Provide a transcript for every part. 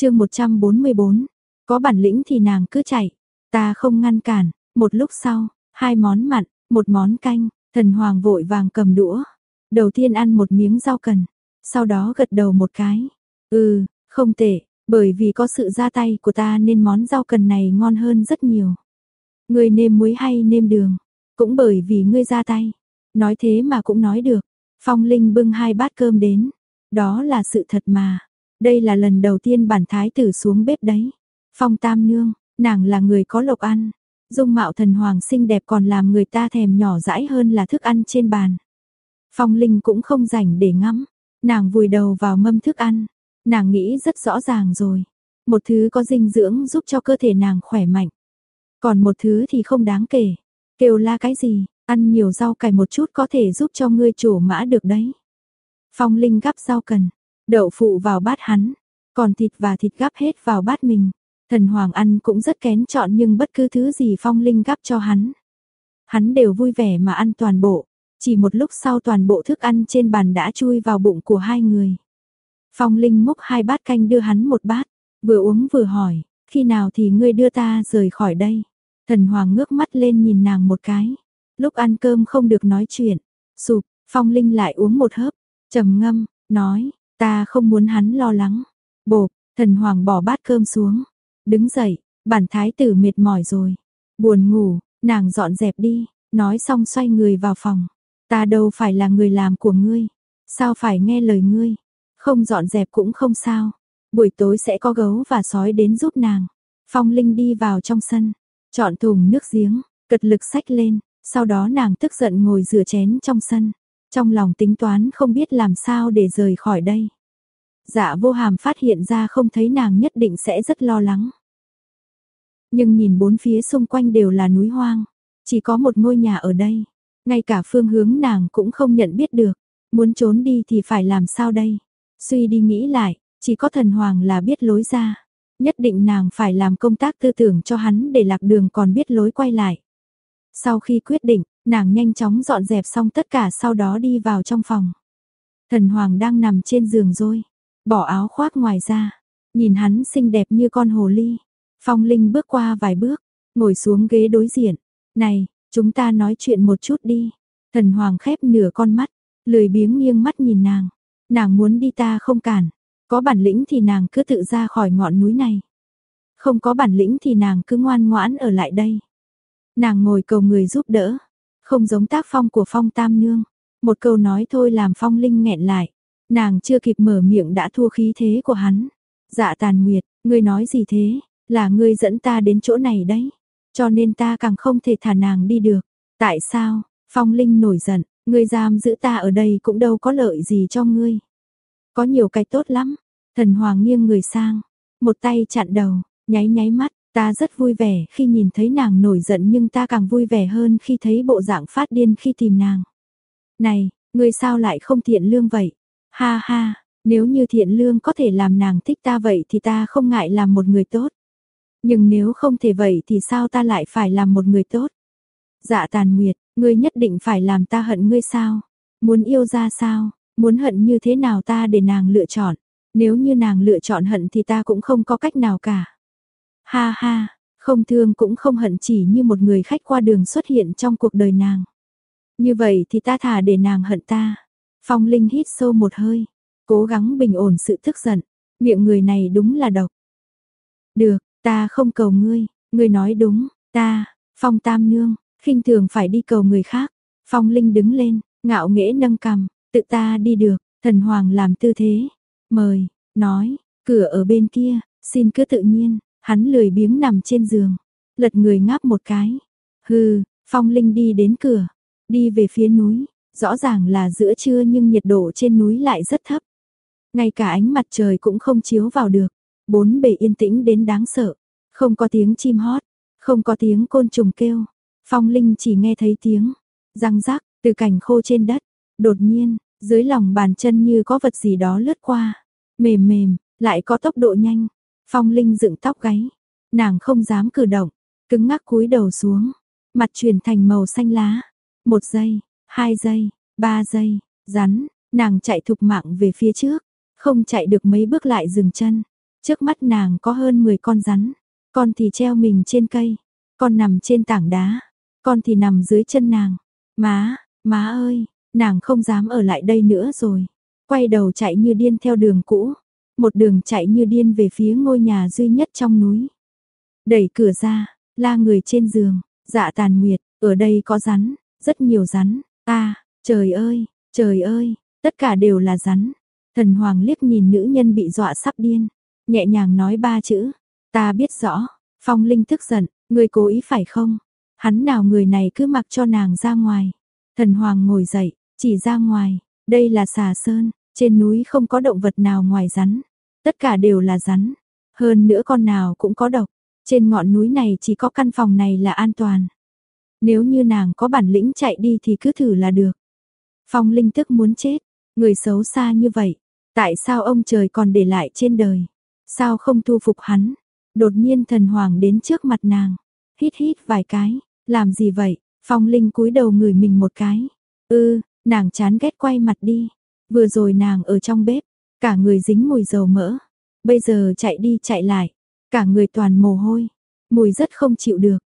chương 144, có bản lĩnh thì nàng cứ chạy, ta không ngăn cản, một lúc sau, hai món mặn, một món canh, thần hoàng vội vàng cầm đũa. Đầu tiên ăn một miếng rau cần, sau đó gật đầu một cái. Ừ, không tệ, bởi vì có sự ra tay của ta nên món rau cần này ngon hơn rất nhiều. Ngươi nêm muối hay nêm đường, cũng bởi vì ngươi ra tay. Nói thế mà cũng nói được. Phong Linh bưng hai bát cơm đến. Đó là sự thật mà. Đây là lần đầu tiên bản thái tử xuống bếp đấy. Phong Tam Nương, nàng là người có lộc ăn. Dung mạo thần hoàng xinh đẹp còn làm người ta thèm nhỏ dãi hơn là thức ăn trên bàn. Phong Linh cũng không rảnh để ngắm. Nàng vùi đầu vào mâm thức ăn. Nàng nghĩ rất rõ ràng rồi. Một thứ có dinh dưỡng giúp cho cơ thể nàng khỏe mạnh. Còn một thứ thì không đáng kể. Kêu la cái gì, ăn nhiều rau cải một chút có thể giúp cho ngươi chủ mã được đấy. Phong Linh gắp rau cần, đậu phụ vào bát hắn, còn thịt và thịt gắp hết vào bát mình. Thần Hoàng ăn cũng rất kén chọn nhưng bất cứ thứ gì Phong Linh gắp cho hắn. Hắn đều vui vẻ mà ăn toàn bộ, chỉ một lúc sau toàn bộ thức ăn trên bàn đã chui vào bụng của hai người. Phong Linh múc hai bát canh đưa hắn một bát, vừa uống vừa hỏi, khi nào thì ngươi đưa ta rời khỏi đây? Thần Hoàng ngước mắt lên nhìn nàng một cái. Lúc ăn cơm không được nói chuyện. Sụp, Phong Linh lại uống một hớp, trầm ngâm, nói, ta không muốn hắn lo lắng. Bộp, thần Hoàng bỏ bát cơm xuống. Đứng dậy, bản thái tử mệt mỏi rồi. Buồn ngủ, nàng dọn dẹp đi, nói xong xoay người vào phòng. Ta đâu phải là người làm của ngươi. Sao phải nghe lời ngươi? Không dọn dẹp cũng không sao. Buổi tối sẽ có gấu và sói đến giúp nàng. Phong Linh đi vào trong sân, chọn thùng nước giếng, cật lực sách lên, sau đó nàng tức giận ngồi rửa chén trong sân, trong lòng tính toán không biết làm sao để rời khỏi đây. Dạ vô hàm phát hiện ra không thấy nàng nhất định sẽ rất lo lắng. Nhưng nhìn bốn phía xung quanh đều là núi hoang, chỉ có một ngôi nhà ở đây, ngay cả phương hướng nàng cũng không nhận biết được, muốn trốn đi thì phải làm sao đây? Suy đi nghĩ lại, chỉ có thần hoàng là biết lối ra. Nhất định nàng phải làm công tác tư tưởng cho hắn để lạc đường còn biết lối quay lại. Sau khi quyết định, nàng nhanh chóng dọn dẹp xong tất cả sau đó đi vào trong phòng. Thần hoàng đang nằm trên giường rồi, bỏ áo khoác ngoài ra, nhìn hắn xinh đẹp như con hồ ly. Phong Linh bước qua vài bước, ngồi xuống ghế đối diện. Này, chúng ta nói chuyện một chút đi. Thần hoàng khép nửa con mắt, lười biếng nghiêng mắt nhìn nàng. Nàng muốn đi ta không cản. Có bản lĩnh thì nàng cứ tự ra khỏi ngọn núi này. Không có bản lĩnh thì nàng cứ ngoan ngoãn ở lại đây. Nàng ngồi cầu người giúp đỡ. Không giống tác phong của phong tam nương. Một câu nói thôi làm phong linh nghẹn lại. Nàng chưa kịp mở miệng đã thua khí thế của hắn. Dạ tàn nguyệt, ngươi nói gì thế? Là ngươi dẫn ta đến chỗ này đấy. Cho nên ta càng không thể thả nàng đi được. Tại sao? Phong Linh nổi giận, ngươi giam giữ ta ở đây cũng đâu có lợi gì cho ngươi. Có nhiều cái tốt lắm. Thần Hoàng nghiêng người sang, một tay chặn đầu, nháy nháy mắt, ta rất vui vẻ khi nhìn thấy nàng nổi giận nhưng ta càng vui vẻ hơn khi thấy bộ dạng phát điên khi tìm nàng. Này, ngươi sao lại không thiện lương vậy? Ha ha, nếu như thiện lương có thể làm nàng thích ta vậy thì ta không ngại làm một người tốt. Nhưng nếu không thể vậy thì sao ta lại phải làm một người tốt? Dạ tàn nguyệt, ngươi nhất định phải làm ta hận ngươi sao? Muốn yêu ra sao? Muốn hận như thế nào ta để nàng lựa chọn? Nếu như nàng lựa chọn hận thì ta cũng không có cách nào cả. Ha ha, không thương cũng không hận chỉ như một người khách qua đường xuất hiện trong cuộc đời nàng. Như vậy thì ta thả để nàng hận ta. Phong Linh hít sâu một hơi, cố gắng bình ổn sự tức giận. Miệng người này đúng là độc. Được, ta không cầu ngươi, ngươi nói đúng, ta, Phong Tam Nương, khinh thường phải đi cầu người khác. Phong Linh đứng lên, ngạo nghễ nâng cằm, tự ta đi được, thần hoàng làm tư thế. Mời, nói, cửa ở bên kia, xin cứ tự nhiên, hắn lười biếng nằm trên giường, lật người ngáp một cái. Hừ, Phong Linh đi đến cửa, đi về phía núi, rõ ràng là giữa trưa nhưng nhiệt độ trên núi lại rất thấp. Ngay cả ánh mặt trời cũng không chiếu vào được, bốn bề yên tĩnh đến đáng sợ, không có tiếng chim hót, không có tiếng côn trùng kêu. Phong Linh chỉ nghe thấy tiếng răng rắc từ cảnh khô trên đất. Đột nhiên, dưới lòng bàn chân như có vật gì đó lướt qua, mềm mềm, lại có tốc độ nhanh. Phong Linh dựng tóc gáy, nàng không dám cử động, cứng ngắc cúi đầu xuống, mặt chuyển thành màu xanh lá. Một giây, hai giây, ba giây, rắn, nàng chạy thục mạng về phía trước, không chạy được mấy bước lại dừng chân. Trước mắt nàng có hơn 10 con rắn, con thì treo mình trên cây, con nằm trên tảng đá, con thì nằm dưới chân nàng. Má, má ơi, nàng không dám ở lại đây nữa rồi. Quay đầu chạy như điên theo đường cũ, một đường chạy như điên về phía ngôi nhà duy nhất trong núi. Đẩy cửa ra, la người trên giường, dạ tàn nguyệt, ở đây có rắn, rất nhiều rắn, ta, trời ơi, trời ơi, tất cả đều là rắn. Thần Hoàng liếc nhìn nữ nhân bị dọa sắp điên, nhẹ nhàng nói ba chữ, ta biết rõ, Phong Linh tức giận, người cố ý phải không? Hắn nào người này cứ mặc cho nàng ra ngoài. Thần Hoàng ngồi dậy, chỉ ra ngoài, đây là xà sơn, trên núi không có động vật nào ngoài rắn. Tất cả đều là rắn, hơn nữa con nào cũng có độc. Trên ngọn núi này chỉ có căn phòng này là an toàn. Nếu như nàng có bản lĩnh chạy đi thì cứ thử là được. Phong Linh tức muốn chết, người xấu xa như vậy, tại sao ông trời còn để lại trên đời? Sao không thu phục hắn? Đột nhiên thần hoàng đến trước mặt nàng, hít hít vài cái, làm gì vậy? Phong Linh cúi đầu người mình một cái. Ư, nàng chán ghét quay mặt đi. Vừa rồi nàng ở trong bếp, cả người dính mùi dầu mỡ. Bây giờ chạy đi chạy lại, cả người toàn mồ hôi, mùi rất không chịu được.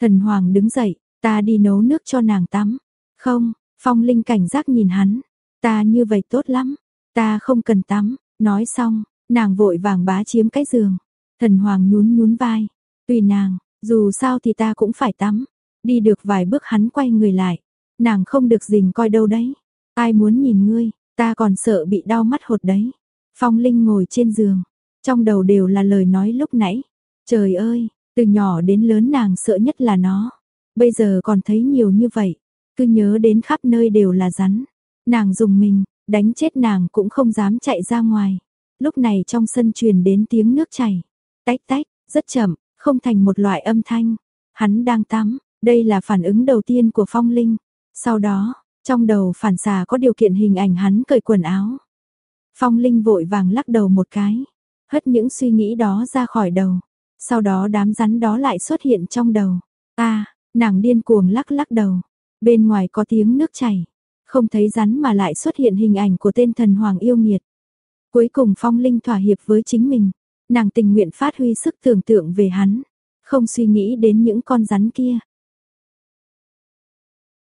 Thần Hoàng đứng dậy, ta đi nấu nước cho nàng tắm. Không, Phong Linh cảnh giác nhìn hắn, ta như vậy tốt lắm, ta không cần tắm. Nói xong, nàng vội vàng bá chiếm cái giường. Thần Hoàng nhún nhún vai, tùy nàng, dù sao thì ta cũng phải tắm. Đi được vài bước hắn quay người lại, nàng không được dình coi đâu đấy. Ai muốn nhìn ngươi, ta còn sợ bị đau mắt hột đấy. Phong Linh ngồi trên giường, trong đầu đều là lời nói lúc nãy. Trời ơi, từ nhỏ đến lớn nàng sợ nhất là nó. Bây giờ còn thấy nhiều như vậy, cứ nhớ đến khắp nơi đều là rắn. Nàng dùng mình, đánh chết nàng cũng không dám chạy ra ngoài. Lúc này trong sân truyền đến tiếng nước chảy. Tách tách, rất chậm, không thành một loại âm thanh. Hắn đang tắm, đây là phản ứng đầu tiên của Phong Linh. Sau đó, trong đầu phản xà có điều kiện hình ảnh hắn cởi quần áo. Phong Linh vội vàng lắc đầu một cái, hất những suy nghĩ đó ra khỏi đầu. Sau đó đám rắn đó lại xuất hiện trong đầu. a nàng điên cuồng lắc lắc đầu. Bên ngoài có tiếng nước chảy. Không thấy rắn mà lại xuất hiện hình ảnh của tên thần hoàng yêu nghiệt. Cuối cùng Phong Linh thỏa hiệp với chính mình. Nàng tình nguyện phát huy sức tưởng tượng về hắn. Không suy nghĩ đến những con rắn kia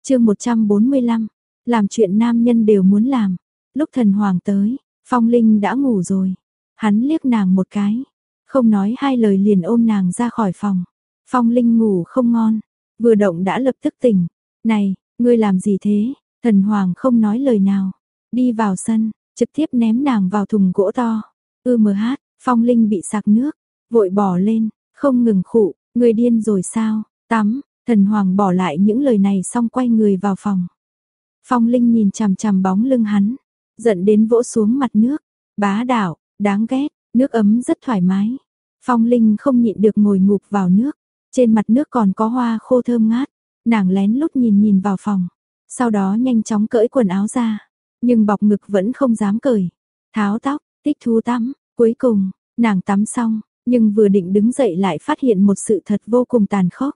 chương 145. Làm chuyện nam nhân đều muốn làm. Lúc thần hoàng tới, Phong Linh đã ngủ rồi. Hắn liếc nàng một cái. Không nói hai lời liền ôm nàng ra khỏi phòng. Phong Linh ngủ không ngon. Vừa động đã lập tức tỉnh. Này, ngươi làm gì thế? Thần Hoàng không nói lời nào. Đi vào sân, trực tiếp ném nàng vào thùng gỗ to. Ư mờ hát, Phong Linh bị sạc nước. Vội bỏ lên, không ngừng khụ. Người điên rồi sao? Tắm, thần Hoàng bỏ lại những lời này xong quay người vào phòng. Phong Linh nhìn chằm chằm bóng lưng hắn, giận đến vỗ xuống mặt nước, bá đạo, đáng ghét, nước ấm rất thoải mái. Phong Linh không nhịn được ngồi ngụp vào nước, trên mặt nước còn có hoa khô thơm ngát, nàng lén lút nhìn nhìn vào phòng, sau đó nhanh chóng cởi quần áo ra, nhưng bọc ngực vẫn không dám cởi. Tháo tóc, tích thú tắm, cuối cùng, nàng tắm xong, nhưng vừa định đứng dậy lại phát hiện một sự thật vô cùng tàn khốc.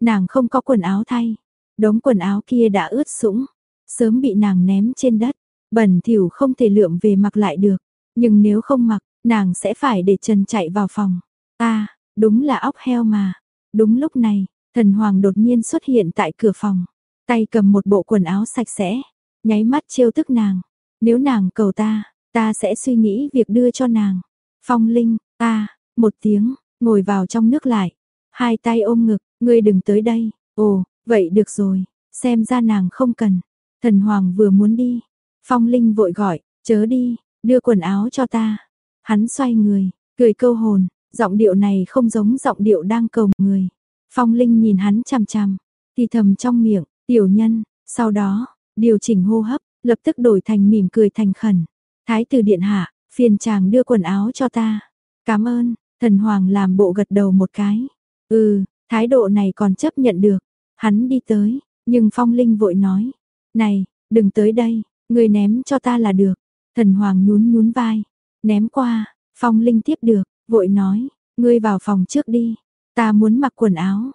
Nàng không có quần áo thay, đống quần áo kia đã ướt sũng, sớm bị nàng ném trên đất, bẩn thỉu không thể lượm về mặc lại được, nhưng nếu không mặc, nàng sẽ phải để Trần chạy vào phòng. Ta, đúng là óc heo mà. Đúng lúc này, thần hoàng đột nhiên xuất hiện tại cửa phòng, tay cầm một bộ quần áo sạch sẽ, nháy mắt trêu tức nàng. Nếu nàng cầu ta, ta sẽ suy nghĩ việc đưa cho nàng. Phong Linh, ta, một tiếng, ngồi vào trong nước lại, hai tay ôm ngực, ngươi đừng tới đây. Ồ, vậy được rồi, xem ra nàng không cần. Thần Hoàng vừa muốn đi, Phong Linh vội gọi, chớ đi, đưa quần áo cho ta. Hắn xoay người, cười câu hồn, giọng điệu này không giống giọng điệu đang cầu người. Phong Linh nhìn hắn chằm chằm, thì thầm trong miệng, tiểu nhân, sau đó, điều chỉnh hô hấp, lập tức đổi thành mỉm cười thành khẩn. Thái tử điện hạ, phiền chàng đưa quần áo cho ta. Cảm ơn, thần hoàng làm bộ gật đầu một cái. Ừ, thái độ này còn chấp nhận được. Hắn đi tới, nhưng Phong Linh vội nói, này, đừng tới đây, người ném cho ta là được. Thần hoàng nhún nhún vai, ném qua, Phong Linh tiếp được, vội nói, ngươi vào phòng trước đi, ta muốn mặc quần áo.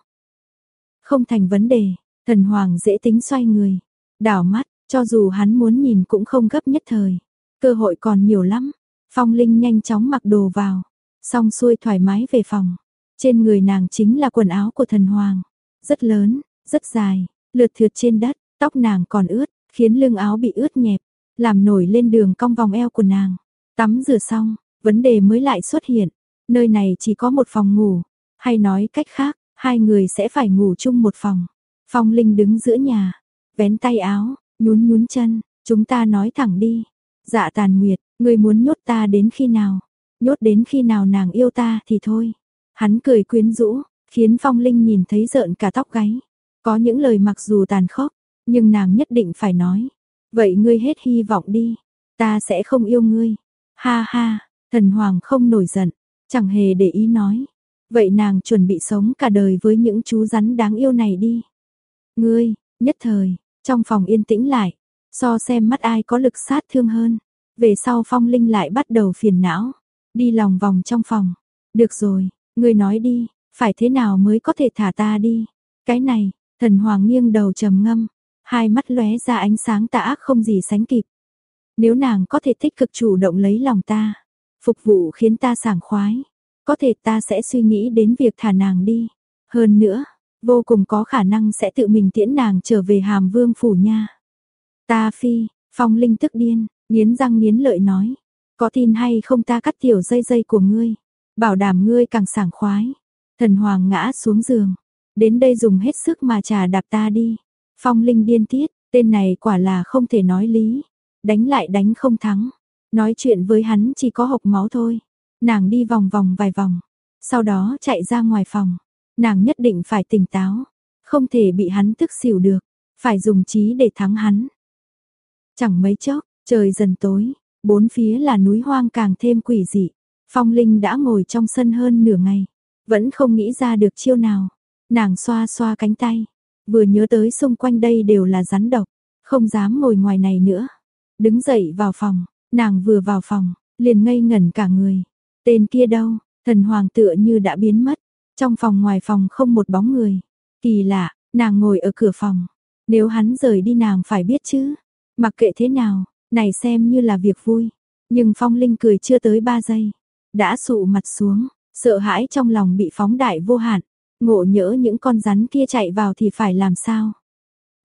Không thành vấn đề, thần hoàng dễ tính xoay người, đảo mắt, cho dù hắn muốn nhìn cũng không gấp nhất thời, cơ hội còn nhiều lắm. Phong Linh nhanh chóng mặc đồ vào, xong xuôi thoải mái về phòng. Trên người nàng chính là quần áo của thần hoàng, rất lớn, rất dài, lượt thượt trên đất, tóc nàng còn ướt, khiến lưng áo bị ướt nhẹp, làm nổi lên đường cong vòng eo của nàng. Tắm rửa xong, vấn đề mới lại xuất hiện, nơi này chỉ có một phòng ngủ, hay nói cách khác, hai người sẽ phải ngủ chung một phòng. Phong Linh đứng giữa nhà, vén tay áo, nhún nhún chân, chúng ta nói thẳng đi. Dạ tàn nguyệt, ngươi muốn nhốt ta đến khi nào? Nhốt đến khi nào nàng yêu ta thì thôi. Hắn cười quyến rũ, khiến Phong Linh nhìn thấy rợn cả tóc gáy. Có những lời mặc dù tàn khốc, nhưng nàng nhất định phải nói. Vậy ngươi hết hy vọng đi, ta sẽ không yêu ngươi. Ha ha, thần hoàng không nổi giận, chẳng hề để ý nói. Vậy nàng chuẩn bị sống cả đời với những chú rắn đáng yêu này đi. Ngươi, nhất thời, trong phòng yên tĩnh lại, so xem mắt ai có lực sát thương hơn. Về sau phong linh lại bắt đầu phiền não, đi lòng vòng trong phòng. Được rồi, ngươi nói đi, phải thế nào mới có thể thả ta đi? Cái này, thần hoàng nghiêng đầu trầm ngâm, hai mắt lóe ra ánh sáng tà ác không gì sánh kịp. Nếu nàng có thể thích cực chủ động lấy lòng ta, phục vụ khiến ta sảng khoái, có thể ta sẽ suy nghĩ đến việc thả nàng đi. Hơn nữa, vô cùng có khả năng sẽ tự mình tiễn nàng trở về hàm vương phủ nha. Ta phi, phong linh tức điên, nghiến răng nghiến lợi nói, có tin hay không ta cắt tiểu dây dây của ngươi, bảo đảm ngươi càng sảng khoái. Thần hoàng ngã xuống giường, đến đây dùng hết sức mà trà đạp ta đi. Phong linh điên tiết, tên này quả là không thể nói lý, đánh lại đánh không thắng, nói chuyện với hắn chỉ có hộc máu thôi. Nàng đi vòng vòng vài vòng, sau đó chạy ra ngoài phòng. Nàng nhất định phải tỉnh táo, không thể bị hắn tức xỉu được, phải dùng trí để thắng hắn. Chẳng mấy chốc, trời dần tối, bốn phía là núi hoang càng thêm quỷ dị. Phong Linh đã ngồi trong sân hơn nửa ngày, vẫn không nghĩ ra được chiêu nào. Nàng xoa xoa cánh tay, vừa nhớ tới xung quanh đây đều là rắn độc, không dám ngồi ngoài này nữa. Đứng dậy vào phòng, nàng vừa vào phòng, liền ngây ngẩn cả người. Tên kia đâu, thần hoàng tựa như đã biến mất, trong phòng ngoài phòng không một bóng người. Kỳ lạ, nàng ngồi ở cửa phòng, nếu hắn rời đi nàng phải biết chứ. Mặc kệ thế nào, này xem như là việc vui. Nhưng Phong Linh cười chưa tới 3 giây, đã sụ mặt xuống, sợ hãi trong lòng bị phóng đại vô hạn. Ngộ nhỡ những con rắn kia chạy vào thì phải làm sao?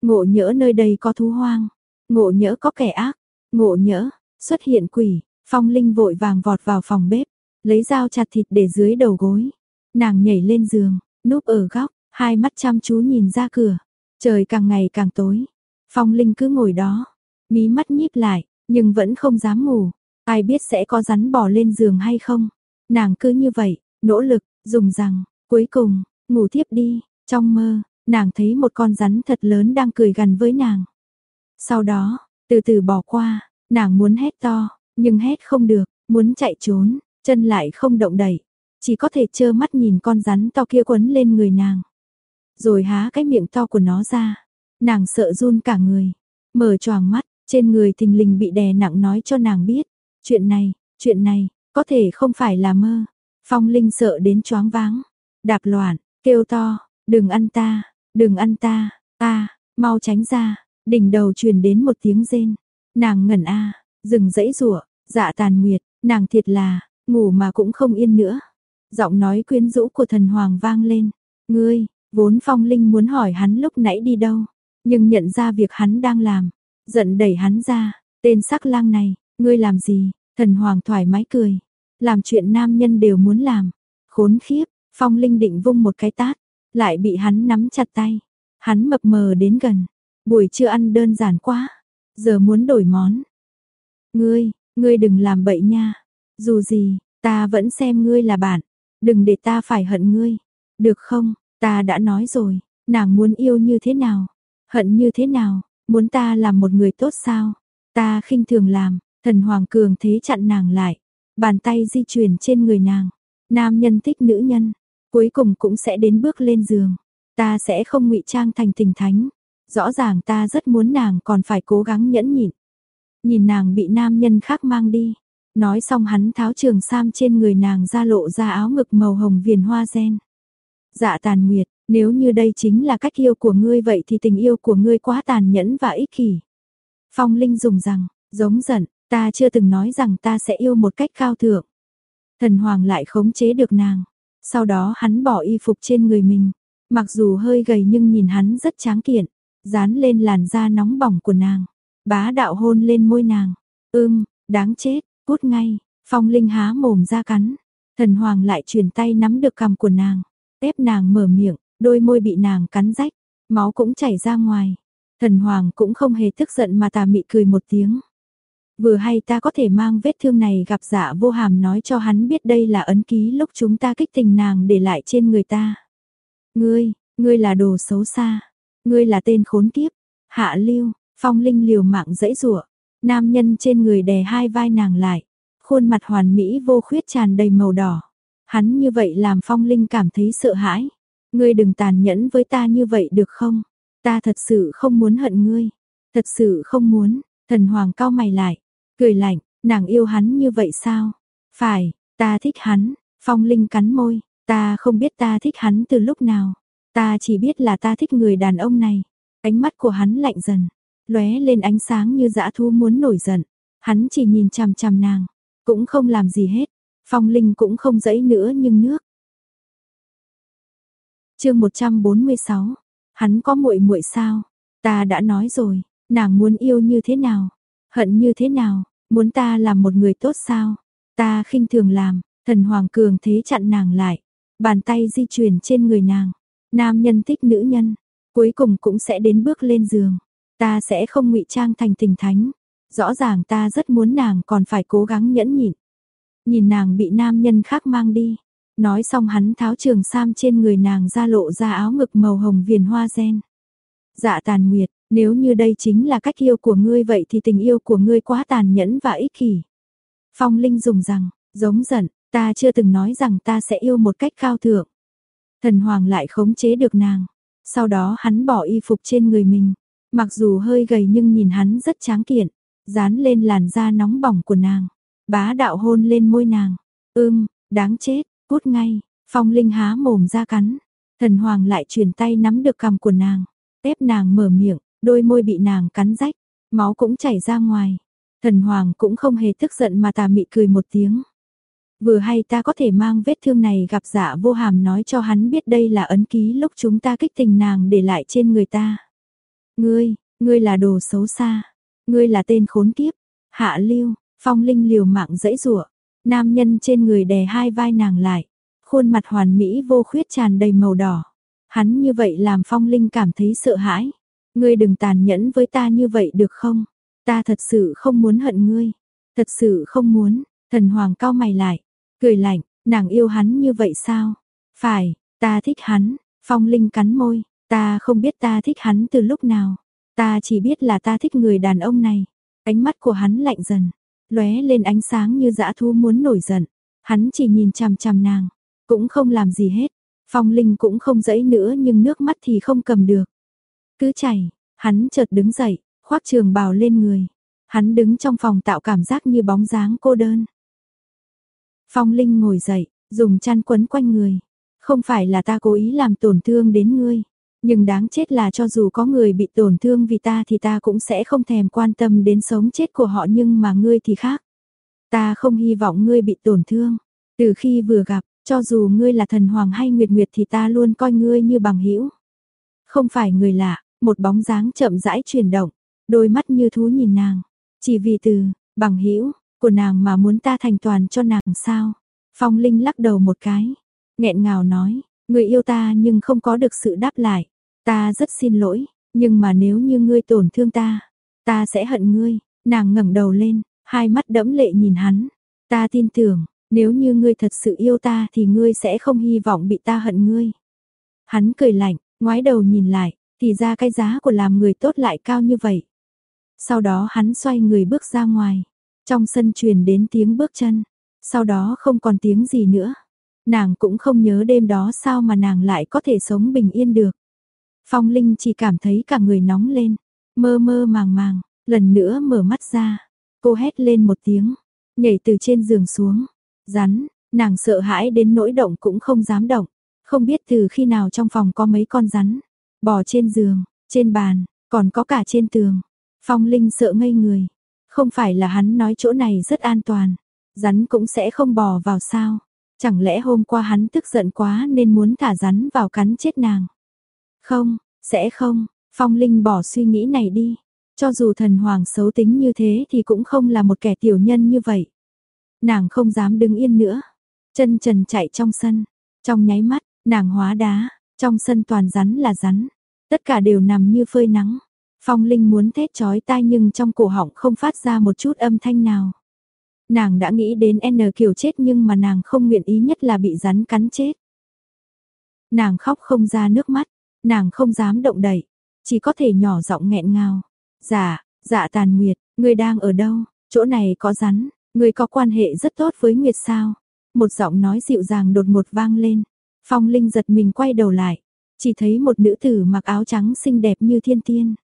Ngộ nhỡ nơi đây có thú hoang, ngộ nhỡ có kẻ ác, ngộ nhỡ xuất hiện quỷ, Phong Linh vội vàng vọt vào phòng bếp, lấy dao chặt thịt để dưới đầu gối. Nàng nhảy lên giường, núp ở góc, hai mắt chăm chú nhìn ra cửa. Trời càng ngày càng tối. Phong Linh cứ ngồi đó, mí mắt nhíp lại, nhưng vẫn không dám ngủ. Ai biết sẽ có rắn bò lên giường hay không? Nàng cứ như vậy, nỗ lực, dùng rằng, cuối cùng, ngủ tiếp đi. Trong mơ, nàng thấy một con rắn thật lớn đang cười gần với nàng. Sau đó, từ từ bỏ qua, nàng muốn hét to, nhưng hét không được, muốn chạy trốn, chân lại không động đậy, chỉ có thể trơ mắt nhìn con rắn to kia quấn lên người nàng. Rồi há cái miệng to của nó ra, nàng sợ run cả người, mở choàng mắt, trên người thình lình bị đè nặng nói cho nàng biết, chuyện này, chuyện này, có thể không phải là mơ. Phong Linh sợ đến choáng váng, đạp loạn, kêu to, đừng ăn ta, đừng ăn ta, ta, mau tránh ra, đỉnh đầu truyền đến một tiếng rên. Nàng ngẩn a, dừng dãy rủa, dạ tàn nguyệt, nàng thiệt là, ngủ mà cũng không yên nữa. Giọng nói quyến rũ của thần hoàng vang lên, ngươi, vốn phong linh muốn hỏi hắn lúc nãy đi đâu, nhưng nhận ra việc hắn đang làm, giận đẩy hắn ra, tên sắc lang này, ngươi làm gì, thần hoàng thoải mái cười, làm chuyện nam nhân đều muốn làm, khốn khiếp, phong linh định vung một cái tát, lại bị hắn nắm chặt tay, hắn mập mờ đến gần, buổi trưa ăn đơn giản quá, giờ muốn đổi món. Ngươi, ngươi đừng làm bậy nha, dù gì, ta vẫn xem ngươi là bạn, đừng để ta phải hận ngươi, được không, ta đã nói rồi, nàng muốn yêu như thế nào, hận như thế nào, muốn ta làm một người tốt sao, ta khinh thường làm, thần hoàng cường thế chặn nàng lại, bàn tay di chuyển trên người nàng, nam nhân thích nữ nhân, cuối cùng cũng sẽ đến bước lên giường, ta sẽ không ngụy trang thành tình thánh, rõ ràng ta rất muốn nàng còn phải cố gắng nhẫn nhịn. Nhìn nàng bị nam nhân khác mang đi, Nói xong hắn tháo trường sam trên người nàng ra lộ ra áo ngực màu hồng viền hoa gen. Dạ tàn nguyệt, nếu như đây chính là cách yêu của ngươi vậy thì tình yêu của ngươi quá tàn nhẫn và ích kỷ. Phong Linh dùng rằng, giống giận, Ta chưa từng nói rằng ta sẽ yêu một cách cao thượng. Thần Hoàng lại khống chế được nàng. Sau đó hắn bỏ y phục trên người mình. Mặc dù hơi gầy nhưng nhìn hắn rất tráng kiện. Dán lên làn da nóng bỏng của nàng. Bá đạo hôn lên môi nàng. Ưm, đáng chết, cút ngay. Phong Linh há mồm ra cắn. Thần Hoàng lại truyền tay nắm được cằm của nàng. Ép nàng mở miệng, đôi môi bị nàng cắn rách. Máu cũng chảy ra ngoài. Thần Hoàng cũng không hề tức giận mà tà mị cười một tiếng. Vừa hay ta có thể mang vết thương này gặp dạ vô hàm nói cho hắn biết đây là ấn ký lúc chúng ta kích tình nàng để lại trên người ta. Ngươi, ngươi là đồ xấu xa. Ngươi là tên khốn kiếp. Hạ lưu, phong linh liều mạng dẫy rủa Nam nhân trên người đè hai vai nàng lại. Khuôn mặt hoàn mỹ vô khuyết tràn đầy màu đỏ. Hắn như vậy làm phong linh cảm thấy sợ hãi. Ngươi đừng tàn nhẫn với ta như vậy được không? Ta thật sự không muốn hận ngươi. Thật sự không muốn. Thần hoàng cao mày lại. Cười lạnh, nàng yêu hắn như vậy sao? Phải, ta thích hắn. Phong Linh cắn môi, ta không biết ta thích hắn từ lúc nào. Ta chỉ biết là ta thích người đàn ông này. Ánh mắt của hắn lạnh dần, lóe lên ánh sáng như dã thú muốn nổi giận. Hắn chỉ nhìn chằm chằm nàng, cũng không làm gì hết. Phong Linh cũng không dẫy nữa nhưng nước. Chương 146. Hắn có muội muội sao? Ta đã nói rồi, nàng muốn yêu như thế nào? Hận như thế nào, muốn ta làm một người tốt sao? Ta khinh thường làm, thần hoàng cường thế chặn nàng lại. Bàn tay di chuyển trên người nàng. Nam nhân thích nữ nhân, cuối cùng cũng sẽ đến bước lên giường. Ta sẽ không ngụy trang thành tình thánh. Rõ ràng ta rất muốn nàng còn phải cố gắng nhẫn nhịn. Nhìn nàng bị nam nhân khác mang đi. Nói xong hắn tháo trường sam trên người nàng ra lộ ra áo ngực màu hồng viền hoa gen. Dạ tàn nguyệt, nếu như đây chính là cách yêu của ngươi vậy thì tình yêu của ngươi quá tàn nhẫn và ích kỷ. Phong Linh dùng rằng, giống giận, ta chưa từng nói rằng ta sẽ yêu một cách cao thượng. Thần Hoàng lại khống chế được nàng. Sau đó hắn bỏ y phục trên người mình. Mặc dù hơi gầy nhưng nhìn hắn rất tráng kiện. Dán lên làn da nóng bỏng của nàng. Bá đạo hôn lên môi nàng. Ưm, đáng chết, cút ngay. Phong Linh há mồm ra cắn. Thần Hoàng lại truyền tay nắm được cằm của nàng. Ép nàng mở miệng. Đôi môi bị nàng cắn rách, máu cũng chảy ra ngoài. Thần Hoàng cũng không hề tức giận mà tà mị cười một tiếng. Vừa hay ta có thể mang vết thương này gặp dạ vô hàm nói cho hắn biết đây là ấn ký lúc chúng ta kích tình nàng để lại trên người ta. Ngươi, ngươi là đồ xấu xa. Ngươi là tên khốn kiếp. Hạ lưu, phong linh liều mạng dẫy rủa Nam nhân trên người đè hai vai nàng lại. Khuôn mặt hoàn mỹ vô khuyết tràn đầy màu đỏ. Hắn như vậy làm phong linh cảm thấy sợ hãi. Ngươi đừng tàn nhẫn với ta như vậy được không? Ta thật sự không muốn hận ngươi. Thật sự không muốn. Thần hoàng cao mày lại. Cười lạnh, nàng yêu hắn như vậy sao? Phải, ta thích hắn. Phong Linh cắn môi. Ta không biết ta thích hắn từ lúc nào. Ta chỉ biết là ta thích người đàn ông này. Ánh mắt của hắn lạnh dần. lóe lên ánh sáng như dã thú muốn nổi giận. Hắn chỉ nhìn chằm chằm nàng. Cũng không làm gì hết. Phong Linh cũng không dẫy nữa nhưng nước mắt thì không cầm được. Cứ chảy, hắn chợt đứng dậy, khoác trường bào lên người. Hắn đứng trong phòng tạo cảm giác như bóng dáng cô đơn. Phong Linh ngồi dậy, dùng chăn quấn quanh người. Không phải là ta cố ý làm tổn thương đến ngươi. Nhưng đáng chết là cho dù có người bị tổn thương vì ta thì ta cũng sẽ không thèm quan tâm đến sống chết của họ nhưng mà ngươi thì khác. Ta không hy vọng ngươi bị tổn thương. Từ khi vừa gặp, cho dù ngươi là thần hoàng hay nguyệt nguyệt thì ta luôn coi ngươi như bằng hữu. Không phải người lạ, một bóng dáng chậm rãi chuyển động, đôi mắt như thú nhìn nàng, chỉ vì từ bằng hữu của nàng mà muốn ta thành toàn cho nàng sao? Phong Linh lắc đầu một cái, nghẹn ngào nói, người yêu ta nhưng không có được sự đáp lại, ta rất xin lỗi, nhưng mà nếu như ngươi tổn thương ta, ta sẽ hận ngươi. Nàng ngẩng đầu lên, hai mắt đẫm lệ nhìn hắn, ta tin tưởng, nếu như ngươi thật sự yêu ta thì ngươi sẽ không hy vọng bị ta hận ngươi. Hắn cười lạnh, ngoái đầu nhìn lại, thì ra cái giá của làm người tốt lại cao như vậy. Sau đó hắn xoay người bước ra ngoài. Trong sân truyền đến tiếng bước chân. Sau đó không còn tiếng gì nữa. Nàng cũng không nhớ đêm đó sao mà nàng lại có thể sống bình yên được. Phong Linh chỉ cảm thấy cả người nóng lên. Mơ mơ màng màng. Lần nữa mở mắt ra. Cô hét lên một tiếng. Nhảy từ trên giường xuống. Rắn. Nàng sợ hãi đến nỗi động cũng không dám động. Không biết từ khi nào trong phòng có mấy con rắn. Bò trên giường, trên bàn, còn có cả trên tường. Phong Linh sợ ngây người. Không phải là hắn nói chỗ này rất an toàn, rắn cũng sẽ không bò vào sao? Chẳng lẽ hôm qua hắn tức giận quá nên muốn thả rắn vào cắn chết nàng? Không, sẽ không, Phong Linh bỏ suy nghĩ này đi. Cho dù thần hoàng xấu tính như thế thì cũng không là một kẻ tiểu nhân như vậy. Nàng không dám đứng yên nữa. Chân trần chạy trong sân. Trong nháy mắt, nàng hóa đá. Trong sân toàn rắn là rắn. Tất cả đều nằm như phơi nắng. Phong Linh muốn thét chói tai nhưng trong cổ họng không phát ra một chút âm thanh nào. Nàng đã nghĩ đến N kiểu chết nhưng mà nàng không nguyện ý nhất là bị rắn cắn chết. Nàng khóc không ra nước mắt, nàng không dám động đậy, chỉ có thể nhỏ giọng nghẹn ngào. Dạ, dạ tàn nguyệt, ngươi đang ở đâu? Chỗ này có rắn, ngươi có quan hệ rất tốt với Nguyệt sao? Một giọng nói dịu dàng đột ngột vang lên. Phong Linh giật mình quay đầu lại, chỉ thấy một nữ tử mặc áo trắng xinh đẹp như thiên tiên.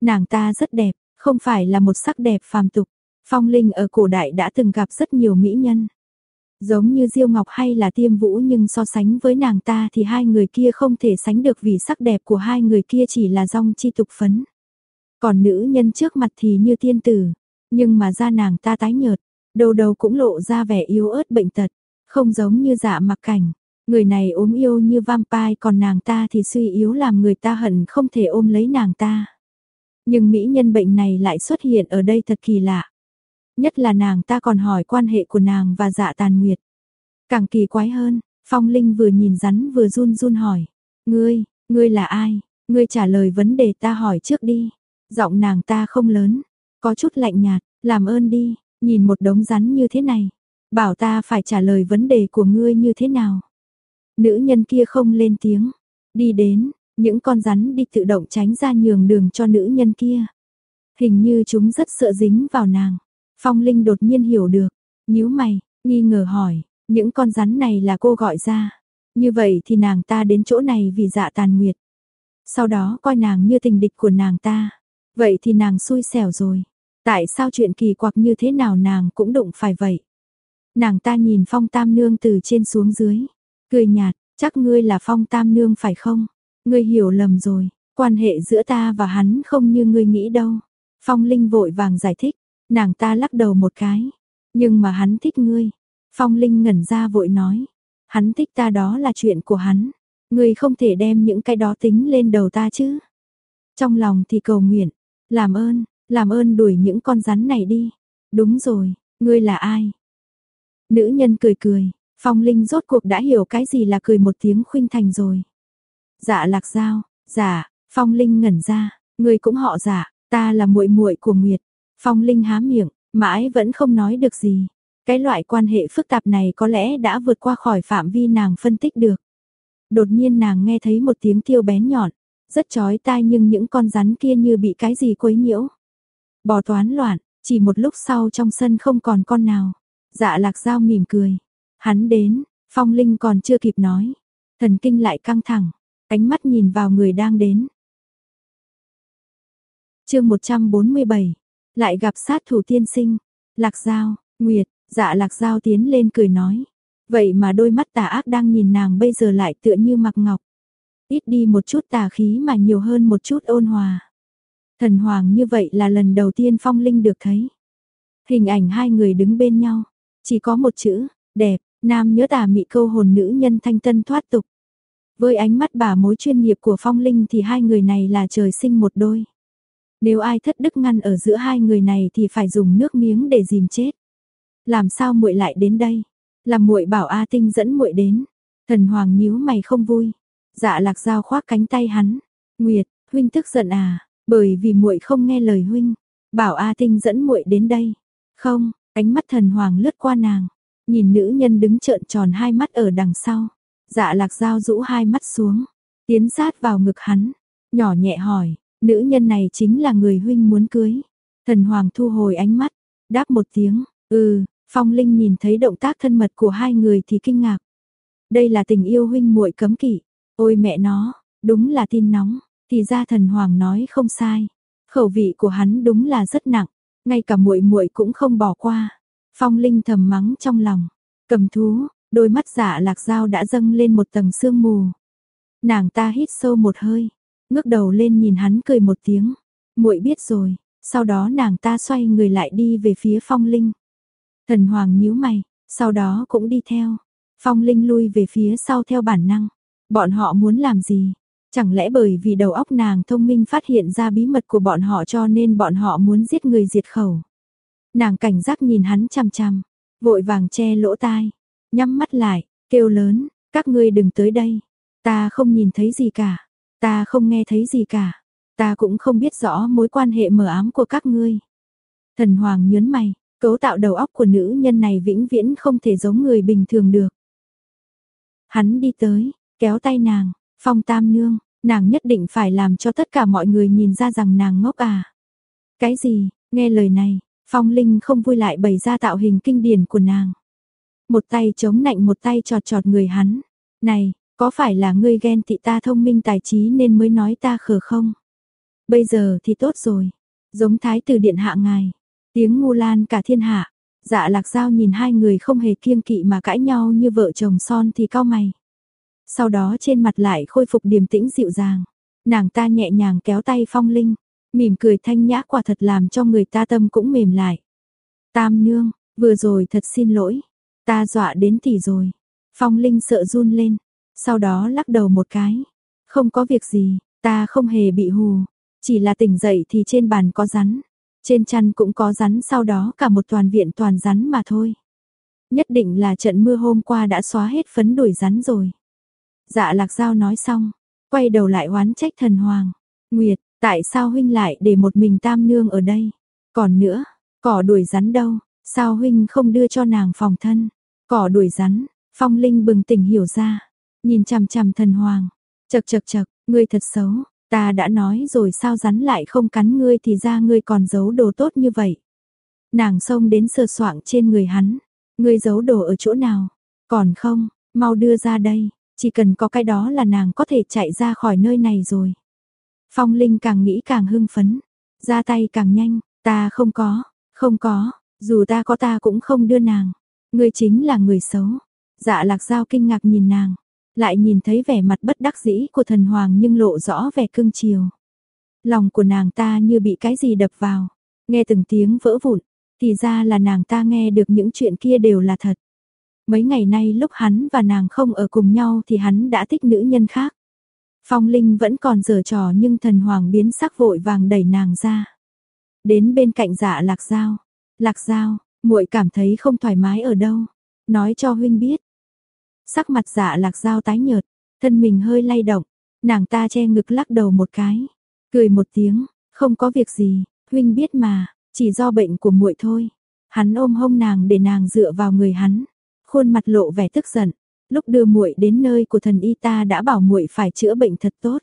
Nàng ta rất đẹp, không phải là một sắc đẹp phàm tục. Phong Linh ở cổ đại đã từng gặp rất nhiều mỹ nhân. Giống như Diêu Ngọc hay là Tiêm Vũ nhưng so sánh với nàng ta thì hai người kia không thể sánh được vì sắc đẹp của hai người kia chỉ là rong chi tục phấn. Còn nữ nhân trước mặt thì như tiên tử, nhưng mà da nàng ta tái nhợt, đầu đầu cũng lộ ra vẻ yếu ớt bệnh tật, không giống như dạ mặc cảnh. Người này ốm yêu như vampire còn nàng ta thì suy yếu làm người ta hận không thể ôm lấy nàng ta. Nhưng mỹ nhân bệnh này lại xuất hiện ở đây thật kỳ lạ. Nhất là nàng ta còn hỏi quan hệ của nàng và dạ tàn nguyệt. Càng kỳ quái hơn, Phong Linh vừa nhìn rắn vừa run run hỏi. Ngươi, ngươi là ai? Ngươi trả lời vấn đề ta hỏi trước đi. Giọng nàng ta không lớn, có chút lạnh nhạt, làm ơn đi, nhìn một đống rắn như thế này. Bảo ta phải trả lời vấn đề của ngươi như thế nào. Nữ nhân kia không lên tiếng, đi đến, những con rắn đi tự động tránh ra nhường đường cho nữ nhân kia. Hình như chúng rất sợ dính vào nàng. Phong Linh đột nhiên hiểu được, nhíu mày, nghi ngờ hỏi, những con rắn này là cô gọi ra. Như vậy thì nàng ta đến chỗ này vì dạ tàn nguyệt. Sau đó coi nàng như tình địch của nàng ta. Vậy thì nàng xui xẻo rồi. Tại sao chuyện kỳ quặc như thế nào nàng cũng đụng phải vậy? Nàng ta nhìn phong tam nương từ trên xuống dưới. Cười nhạt, chắc ngươi là phong tam nương phải không? Ngươi hiểu lầm rồi, quan hệ giữa ta và hắn không như ngươi nghĩ đâu. Phong Linh vội vàng giải thích, nàng ta lắc đầu một cái. Nhưng mà hắn thích ngươi. Phong Linh ngẩn ra vội nói, hắn thích ta đó là chuyện của hắn. Ngươi không thể đem những cái đó tính lên đầu ta chứ. Trong lòng thì cầu nguyện, làm ơn, làm ơn đuổi những con rắn này đi. Đúng rồi, ngươi là ai? Nữ nhân cười cười, Phong Linh rốt cuộc đã hiểu cái gì là cười một tiếng khuynh thành rồi. Dạ Lạc Giao, dạ, Phong Linh ngẩn ra, ngươi cũng họ dạ, ta là muội muội của Nguyệt. Phong Linh há miệng, mãi vẫn không nói được gì. Cái loại quan hệ phức tạp này có lẽ đã vượt qua khỏi phạm vi nàng phân tích được. Đột nhiên nàng nghe thấy một tiếng tiêu bén nhọn, rất chói tai nhưng những con rắn kia như bị cái gì quấy nhiễu. Bò toán loạn, chỉ một lúc sau trong sân không còn con nào. Dạ lạc dao mỉm cười. Hắn đến, phong linh còn chưa kịp nói. Thần kinh lại căng thẳng, ánh mắt nhìn vào người đang đến. chương 147, lại gặp sát thủ tiên sinh. Lạc Giao, Nguyệt, dạ Lạc Giao tiến lên cười nói. Vậy mà đôi mắt tà ác đang nhìn nàng bây giờ lại tựa như mặc ngọc. Ít đi một chút tà khí mà nhiều hơn một chút ôn hòa. Thần hoàng như vậy là lần đầu tiên phong linh được thấy. Hình ảnh hai người đứng bên nhau. Chỉ có một chữ, đẹp, nam nhớ tà mị câu hồn nữ nhân thanh tân thoát tục. Với ánh mắt bà mối chuyên nghiệp của phong linh thì hai người này là trời sinh một đôi. Nếu ai thất đức ngăn ở giữa hai người này thì phải dùng nước miếng để dìm chết. Làm sao muội lại đến đây? Làm muội bảo A Tinh dẫn muội đến. Thần Hoàng nhíu mày không vui. Dạ Lạc Giao khoác cánh tay hắn. Nguyệt, huynh tức giận à? Bởi vì muội không nghe lời huynh. Bảo A Tinh dẫn muội đến đây. Không, ánh mắt thần hoàng lướt qua nàng, nhìn nữ nhân đứng trợn tròn hai mắt ở đằng sau. Dạ Lạc dao rũ hai mắt xuống, tiến sát vào ngực hắn, nhỏ nhẹ hỏi, nữ nhân này chính là người huynh muốn cưới. Thần Hoàng thu hồi ánh mắt, đáp một tiếng, ừ, Phong Linh nhìn thấy động tác thân mật của hai người thì kinh ngạc. Đây là tình yêu huynh muội cấm kỵ. Ôi mẹ nó, đúng là tin nóng, thì ra thần hoàng nói không sai. Khẩu vị của hắn đúng là rất nặng, ngay cả muội muội cũng không bỏ qua. Phong Linh thầm mắng trong lòng, cầm thú, đôi mắt dạ lạc dao đã dâng lên một tầng sương mù. Nàng ta hít sâu một hơi, ngước đầu lên nhìn hắn cười một tiếng. Muội biết rồi, Sau đó nàng ta xoay người lại đi về phía phong linh. Thần hoàng nhíu mày, sau đó cũng đi theo. Phong linh lui về phía sau theo bản năng. Bọn họ muốn làm gì? Chẳng lẽ bởi vì đầu óc nàng thông minh phát hiện ra bí mật của bọn họ cho nên bọn họ muốn giết người diệt khẩu. Nàng cảnh giác nhìn hắn chằm chằm, vội vàng che lỗ tai, nhắm mắt lại, kêu lớn, các ngươi đừng tới đây. Ta không nhìn thấy gì cả, ta không nghe thấy gì cả, ta cũng không biết rõ mối quan hệ mờ ám của các ngươi. Thần Hoàng nhớn mày, cấu tạo đầu óc của nữ nhân này vĩnh viễn không thể giống người bình thường được. Hắn đi tới, kéo tay nàng, phong tam nương, nàng nhất định phải làm cho tất cả mọi người nhìn ra rằng nàng ngốc à. Cái gì, nghe lời này, phong linh không vui lại bày ra tạo hình kinh điển của nàng. Một tay chống nạnh một tay trọt trọt người hắn. Này, có phải là ngươi ghen tị ta thông minh tài trí nên mới nói ta khờ không? Bây giờ thì tốt rồi. Giống thái tử điện hạ ngài. Tiếng ngu lan cả thiên hạ. Dạ lạc giao nhìn hai người không hề kiêng kỵ mà cãi nhau như vợ chồng son thì cao mày. Sau đó trên mặt lại khôi phục điềm tĩnh dịu dàng. Nàng ta nhẹ nhàng kéo tay phong linh. Mỉm cười thanh nhã quả thật làm cho người ta tâm cũng mềm lại. Tam nương, vừa rồi thật xin lỗi. Ta dọa đến tỷ rồi. Phong linh sợ run lên. Sau đó lắc đầu một cái. Không có việc gì, ta không hề bị hù. Chỉ là tỉnh dậy thì trên bàn có rắn. Trên chăn cũng có rắn sau đó cả một toàn viện toàn rắn mà thôi. Nhất định là trận mưa hôm qua đã xóa hết phấn đuổi rắn rồi. Dạ lạc giao nói xong, quay đầu lại oán trách thần hoàng. Nguyệt, tại sao huynh lại để một mình tam nương ở đây? Còn nữa, cỏ đuổi rắn đâu? Sao huynh không đưa cho nàng phòng thân? Cỏ đuổi rắn, phong linh bừng tỉnh hiểu ra. Nhìn chằm chằm thần hoàng. Chật chật chật, ngươi thật xấu. Ta đã nói rồi sao rắn lại không cắn ngươi thì ra ngươi còn giấu đồ tốt như vậy. Nàng xông đến sờ soạng trên người hắn. Ngươi giấu đồ ở chỗ nào? Còn không, mau đưa ra đây. Chỉ cần có cái đó là nàng có thể chạy ra khỏi nơi này rồi. Phong Linh càng nghĩ càng hưng phấn. Ra tay càng nhanh. Ta không có, không có. Dù ta có ta cũng không đưa nàng. Ngươi chính là người xấu. Dạ lạc giao kinh ngạc nhìn nàng lại nhìn thấy vẻ mặt bất đắc dĩ của thần hoàng nhưng lộ rõ vẻ cương chiều. Lòng của nàng ta như bị cái gì đập vào, nghe từng tiếng vỡ vụn, thì ra là nàng ta nghe được những chuyện kia đều là thật. Mấy ngày nay lúc hắn và nàng không ở cùng nhau thì hắn đã thích nữ nhân khác. Phong Linh vẫn còn giở trò nhưng thần hoàng biến sắc vội vàng đẩy nàng ra. Đến bên cạnh dạ lạc giao. Lạc giao, muội cảm thấy không thoải mái ở đâu. Nói cho huynh biết, Sắc mặt dạ lạc dao tái nhợt, thân mình hơi lay động, nàng ta che ngực lắc đầu một cái, cười một tiếng, không có việc gì, huynh biết mà, chỉ do bệnh của muội thôi. Hắn ôm hông nàng để nàng dựa vào người hắn, khuôn mặt lộ vẻ tức giận. Lúc đưa muội đến nơi của thần y ta đã bảo muội phải chữa bệnh thật tốt.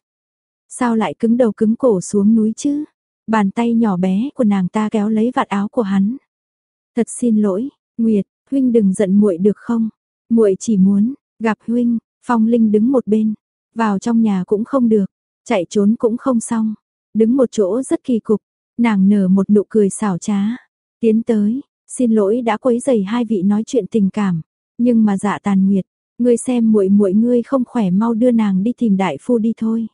Sao lại cứng đầu cứng cổ xuống núi chứ? Bàn tay nhỏ bé của nàng ta kéo lấy vạt áo của hắn. Thật xin lỗi, Nguyệt, huynh đừng giận muội được không? Muội chỉ muốn gặp huynh, Phong Linh đứng một bên, vào trong nhà cũng không được, chạy trốn cũng không xong, đứng một chỗ rất kỳ cục, nàng nở một nụ cười xảo trá, tiến tới, xin lỗi đã quấy rầy hai vị nói chuyện tình cảm, nhưng mà dạ tàn nguyệt, ngươi xem muội muội ngươi không khỏe mau đưa nàng đi tìm đại phu đi thôi.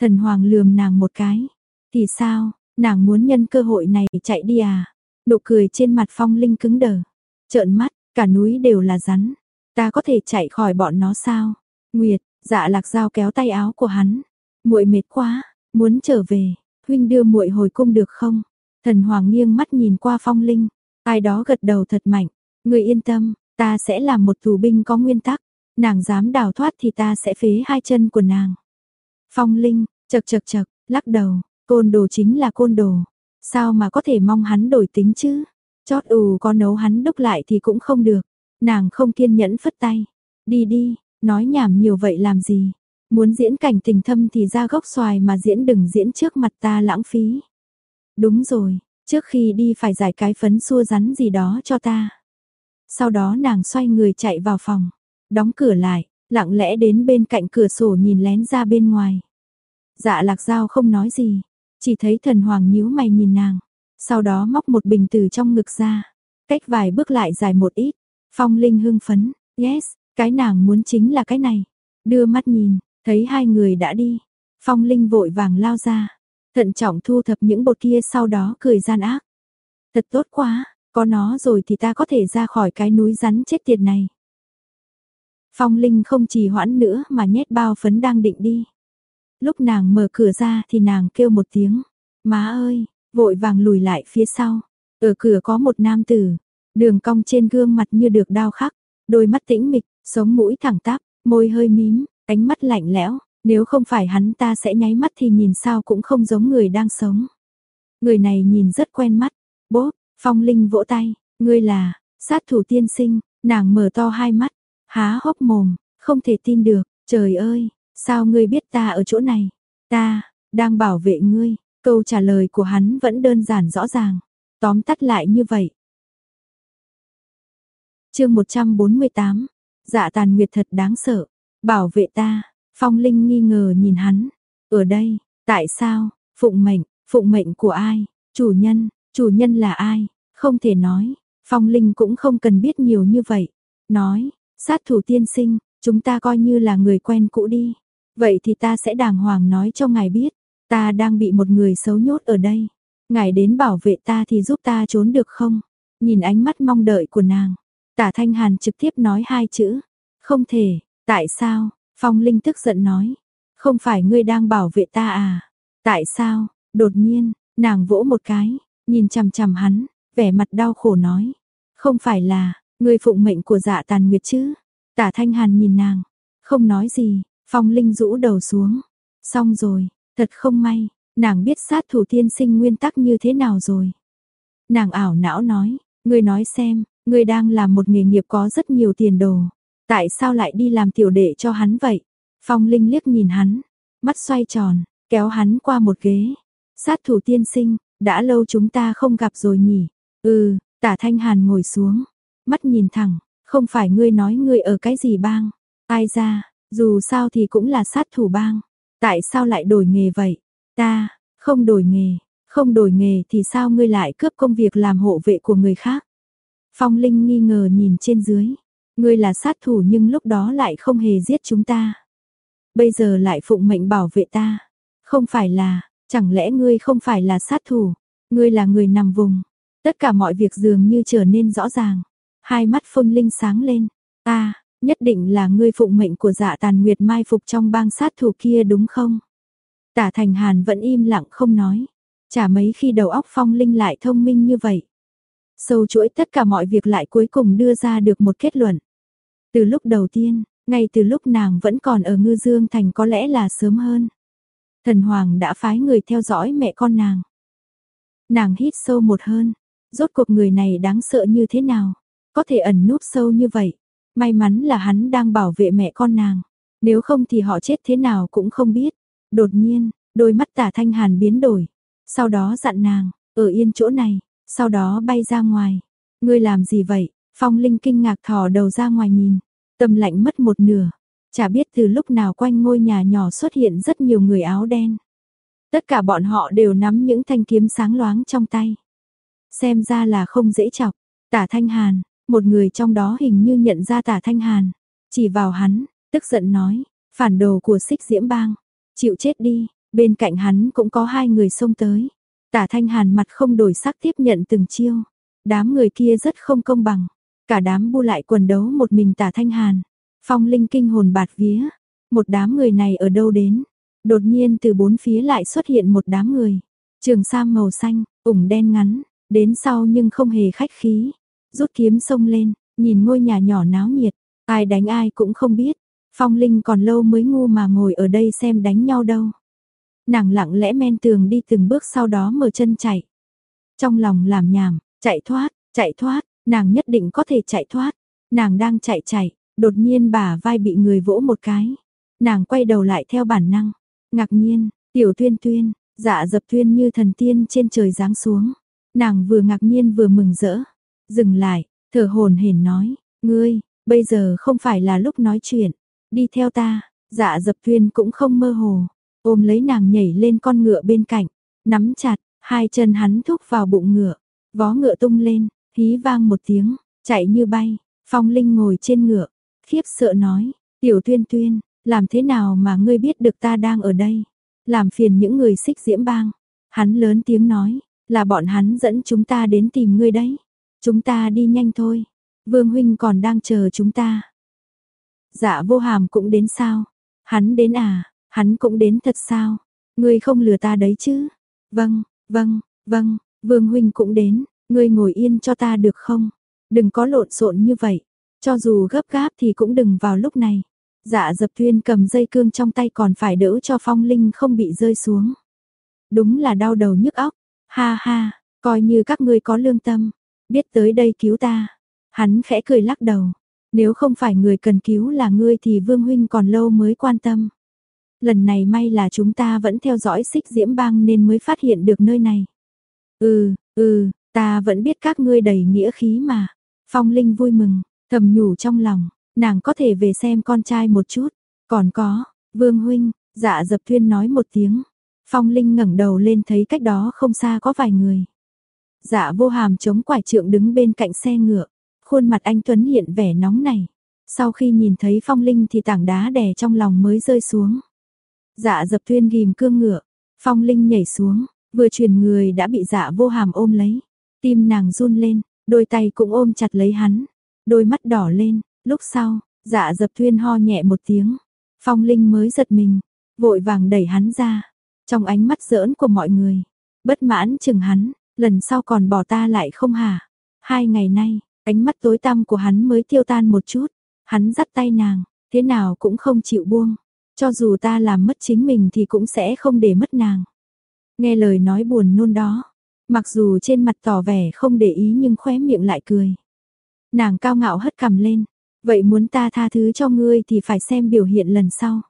Thần hoàng lườm nàng một cái, thì sao, nàng muốn nhân cơ hội này chạy đi à? Nụ cười trên mặt Phong Linh cứng đờ, trợn mắt, cả núi đều là rắn, Ta có thể chạy khỏi bọn nó sao? Nguyệt, dạ lạc dao kéo tay áo của hắn. muội mệt quá, muốn trở về, huynh đưa muội hồi cung được không? Thần Hoàng nghiêng mắt nhìn qua phong linh, ai đó gật đầu thật mạnh. Người yên tâm, ta sẽ làm một tù binh có nguyên tắc. Nàng dám đào thoát thì ta sẽ phế hai chân của nàng. Phong linh, chật chật chật, lắc đầu, côn đồ chính là côn đồ. Sao mà có thể mong hắn đổi tính chứ? Chót ù có nấu hắn đúc lại thì cũng không được. Nàng không kiên nhẫn phất tay. Đi đi, nói nhảm nhiều vậy làm gì? Muốn diễn cảnh tình thâm thì ra gốc xoài mà diễn đừng diễn trước mặt ta lãng phí. Đúng rồi, trước khi đi phải giải cái phấn xua rắn gì đó cho ta. Sau đó nàng xoay người chạy vào phòng, đóng cửa lại, lặng lẽ đến bên cạnh cửa sổ nhìn lén ra bên ngoài. Dạ lạc dao không nói gì, chỉ thấy thần hoàng nhíu mày nhìn nàng, sau đó móc một bình từ trong ngực ra, cách vài bước lại dài một ít, Phong Linh hưng phấn, yes, cái nàng muốn chính là cái này. Đưa mắt nhìn, thấy hai người đã đi. Phong Linh vội vàng lao ra. Thận trọng thu thập những bột kia sau đó cười gian ác. Thật tốt quá, có nó rồi thì ta có thể ra khỏi cái núi rắn chết tiệt này. Phong Linh không trì hoãn nữa mà nhét bao phấn đang định đi. Lúc nàng mở cửa ra thì nàng kêu một tiếng. Má ơi, vội vàng lùi lại phía sau. Ở cửa có một nam tử, đường cong trên gương mặt như được đao khắc, đôi mắt tĩnh mịch, sống mũi thẳng tắp, môi hơi mím, ánh mắt lạnh lẽo, nếu không phải hắn ta sẽ nháy mắt thì nhìn sao cũng không giống người đang sống. Người này nhìn rất quen mắt, bố, phong linh vỗ tay, ngươi là, sát thủ tiên sinh, nàng mở to hai mắt, há hốc mồm, không thể tin được, trời ơi, sao ngươi biết ta ở chỗ này, ta, đang bảo vệ ngươi, câu trả lời của hắn vẫn đơn giản rõ ràng, tóm tắt lại như vậy. chương 148, dạ tàn nguyệt thật đáng sợ, bảo vệ ta, Phong Linh nghi ngờ nhìn hắn. Ở đây, tại sao? Phụng mệnh, phụng mệnh của ai? Chủ nhân, chủ nhân là ai? Không thể nói. Phong Linh cũng không cần biết nhiều như vậy. Nói, sát thủ tiên sinh, chúng ta coi như là người quen cũ đi. Vậy thì ta sẽ đàng hoàng nói cho ngài biết. Ta đang bị một người xấu nhốt ở đây. Ngài đến bảo vệ ta thì giúp ta trốn được không? Nhìn ánh mắt mong đợi của nàng. Tả Thanh Hàn trực tiếp nói hai chữ. Không thể, tại sao? Phong Linh tức giận nói, không phải ngươi đang bảo vệ ta à? Tại sao? Đột nhiên, nàng vỗ một cái, nhìn chằm chằm hắn, vẻ mặt đau khổ nói, không phải là, người phụng mệnh của dạ tàn nguyệt chứ? Tả Thanh Hàn nhìn nàng, không nói gì, Phong Linh rũ đầu xuống. Xong rồi, thật không may, nàng biết sát thủ tiên sinh nguyên tắc như thế nào rồi. Nàng ảo não nói, ngươi nói xem, ngươi đang làm một nghề nghiệp có rất nhiều tiền đồ. Tại sao lại đi làm tiểu đệ cho hắn vậy? Phong Linh liếc nhìn hắn, mắt xoay tròn, kéo hắn qua một ghế. Sát thủ tiên sinh, đã lâu chúng ta không gặp rồi nhỉ? Ừ, tả thanh hàn ngồi xuống, mắt nhìn thẳng, không phải ngươi nói ngươi ở cái gì bang? Ai ra, dù sao thì cũng là sát thủ bang. Tại sao lại đổi nghề vậy? Ta, không đổi nghề, không đổi nghề thì sao ngươi lại cướp công việc làm hộ vệ của người khác? Phong Linh nghi ngờ nhìn trên dưới. Ngươi là sát thủ nhưng lúc đó lại không hề giết chúng ta. Bây giờ lại phụng mệnh bảo vệ ta. Không phải là, chẳng lẽ ngươi không phải là sát thủ? Ngươi là người nằm vùng. Tất cả mọi việc dường như trở nên rõ ràng. Hai mắt phong linh sáng lên. Ta, nhất định là ngươi phụng mệnh của dạ tàn nguyệt mai phục trong bang sát thủ kia đúng không? Tả thành hàn vẫn im lặng không nói. Chả mấy khi đầu óc phong linh lại thông minh như vậy. Sâu chuỗi tất cả mọi việc lại cuối cùng đưa ra được một kết luận. Từ lúc đầu tiên, ngay từ lúc nàng vẫn còn ở Ngư Dương Thành có lẽ là sớm hơn. Thần Hoàng đã phái người theo dõi mẹ con nàng. Nàng hít sâu một hơn, rốt cuộc người này đáng sợ như thế nào, có thể ẩn núp sâu như vậy. May mắn là hắn đang bảo vệ mẹ con nàng, nếu không thì họ chết thế nào cũng không biết. Đột nhiên, đôi mắt tả thanh hàn biến đổi, sau đó dặn nàng, ở yên chỗ này, sau đó bay ra ngoài. Ngươi làm gì vậy? Phong Linh kinh ngạc thò đầu ra ngoài nhìn, tâm lạnh mất một nửa. Chả biết từ lúc nào quanh ngôi nhà nhỏ xuất hiện rất nhiều người áo đen. Tất cả bọn họ đều nắm những thanh kiếm sáng loáng trong tay. Xem ra là không dễ chọc. Tả Thanh Hàn, một người trong đó hình như nhận ra Tả Thanh Hàn. Chỉ vào hắn, tức giận nói, phản đồ của xích diễm bang. Chịu chết đi, bên cạnh hắn cũng có hai người xông tới. Tả Thanh Hàn mặt không đổi sắc tiếp nhận từng chiêu. Đám người kia rất không công bằng. Cả đám bu lại quần đấu một mình tả thanh hàn. Phong linh kinh hồn bạt vía. Một đám người này ở đâu đến? Đột nhiên từ bốn phía lại xuất hiện một đám người. Trường sam màu xanh, ủng đen ngắn. Đến sau nhưng không hề khách khí. Rút kiếm xông lên, nhìn ngôi nhà nhỏ náo nhiệt. Ai đánh ai cũng không biết. Phong Linh còn lâu mới ngu mà ngồi ở đây xem đánh nhau đâu. Nàng lặng lẽ men tường đi từng bước sau đó mở chân chạy. Trong lòng làm nhảm, chạy thoát, chạy thoát, Nàng nhất định có thể chạy thoát. Nàng đang chạy chạy, đột nhiên bà vai bị người vỗ một cái. Nàng quay đầu lại theo bản năng. Ngạc nhiên, tiểu tuyên tuyên, dạ dập tuyên như thần tiên trên trời giáng xuống. Nàng vừa ngạc nhiên vừa mừng rỡ. Dừng lại, thở hồn hển nói, ngươi, bây giờ không phải là lúc nói chuyện. Đi theo ta, dạ dập tuyên cũng không mơ hồ. Ôm lấy nàng nhảy lên con ngựa bên cạnh, nắm chặt, hai chân hắn thúc vào bụng ngựa, vó ngựa tung lên, Hí vang một tiếng, chạy như bay, Phong Linh ngồi trên ngựa, khiếp sợ nói, tiểu tuyên tuyên, làm thế nào mà ngươi biết được ta đang ở đây? Làm phiền những người xích diễm bang, Hắn lớn tiếng nói, là bọn hắn dẫn chúng ta đến tìm ngươi đấy. Chúng ta đi nhanh thôi. Vương huynh còn đang chờ chúng ta. Dạ vô hàm cũng đến sao? Hắn đến à? Hắn cũng đến thật sao? Ngươi không lừa ta đấy chứ? Vâng, vâng, vâng, Vương huynh cũng đến, ngươi ngồi yên cho ta được không? Đừng có lộn xộn như vậy, cho dù gấp gáp thì cũng đừng vào lúc này. Dạ dập tuyên cầm dây cương trong tay còn phải đỡ cho phong linh không bị rơi xuống. Đúng là đau đầu nhức óc, ha ha, coi như các ngươi có lương tâm, biết tới đây cứu ta. Hắn khẽ cười lắc đầu, nếu không phải người cần cứu là ngươi thì Vương Huynh còn lâu mới quan tâm. Lần này may là chúng ta vẫn theo dõi xích diễm bang nên mới phát hiện được nơi này. Ừ, ừ, ta vẫn biết các ngươi đầy nghĩa khí mà. Phong Linh vui mừng, thầm nhủ trong lòng, nàng có thể về xem con trai một chút. Còn có, Vương Huynh, dạ dập thuyên nói một tiếng. Phong Linh ngẩng đầu lên thấy cách đó không xa có vài người. Dạ vô hàm chống quải trượng đứng bên cạnh xe ngựa. Khuôn mặt anh Tuấn hiện vẻ nóng này. Sau khi nhìn thấy Phong Linh thì tảng đá đè trong lòng mới rơi xuống. Dạ dập thuyên ghim cương ngựa. Phong Linh nhảy xuống, vừa truyền người đã bị dạ vô hàm ôm lấy. Tim nàng run lên, đôi tay cũng ôm chặt lấy hắn. Đôi mắt đỏ lên, lúc sau, dạ dập thuyên ho nhẹ một tiếng. Phong Linh mới giật mình, vội vàng đẩy hắn ra. Trong ánh mắt giỡn của mọi người, bất mãn chừng hắn, lần sau còn bỏ ta lại không hả? Hai ngày nay, ánh mắt tối tăm của hắn mới tiêu tan một chút. Hắn dắt tay nàng, thế nào cũng không chịu buông. Cho dù ta làm mất chính mình thì cũng sẽ không để mất nàng. Nghe lời nói buồn nôn đó, mặc dù trên mặt tỏ vẻ không để ý nhưng khóe miệng lại cười. Nàng cao ngạo hất cằm lên, vậy muốn ta tha thứ cho ngươi thì phải xem biểu hiện lần sau.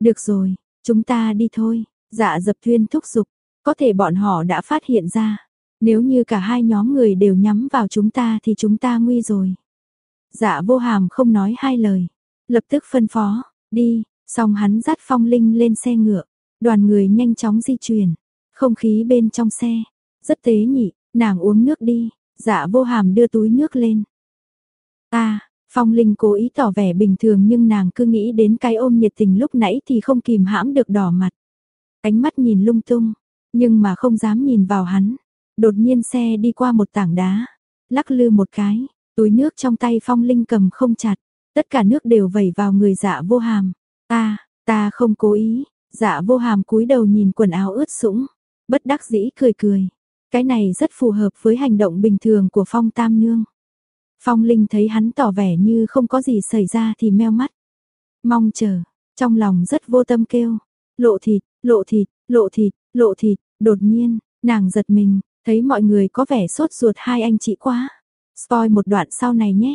Được rồi, chúng ta đi thôi, dạ dập thuyên thúc giục, có thể bọn họ đã phát hiện ra. Nếu như cả hai nhóm người đều nhắm vào chúng ta thì chúng ta nguy rồi. Dạ vô hàm không nói hai lời, lập tức phân phó, đi, xong hắn dắt phong linh lên xe ngựa, đoàn người nhanh chóng di chuyển, không khí bên trong xe, rất tế nhị, nàng uống nước đi, dạ vô hàm đưa túi nước lên. Ta, phong linh cố ý tỏ vẻ bình thường nhưng nàng cứ nghĩ đến cái ôm nhiệt tình lúc nãy thì không kìm hãm được đỏ mặt. Ánh mắt nhìn lung tung, nhưng mà không dám nhìn vào hắn. Đột nhiên xe đi qua một tảng đá, lắc lư một cái, túi nước trong tay phong linh cầm không chặt, tất cả nước đều vẩy vào người dạ vô hàm. Ta, ta không cố ý, dạ vô hàm cúi đầu nhìn quần áo ướt sũng, bất đắc dĩ cười cười. Cái này rất phù hợp với hành động bình thường của phong tam nương. Phong Linh thấy hắn tỏ vẻ như không có gì xảy ra thì meo mắt. Mong chờ, trong lòng rất vô tâm kêu. Lộ thịt, lộ thịt, lộ thịt, lộ thịt, đột nhiên, nàng giật mình, thấy mọi người có vẻ sốt ruột hai anh chị quá. Spoil một đoạn sau này nhé.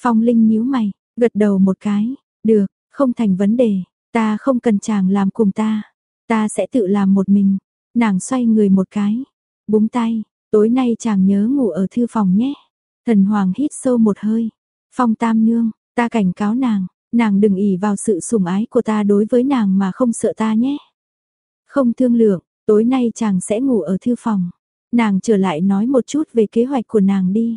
Phong Linh nhíu mày, gật đầu một cái, được, không thành vấn đề, ta không cần chàng làm cùng ta, ta sẽ tự làm một mình. Nàng xoay người một cái, búng tay, tối nay chàng nhớ ngủ ở thư phòng nhé. Thần Hoàng hít sâu một hơi, phong tam nương, ta cảnh cáo nàng, nàng đừng ỉ vào sự sủng ái của ta đối với nàng mà không sợ ta nhé. Không thương lượng, tối nay chàng sẽ ngủ ở thư phòng. Nàng trở lại nói một chút về kế hoạch của nàng đi.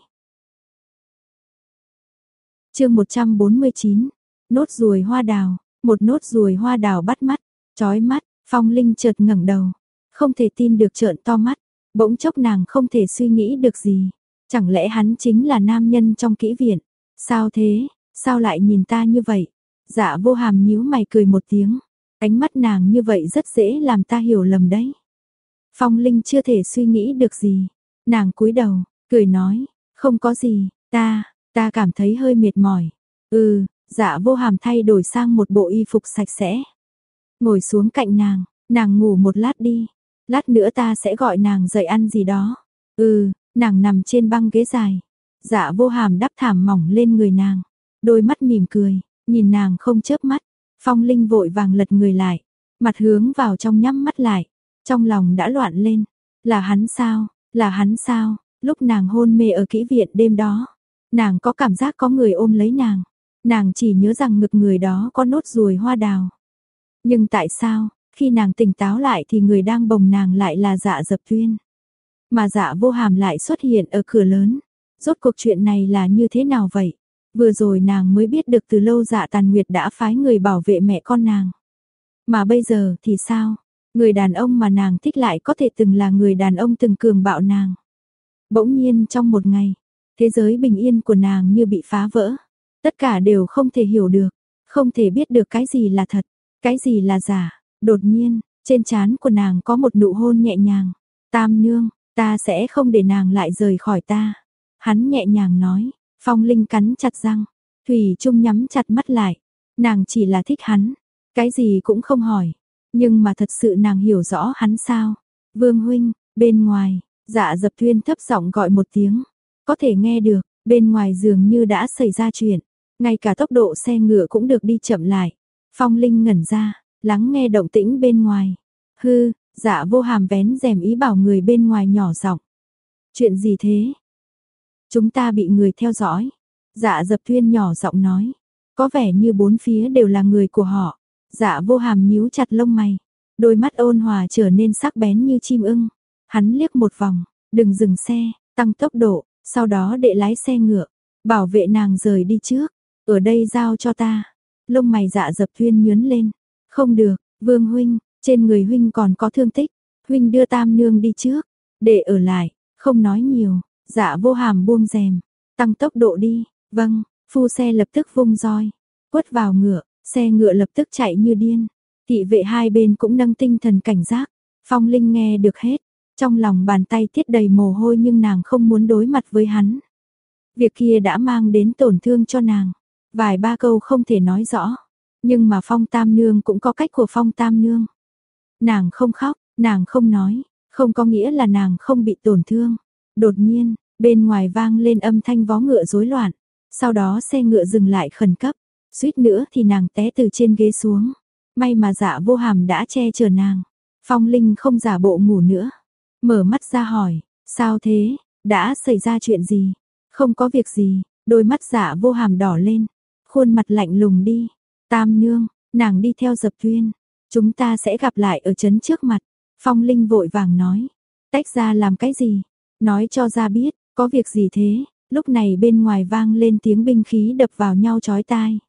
chương 149, nốt ruồi hoa đào, một nốt ruồi hoa đào bắt mắt, chói mắt, phong linh chợt ngẩng đầu, không thể tin được trợn to mắt, bỗng chốc nàng không thể suy nghĩ được gì. Chẳng lẽ hắn chính là nam nhân trong kỹ viện? Sao thế, sao lại nhìn ta như vậy? Dạ vô hàm nhíu mày cười một tiếng, ánh mắt nàng như vậy rất dễ làm ta hiểu lầm đấy. Phong Linh chưa thể suy nghĩ được gì, nàng cúi đầu, cười nói, không có gì, ta, ta cảm thấy hơi mệt mỏi. Ừ, dạ vô hàm thay đổi sang một bộ y phục sạch sẽ. Ngồi xuống cạnh nàng, nàng ngủ một lát đi, lát nữa ta sẽ gọi nàng dậy ăn gì đó. Ừ, nàng nằm trên băng ghế dài. Dạ vô hàm đắp thảm mỏng lên người nàng, đôi mắt mỉm cười, nhìn nàng không chớp mắt. Phong Linh vội vàng lật người lại, mặt hướng vào trong nhắm mắt lại, trong lòng đã loạn lên. Là hắn sao? Là hắn sao? Lúc nàng hôn mê ở kỹ viện đêm đó, nàng có cảm giác có người ôm lấy nàng. Nàng chỉ nhớ rằng ngực người đó có nốt ruồi hoa đào. Nhưng tại sao, khi nàng tỉnh táo lại thì người đang bồng nàng lại là dạ dập tuyên. Mà dạ vô hàm lại xuất hiện ở cửa lớn. Rốt cuộc chuyện này là như thế nào vậy? Vừa rồi nàng mới biết được từ lâu dạ tàn nguyệt đã phái người bảo vệ mẹ con nàng. Mà bây giờ thì sao? Người đàn ông mà nàng thích lại có thể từng là người đàn ông từng cường bạo nàng. Bỗng nhiên trong một ngày, thế giới bình yên của nàng như bị phá vỡ. Tất cả đều không thể hiểu được, không thể biết được cái gì là thật, cái gì là giả. Đột nhiên, trên trán của nàng có một nụ hôn nhẹ nhàng. Tam nương, ta sẽ không để nàng lại rời khỏi ta. Hắn nhẹ nhàng nói, phong linh cắn chặt răng, Thủy Trung nhắm chặt mắt lại. Nàng chỉ là thích hắn, cái gì cũng không hỏi. Nhưng mà thật sự nàng hiểu rõ hắn sao. Vương huynh, bên ngoài, dạ dập thuyên thấp giọng gọi một tiếng. Có thể nghe được, bên ngoài dường như đã xảy ra chuyện. Ngay cả tốc độ xe ngựa cũng được đi chậm lại. Phong Linh ngẩn ra, lắng nghe động tĩnh bên ngoài. Hư, dạ vô hàm vén rèm ý bảo người bên ngoài nhỏ giọng. Chuyện gì thế? Chúng ta bị người theo dõi. Dạ dập thuyên nhỏ giọng nói. Có vẻ như bốn phía đều là người của họ. Dạ vô hàm nhíu chặt lông mày. Đôi mắt ôn hòa trở nên sắc bén như chim ưng. Hắn liếc một vòng, đừng dừng xe, tăng tốc độ, sau đó để lái xe ngựa, bảo vệ nàng rời đi trước. Ở đây giao cho ta. Lông mày dạ dập thuyên nhướn lên. Không được, vương huynh, trên người huynh còn có thương tích. Huynh đưa tam nương đi trước, để ở lại, không nói nhiều. Dạ vô hàm buông rèm, tăng tốc độ đi, Vâng, phu xe lập tức vung roi, quất vào ngựa, xe ngựa lập tức chạy như điên. Thị vệ hai bên cũng nâng tinh thần cảnh giác. Phong Linh nghe được hết, trong lòng bàn tay tiết đầy mồ hôi nhưng nàng không muốn đối mặt với hắn. Việc kia đã mang đến tổn thương cho nàng. Vài ba câu không thể nói rõ, nhưng mà Phong Tam Nương cũng có cách của Phong Tam Nương. Nàng không khóc, nàng không nói, không có nghĩa là nàng không bị tổn thương. Đột nhiên, bên ngoài vang lên âm thanh vó ngựa rối loạn. Sau đó xe ngựa dừng lại khẩn cấp, suýt nữa thì nàng té từ trên ghế xuống. May mà dạ vô hàm đã che chở nàng. Phong Linh không giả bộ ngủ nữa. Mở mắt ra hỏi, sao thế, đã xảy ra chuyện gì? Không có việc gì, đôi mắt dạ vô hàm đỏ lên. Khuôn mặt lạnh lùng đi. Tam nương, nàng đi theo dập tuyên. Chúng ta sẽ gặp lại ở trấn trước mặt. Phong Linh vội vàng nói. Tách ra làm cái gì? Nói cho ra biết, có việc gì thế? Lúc này bên ngoài vang lên tiếng binh khí đập vào nhau chói tai.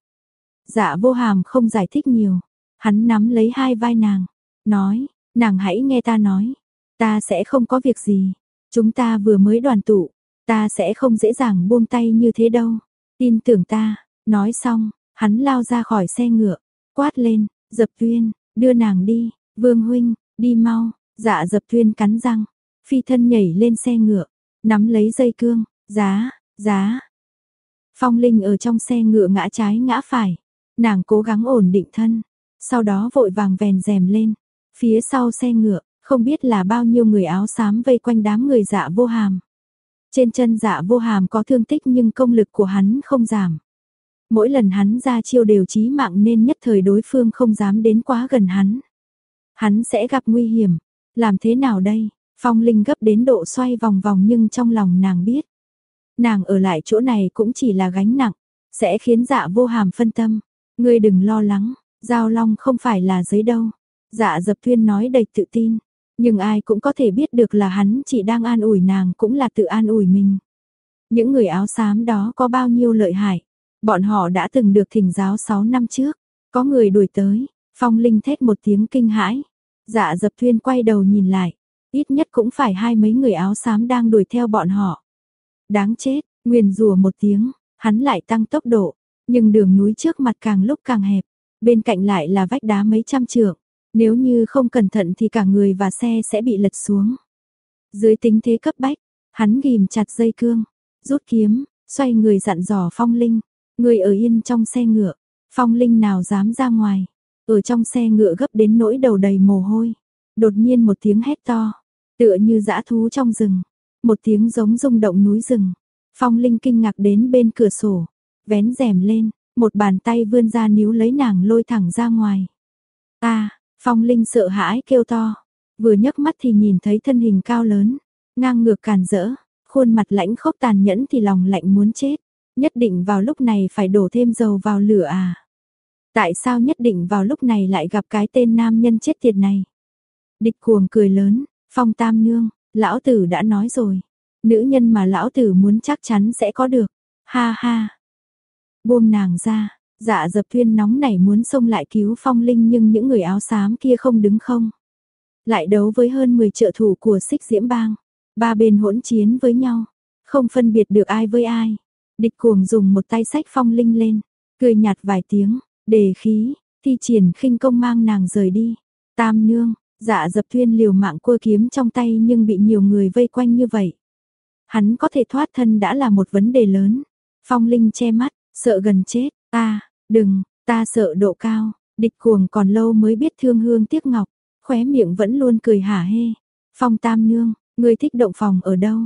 Dạ vô hàm không giải thích nhiều. Hắn nắm lấy hai vai nàng. Nói, nàng hãy nghe ta nói. Ta sẽ không có việc gì. Chúng ta vừa mới đoàn tụ. Ta sẽ không dễ dàng buông tay như thế đâu. Tin tưởng ta. Nói xong, hắn lao ra khỏi xe ngựa. Quát lên, dập tuyên, đưa nàng đi. Vương huynh, đi mau. Dạ dập tuyên cắn răng. Phi thân nhảy lên xe ngựa. Nắm lấy dây cương, Giá, giá. Phong Linh ở trong xe ngựa ngã trái ngã phải. Nàng cố gắng ổn định thân. Sau đó vội vàng vèn rèm lên. Phía sau xe ngựa, không biết là bao nhiêu người áo xám vây quanh đám người dạ vô hàm. Trên chân dạ vô hàm có thương tích nhưng công lực của hắn không giảm. Mỗi lần hắn ra chiêu đều chí mạng nên nhất thời đối phương không dám đến quá gần hắn. Hắn sẽ gặp nguy hiểm. Làm thế nào đây? Phong Linh gấp đến độ xoay vòng vòng nhưng trong lòng nàng biết. Nàng ở lại chỗ này cũng chỉ là gánh nặng, sẽ khiến dạ vô hàm phân tâm. Ngươi đừng lo lắng, giao long không phải là giấy đâu. Dạ dập thuyên nói đầy tự tin, nhưng ai cũng có thể biết được là hắn chỉ đang an ủi nàng cũng là tự an ủi mình. Những người áo xám đó có bao nhiêu lợi hại, bọn họ đã từng được thỉnh giáo 6 năm trước, có người đuổi tới, phong linh thét một tiếng kinh hãi. Dạ dập thuyên quay đầu nhìn lại, ít nhất cũng phải hai mấy người áo xám đang đuổi theo bọn họ. Đáng chết, nguyền rủa một tiếng, hắn lại tăng tốc độ, nhưng đường núi trước mặt càng lúc càng hẹp, bên cạnh lại là vách đá mấy trăm trượng, nếu như không cẩn thận thì cả người và xe sẽ bị lật xuống. Dưới tính thế cấp bách, hắn ghim chặt dây cương, rút kiếm, xoay người dặn dò Phong Linh, người ở yên trong xe ngựa, Phong Linh nào dám ra ngoài, ở trong xe ngựa gấp đến nỗi đầu đầy mồ hôi. Đột nhiên một tiếng hét to, tựa như dã thú trong rừng, một tiếng giống rung động núi rừng. Phong Linh kinh ngạc đến bên cửa sổ, vén rèm lên, một bàn tay vươn ra níu lấy nàng lôi thẳng ra ngoài. A, Phong Linh sợ hãi kêu to, vừa nhấc mắt thì nhìn thấy thân hình cao lớn, ngang ngược càn rỡ, khuôn mặt lãnh khốc tàn nhẫn thì lòng lạnh muốn chết, nhất định vào lúc này phải đổ thêm dầu vào lửa à. Tại sao nhất định vào lúc này lại gặp cái tên nam nhân chết tiệt này? Địch cuồng cười lớn, Phong Tam Nương, Lão tử đã nói rồi, nữ nhân mà lão tử muốn chắc chắn sẽ có được. Ha ha. Buông nàng ra, dạ dập thuyên nóng nảy muốn xông lại cứu phong linh nhưng những người áo xám kia không đứng không. lại đấu với hơn 10 trợ thủ của xích diễm bang. Ba bên hỗn chiến với nhau, không phân biệt được ai với ai. Địch cuồng dùng một tay sách phong linh lên, cười nhạt vài tiếng, đề khí, thi triển khinh công mang nàng rời đi. Tam nương, dạ dập thuyên liều mạng cua kiếm trong tay nhưng bị nhiều người vây quanh như vậy. Hắn có thể thoát thân đã là một vấn đề lớn. Phong linh che mắt, sợ gần chết, ta, đừng, ta sợ độ cao, địch cuồng còn lâu mới biết thương hương tiếc ngọc, khóe miệng vẫn luôn cười hả hê. Phong tam nương, người thích động phòng ở đâu?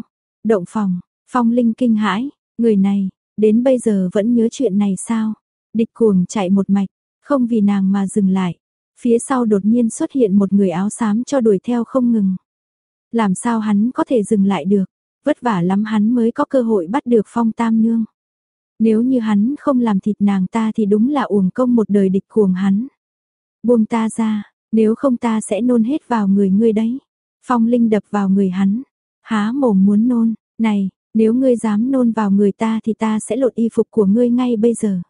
Động phòng, phong linh kinh hãi, người này, đến bây giờ vẫn nhớ chuyện này sao? Địch cuồng chạy một mạch, không vì nàng mà dừng lại. Phía sau đột nhiên xuất hiện một người áo xám cho đuổi theo không ngừng. Làm sao hắn có thể dừng lại được? Vất vả lắm hắn mới có cơ hội bắt được phong tam nương. Nếu như hắn không làm thịt nàng ta thì đúng là uổng công một đời địch cuồng hắn. Buông ta ra, nếu không ta sẽ nôn hết vào người ngươi đấy. Phong Linh đập vào người hắn, há mồm muốn nôn, này, nếu ngươi dám nôn vào người ta thì ta sẽ lột y phục của ngươi ngay bây giờ.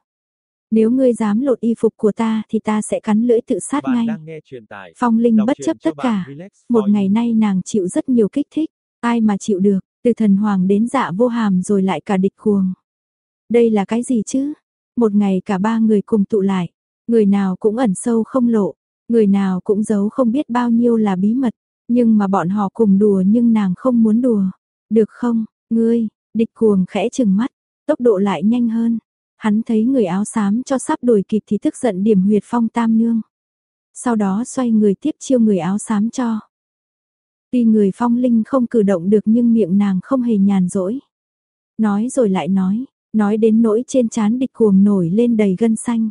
Nếu ngươi dám lột y phục của ta thì ta sẽ cắn lưỡi tự sát ngay. Phong Linh bất chấp tất cả. Một ngày nay nàng chịu rất nhiều kích thích. Ai mà chịu được, từ thần hoàng đến dạ vô hàm rồi lại cả địch cuồng. Đây là cái gì chứ? Một ngày cả ba người cùng tụ lại. Người nào cũng ẩn sâu không lộ. Người nào cũng giấu không biết bao nhiêu là bí mật. Nhưng mà bọn họ cùng đùa nhưng nàng không muốn đùa. Được không, ngươi, địch cuồng khẽ chừng mắt. Tốc độ lại nhanh hơn. Hắn thấy người áo xám cho sắp đuổi kịp thì tức giận điểm huyệt phong tam nương. Sau đó xoay người tiếp chiêu người áo xám cho. Tuy người phong linh không cử động được nhưng miệng nàng không hề nhàn rỗi. Nói rồi lại nói, nói đến nỗi trên trán địch cuồng nổi lên đầy gân xanh.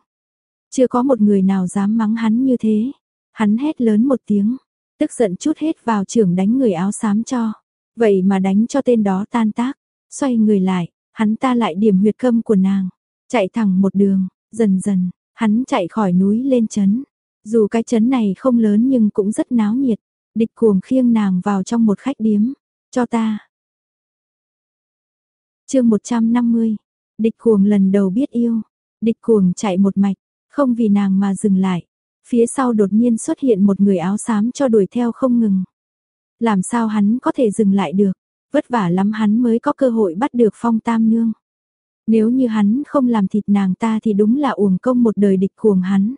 Chưa có một người nào dám mắng hắn như thế. Hắn hét lớn một tiếng, tức giận chút hết vào trưởng đánh người áo xám cho. Vậy mà đánh cho tên đó tan tác, xoay người lại, hắn ta lại điểm huyệt câm của nàng. Chạy thẳng một đường, dần dần, hắn chạy khỏi núi lên chấn. Dù cái chấn này không lớn nhưng cũng rất náo nhiệt. Địch cuồng khiêng nàng vào trong một khách điếm. Cho ta. chương 150. Địch cuồng lần đầu biết yêu. Địch cuồng chạy một mạch. Không vì nàng mà dừng lại. Phía sau đột nhiên xuất hiện một người áo xám cho đuổi theo không ngừng. Làm sao hắn có thể dừng lại được. Vất vả lắm hắn mới có cơ hội bắt được phong tam nương. Nếu như hắn không làm thịt nàng ta thì đúng là uổng công một đời địch cuồng hắn.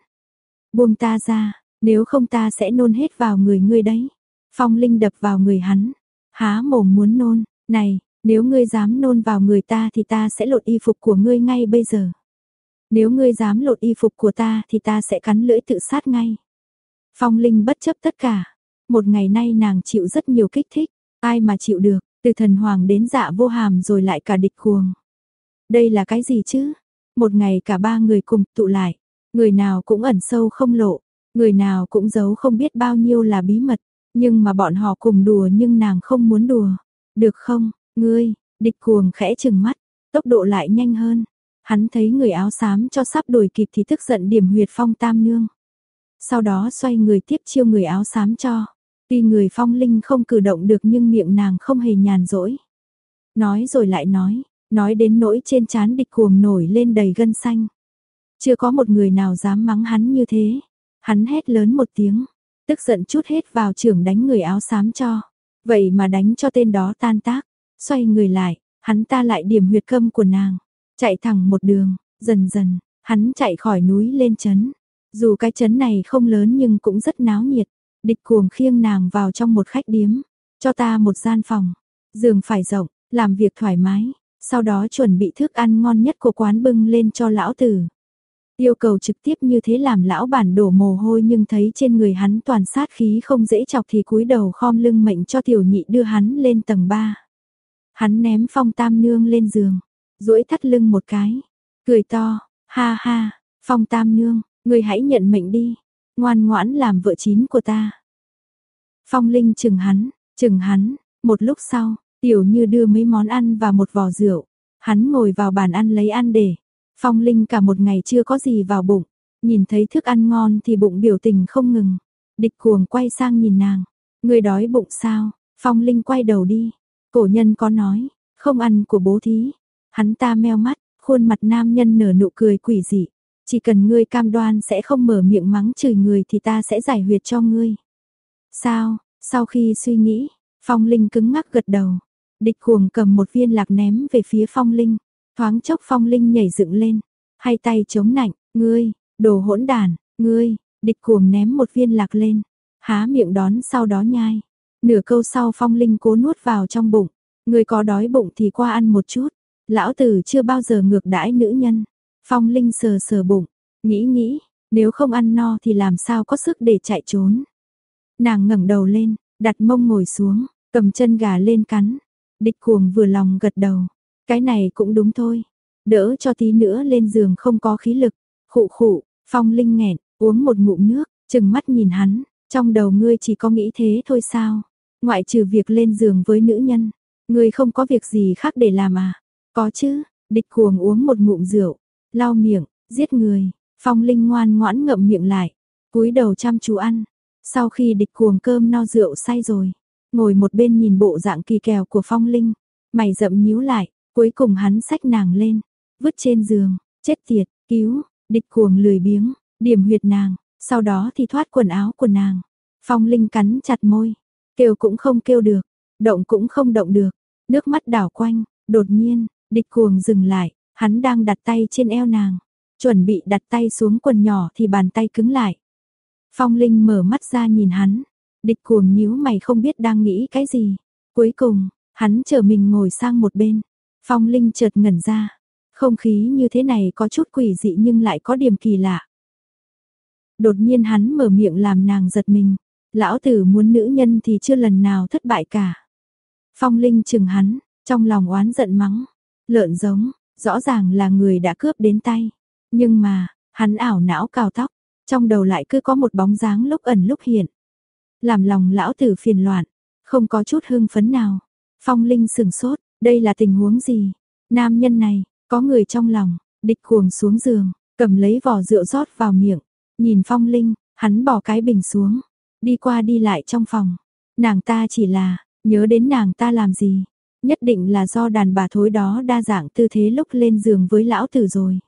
Buông ta ra, nếu không ta sẽ nôn hết vào người ngươi đấy. Phong Linh đập vào người hắn, há mồm muốn nôn, này, nếu ngươi dám nôn vào người ta thì ta sẽ lột y phục của ngươi ngay bây giờ. Nếu ngươi dám lột y phục của ta thì ta sẽ cắn lưỡi tự sát ngay. Phong Linh bất chấp tất cả. Một ngày nay nàng chịu rất nhiều kích thích, ai mà chịu được, từ thần hoàng đến dạ vô hàm rồi lại cả địch cuồng. Đây là cái gì chứ? Một ngày cả ba người cùng tụ lại, người nào cũng ẩn sâu không lộ, người nào cũng giấu không biết bao nhiêu là bí mật, nhưng mà bọn họ cùng đùa nhưng nàng không muốn đùa. Được không, ngươi, địch cuồng khẽ chừng mắt, tốc độ lại nhanh hơn. Hắn thấy người áo xám cho sắp đuổi kịp thì tức giận điểm huyệt phong tam nương. Sau đó xoay người tiếp chiêu người áo xám cho. Tuy người phong linh không cử động được nhưng miệng nàng không hề nhàn rỗi. Nói rồi lại nói, Nói đến nỗi trên trán địch cuồng nổi lên đầy gân xanh. Chưa có một người nào dám mắng hắn như thế. Hắn hét lớn một tiếng, tức giận chút hết vào trưởng đánh người áo xám cho. Vậy mà đánh cho tên đó tan tác, xoay người lại, hắn ta lại điểm huyệt câm của nàng, chạy thẳng một đường, dần dần, hắn chạy khỏi núi lên chấn. Dù cái chấn này không lớn nhưng cũng rất náo nhiệt, địch cuồng khiêng nàng vào trong một khách điếm, cho ta một gian phòng, giường phải rộng, làm việc thoải mái, sau đó chuẩn bị thức ăn ngon nhất của quán bưng lên cho lão tử. Yêu cầu trực tiếp như thế làm lão bản đổ mồ hôi nhưng thấy trên người hắn toàn sát khí không dễ chọc thì cúi đầu khom lưng mệnh cho tiểu nhị đưa hắn lên tầng 3. Hắn ném phong tam nương lên giường, duỗi thắt lưng một cái, cười to, ha ha, phong tam nương, người hãy nhận mệnh đi, ngoan ngoãn làm vợ chín của ta. Phong linh chừng hắn, chừng hắn, một lúc sau, Tiểu như đưa mấy món ăn và một vò rượu. Hắn ngồi vào bàn ăn lấy ăn để. Phong Linh cả một ngày chưa có gì vào bụng. Nhìn thấy thức ăn ngon thì bụng biểu tình không ngừng. Địch cuồng quay sang nhìn nàng. Người đói bụng sao? Phong Linh quay đầu đi. Cổ nhân có nói, không ăn của bố thí. Hắn ta meo mắt, khuôn mặt nam nhân nở nụ cười quỷ dị. Chỉ cần ngươi cam đoan sẽ không mở miệng mắng chửi người thì ta sẽ giải huyệt cho ngươi. Sao, sau khi suy nghĩ, Phong Linh cứng ngắc gật đầu. Địch cuồng cầm một viên lạc ném về phía Phong Linh. Thoáng chốc Phong Linh nhảy dựng lên. Hai tay chống nạnh, ngươi, đồ hỗn đàn, ngươi, địch cuồng ném một viên lạc lên. Há miệng đón sau đó nhai. Nửa câu sau Phong Linh cố nuốt vào trong bụng. Ngươi có đói bụng thì qua ăn một chút. Lão tử chưa bao giờ ngược đãi nữ nhân. Phong Linh sờ sờ bụng, nghĩ nghĩ, nếu không ăn no thì làm sao có sức để chạy trốn. Nàng ngẩng đầu lên, đặt mông ngồi xuống, cầm chân gà lên cắn. Địch cuồng vừa lòng gật đầu. Cái này cũng đúng thôi. Đỡ cho tí nữa lên giường không có khí lực. Khụ khụ, phong linh nghẹn, uống một ngụm nước, chừng mắt nhìn hắn. Trong đầu ngươi chỉ có nghĩ thế thôi sao? Ngoại trừ việc lên giường với nữ nhân. Ngươi không có việc gì khác để làm à? Có chứ, địch cuồng uống một ngụm rượu. Lau miệng, giết người. Phong linh ngoan ngoãn ngậm miệng lại. cúi đầu chăm chú ăn. Sau khi địch cuồng cơm no rượu say rồi, ngồi một bên nhìn bộ dạng kỳ kèo của Phong Linh, mày rậm nhíu lại, cuối cùng hắn xách nàng lên, vứt trên giường, chết tiệt, cứu, địch cuồng lười biếng, điểm huyệt nàng, sau đó thì thoát quần áo của nàng. Phong Linh cắn chặt môi, kêu cũng không kêu được, động cũng không động được, nước mắt đảo quanh, đột nhiên, địch cuồng dừng lại, hắn đang đặt tay trên eo nàng, chuẩn bị đặt tay xuống quần nhỏ thì bàn tay cứng lại. Phong Linh mở mắt ra nhìn hắn, địch cuồng nhíu mày không biết đang nghĩ cái gì. Cuối cùng, hắn chờ mình ngồi sang một bên. Phong Linh chợt ngẩn ra, không khí như thế này có chút quỷ dị nhưng lại có điểm kỳ lạ. Đột nhiên hắn mở miệng làm nàng giật mình, lão tử muốn nữ nhân thì chưa lần nào thất bại cả. Phong Linh chừng hắn, trong lòng oán giận mắng, lợn giống, rõ ràng là người đã cướp đến tay. Nhưng mà, hắn ảo não cào tóc, trong đầu lại cứ có một bóng dáng lúc ẩn lúc hiện. Làm lòng lão tử phiền loạn, không có chút hưng phấn nào. Phong Linh sừng sốt, đây là tình huống gì? Nam nhân này, có người trong lòng, địch cuồng xuống giường, cầm lấy vỏ rượu rót vào miệng, nhìn Phong Linh, hắn bỏ cái bình xuống, đi qua đi lại trong phòng. Nàng ta chỉ là, nhớ đến nàng ta làm gì? Nhất định là do đàn bà thối đó đa dạng tư thế lúc lên giường với lão tử rồi.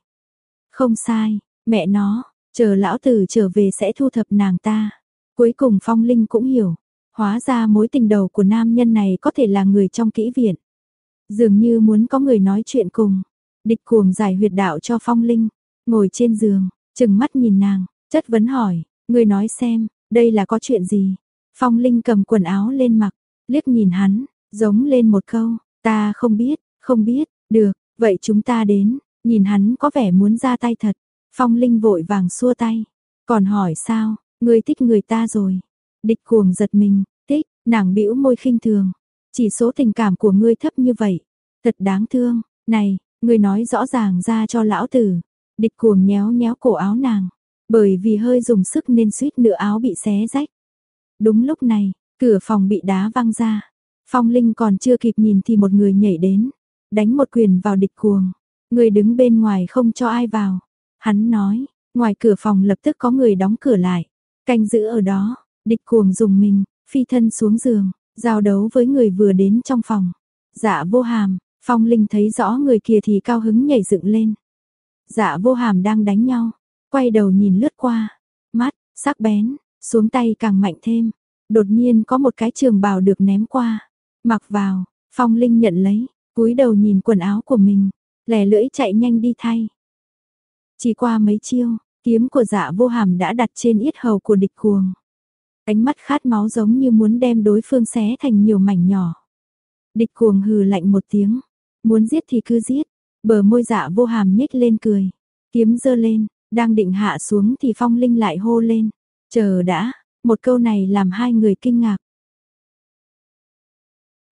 Không sai, mẹ nó, chờ lão tử trở về sẽ thu thập nàng ta. Cuối cùng Phong Linh cũng hiểu, hóa ra mối tình đầu của nam nhân này có thể là người trong kỹ viện. Dường như muốn có người nói chuyện cùng. Địch cuồng giải huyệt đạo cho Phong Linh, ngồi trên giường, chừng mắt nhìn nàng, chất vấn hỏi, người nói xem, đây là có chuyện gì? Phong Linh cầm quần áo lên mặc, liếc nhìn hắn, giống lên một câu, ta không biết, không biết, được, vậy chúng ta đến, nhìn hắn có vẻ muốn ra tay thật, Phong Linh vội vàng xua tay. Còn hỏi sao, ngươi thích người ta rồi. Địch cuồng giật mình, thích, nàng bĩu môi khinh thường. Chỉ số tình cảm của ngươi thấp như vậy. Thật đáng thương, này, ngươi nói rõ ràng ra cho lão tử. Địch cuồng nhéo nhéo cổ áo nàng. Bởi vì hơi dùng sức nên suýt nửa áo bị xé rách. Đúng lúc này, cửa phòng bị đá văng ra. Phong Linh còn chưa kịp nhìn thì một người nhảy đến. Đánh một quyền vào địch cuồng. Người đứng bên ngoài không cho ai vào. Hắn nói, ngoài cửa phòng lập tức có người đóng cửa lại, canh giữ ở đó, địch cuồng dùng mình, phi thân xuống giường, giao đấu với người vừa đến trong phòng. Dạ vô hàm, phong linh thấy rõ người kia thì cao hứng nhảy dựng lên. Dạ vô hàm đang đánh nhau, quay đầu nhìn lướt qua, mắt, sắc bén, xuống tay càng mạnh thêm. Đột nhiên có một cái trường bào được ném qua, mặc vào, phong linh nhận lấy, cúi đầu nhìn quần áo của mình, lẻ lưỡi chạy nhanh đi thay. Chỉ qua mấy chiêu, kiếm của dạ vô hàm đã đặt trên yết hầu của địch cuồng. Ánh mắt khát máu giống như muốn đem đối phương xé thành nhiều mảnh nhỏ. Địch cuồng hừ lạnh một tiếng, muốn giết thì cứ giết, bờ môi dạ vô hàm nhếch lên cười. Kiếm giơ lên, đang định hạ xuống thì phong linh lại hô lên. Chờ đã, một câu này làm hai người kinh ngạc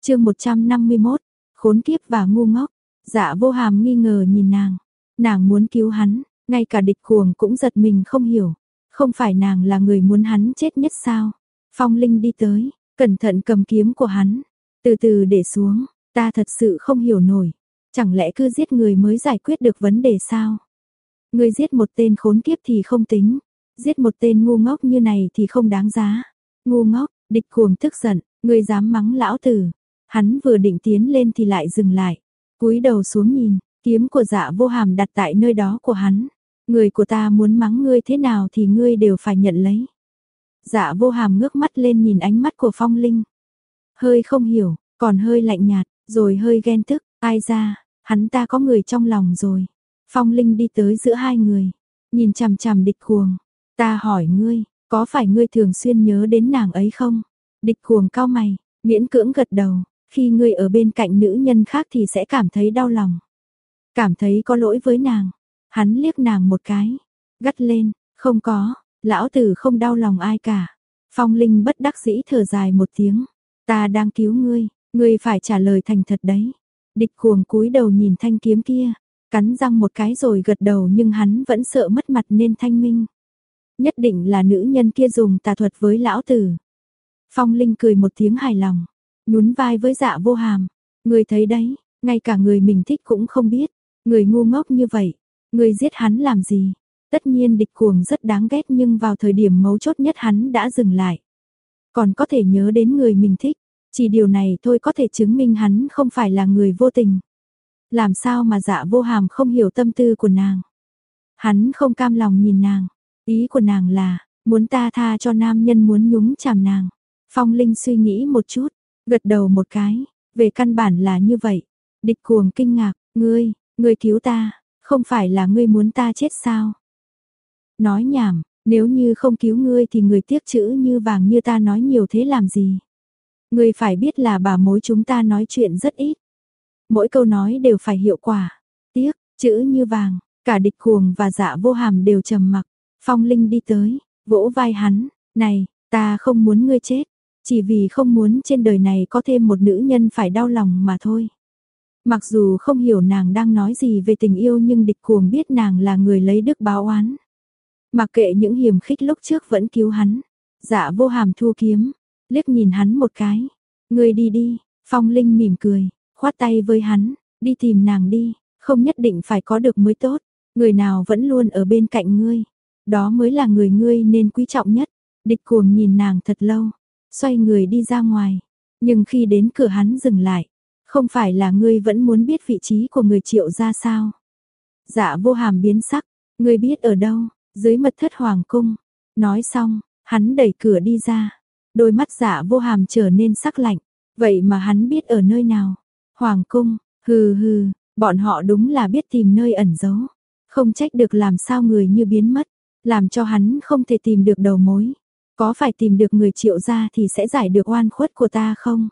chương 151, khốn kiếp và ngu ngốc, dạ vô hàm nghi ngờ nhìn nàng. Nàng muốn cứu hắn, ngay cả địch cuồng cũng giật mình không hiểu. Không phải nàng là người muốn hắn chết nhất sao? Phong Linh đi tới, cẩn thận cầm kiếm của hắn. Từ từ để xuống, ta thật sự không hiểu nổi. Chẳng lẽ cứ giết người mới giải quyết được vấn đề sao? Người giết một tên khốn kiếp thì không tính. Giết một tên ngu ngốc như này thì không đáng giá. Ngu ngốc, địch cuồng tức giận, người dám mắng lão tử. Hắn vừa định tiến lên thì lại dừng lại. cúi đầu xuống nhìn, kiếm của dạ vô hàm đặt tại nơi đó của hắn. Người của ta muốn mắng ngươi thế nào thì ngươi đều phải nhận lấy. Dạ vô hàm ngước mắt lên nhìn ánh mắt của Phong Linh. Hơi không hiểu, còn hơi lạnh nhạt, rồi hơi ghen tức, ai ra, hắn ta có người trong lòng rồi. Phong Linh đi tới giữa hai người, nhìn chằm chằm địch cuồng. Ta hỏi ngươi, có phải ngươi thường xuyên nhớ đến nàng ấy không? Địch cuồng cao mày, miễn cưỡng gật đầu, khi ngươi ở bên cạnh nữ nhân khác thì sẽ cảm thấy đau lòng. Cảm thấy có lỗi với nàng. Hắn liếc nàng một cái, gắt lên, không có, lão tử không đau lòng ai cả. Phong Linh bất đắc dĩ thở dài một tiếng, ta đang cứu ngươi, ngươi phải trả lời thành thật đấy. Địch cuồng cúi đầu nhìn thanh kiếm kia, cắn răng một cái rồi gật đầu nhưng hắn vẫn sợ mất mặt nên thanh minh. Nhất định là nữ nhân kia dùng tà thuật với lão tử. Phong Linh cười một tiếng hài lòng, nhún vai với dạ vô hàm. Người thấy đấy, ngay cả người mình thích cũng không biết. Người ngu ngốc như vậy, người giết hắn làm gì? Tất nhiên địch cuồng rất đáng ghét nhưng vào thời điểm mấu chốt nhất hắn đã dừng lại. Còn có thể nhớ đến người mình thích, chỉ điều này thôi có thể chứng minh hắn không phải là người vô tình. Làm sao mà dạ vô hàm không hiểu tâm tư của nàng. Hắn không cam lòng nhìn nàng, ý của nàng là, muốn ta tha cho nam nhân muốn nhúng chàm nàng. Phong Linh suy nghĩ một chút, gật đầu một cái, về căn bản là như vậy. Địch cuồng kinh ngạc, ngươi, ngươi cứu ta, không phải là ngươi muốn ta chết sao? Nói nhảm, nếu như không cứu ngươi thì người tiếc chữ như vàng như ta nói nhiều thế làm gì? Ngươi phải biết là bà mối chúng ta nói chuyện rất ít. Mỗi câu nói đều phải hiệu quả. Tiếc, chữ như vàng, cả địch cuồng và dạ vô hàm đều trầm mặc. Phong Linh đi tới, vỗ vai hắn, này, ta không muốn ngươi chết, chỉ vì không muốn trên đời này có thêm một nữ nhân phải đau lòng mà thôi. Mặc dù không hiểu nàng đang nói gì về tình yêu nhưng địch cuồng biết nàng là người lấy đức báo oán. Mặc kệ những hiểm khích lúc trước vẫn cứu hắn. Dạ vô hàm thu kiếm, liếc nhìn hắn một cái. Người đi đi, phong linh mỉm cười, khoát tay với hắn, đi tìm nàng đi, không nhất định phải có được mới tốt. Người nào vẫn luôn ở bên cạnh ngươi, đó mới là người ngươi nên quý trọng nhất. Địch cuồng nhìn nàng thật lâu, xoay người đi ra ngoài. Nhưng khi đến cửa hắn dừng lại, không phải là ngươi vẫn muốn biết vị trí của người triệu ra sao? Dạ vô hàm biến sắc, ngươi biết ở đâu, dưới mật thất hoàng cung. Nói xong, hắn đẩy cửa đi ra. Đôi mắt dạ vô hàm trở nên sắc lạnh. Vậy mà hắn biết ở nơi nào? Hoàng cung, hừ hừ, bọn họ đúng là biết tìm nơi ẩn giấu. Không trách được làm sao người như biến mất, làm cho hắn không thể tìm được đầu mối. Có phải tìm được người triệu ra thì sẽ giải được oan khuất của ta không?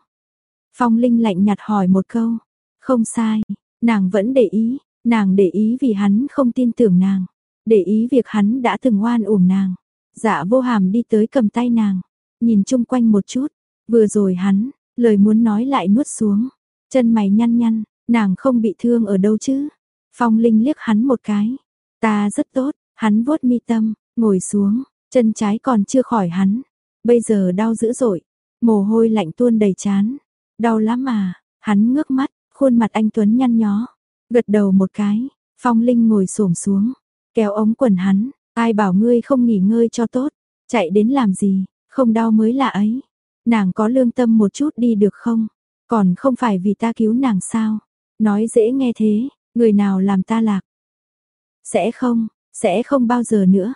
Phong Linh lạnh nhạt hỏi một câu. Không sai, nàng vẫn để ý, nàng để ý vì hắn không tin tưởng nàng. Để ý việc hắn đã từng oan uổng nàng. Dạ vô hàm đi tới cầm tay nàng, nhìn chung quanh một chút. Vừa rồi hắn, lời muốn nói lại nuốt xuống. Chân mày nhăn nhăn, nàng không bị thương ở đâu chứ. Phong Linh liếc hắn một cái. Ta rất tốt, hắn vuốt mi tâm, ngồi xuống, chân trái còn chưa khỏi hắn. Bây giờ đau dữ dội, mồ hôi lạnh tuôn đầy chán. Đau lắm mà, hắn ngước mắt, khuôn mặt anh Tuấn nhăn nhó, gật đầu một cái, Phong Linh ngồi xổm xuống, kéo ống quần hắn, ai bảo ngươi không nghỉ ngơi cho tốt, chạy đến làm gì, không đau mới lạ ấy. Nàng có lương tâm một chút đi được không? Còn không phải vì ta cứu nàng sao? Nói dễ nghe thế, người nào làm ta lạc? Sẽ không, sẽ không bao giờ nữa.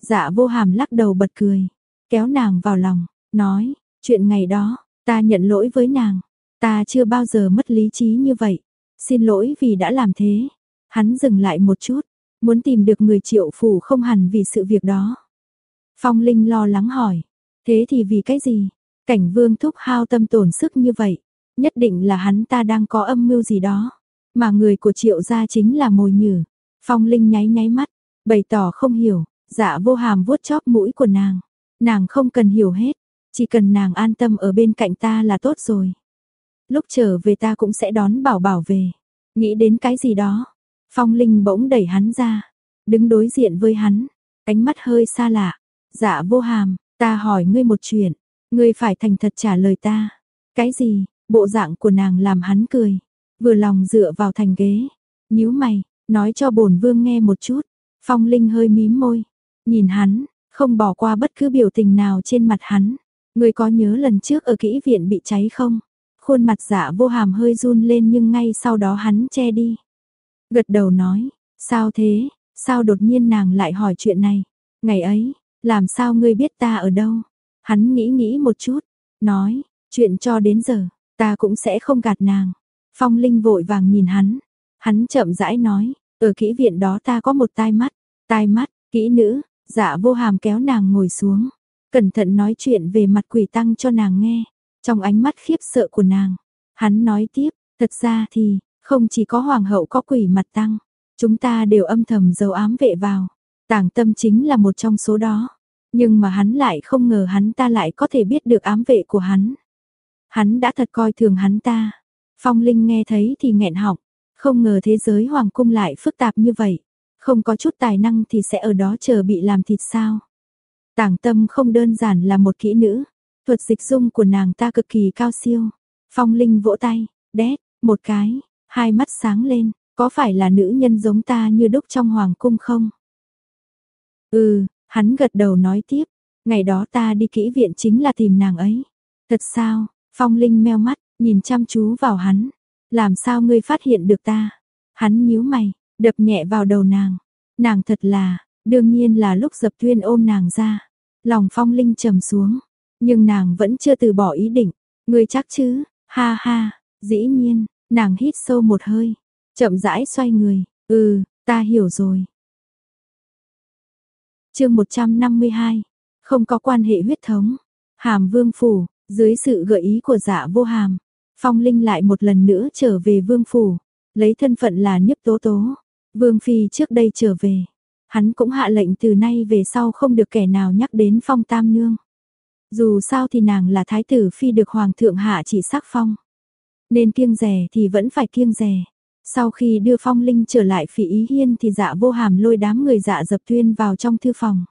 Dạ vô hàm lắc đầu bật cười, kéo nàng vào lòng, nói, chuyện ngày đó, Ta nhận lỗi với nàng, ta chưa bao giờ mất lý trí như vậy. Xin lỗi vì đã làm thế. Hắn dừng lại một chút, muốn tìm được người triệu phủ không hẳn vì sự việc đó. Phong Linh lo lắng hỏi, thế thì vì cái gì? Cảnh vương thúc hao tâm tổn sức như vậy, nhất định là hắn ta đang có âm mưu gì đó. Mà người của triệu gia chính là mồi nhử. Phong Linh nháy nháy mắt, bày tỏ không hiểu, dạ vô hàm vuốt chóp mũi của nàng. Nàng không cần hiểu hết, chỉ cần nàng an tâm ở bên cạnh ta là tốt rồi. Lúc trở về ta cũng sẽ đón bảo bảo về. Nghĩ đến cái gì đó. Phong Linh bỗng đẩy hắn ra. Đứng đối diện với hắn. Ánh mắt hơi xa lạ. Dạ vô hàm, ta hỏi ngươi một chuyện. Ngươi phải thành thật trả lời ta. Cái gì? Bộ dạng của nàng làm hắn cười. Vừa lòng dựa vào thành ghế. nhíu mày, nói cho bổn vương nghe một chút. Phong Linh hơi mím môi. Nhìn hắn, không bỏ qua bất cứ biểu tình nào trên mặt hắn. Người có nhớ lần trước ở kỹ viện bị cháy không? Khuôn mặt dạ vô hàm hơi run lên nhưng ngay sau đó hắn che đi. Gật đầu nói, sao thế, sao đột nhiên nàng lại hỏi chuyện này? Ngày ấy, làm sao ngươi biết ta ở đâu? Hắn nghĩ nghĩ một chút, nói, chuyện cho đến giờ, ta cũng sẽ không gạt nàng. Phong Linh vội vàng nhìn hắn, hắn chậm rãi nói, ở kỹ viện đó ta có một tai mắt, tai mắt, kỹ nữ, dạ vô hàm kéo nàng ngồi xuống, cẩn thận nói chuyện về mặt quỷ tăng cho nàng nghe, trong ánh mắt khiếp sợ của nàng. Hắn nói tiếp, thật ra thì, không chỉ có hoàng hậu có quỷ mặt tăng, chúng ta đều âm thầm dấu ám vệ vào. Tàng tâm chính là một trong số đó. Nhưng mà hắn lại không ngờ hắn ta lại có thể biết được ám vệ của hắn. Hắn đã thật coi thường hắn ta. Phong Linh nghe thấy thì nghẹn họng, không ngờ thế giới hoàng cung lại phức tạp như vậy. Không có chút tài năng thì sẽ ở đó chờ bị làm thịt sao. Tảng tâm không đơn giản là một kỹ nữ, thuật dịch dung của nàng ta cực kỳ cao siêu. Phong Linh vỗ tay, đét, một cái, hai mắt sáng lên, có phải là nữ nhân giống ta như đúc trong hoàng cung không? Ừ, hắn gật đầu nói tiếp, ngày đó ta đi kỹ viện chính là tìm nàng ấy. Thật sao? Phong Linh meo mắt, nhìn chăm chú vào hắn. Làm sao ngươi phát hiện được ta? Hắn nhíu mày, đập nhẹ vào đầu nàng. Nàng thật là, đương nhiên là lúc dập tuyên ôm nàng ra. Lòng Phong Linh trầm xuống, nhưng nàng vẫn chưa từ bỏ ý định. Ngươi chắc chứ? Ha ha, dĩ nhiên, nàng hít sâu một hơi, chậm rãi xoay người. Ừ, ta hiểu rồi. Chương 152. Không có quan hệ huyết thống. Hàm Vương phủ, dưới sự gợi ý của Dạ Vô Hàm, Phong Linh lại một lần nữa trở về Vương phủ, lấy thân phận là Nhiếp Tố Tố. Vương phi trước đây trở về, hắn cũng hạ lệnh từ nay về sau không được kẻ nào nhắc đến Phong Tam nương. Dù sao thì nàng là thái tử phi được hoàng thượng hạ chỉ sắc phong, nên kiêng rẻ thì vẫn phải kiêng rẻ. Sau khi đưa Phong Linh trở lại phỉ ý hiên thì dạ vô hàm lôi đám người dạ dập tuyên vào trong thư phòng.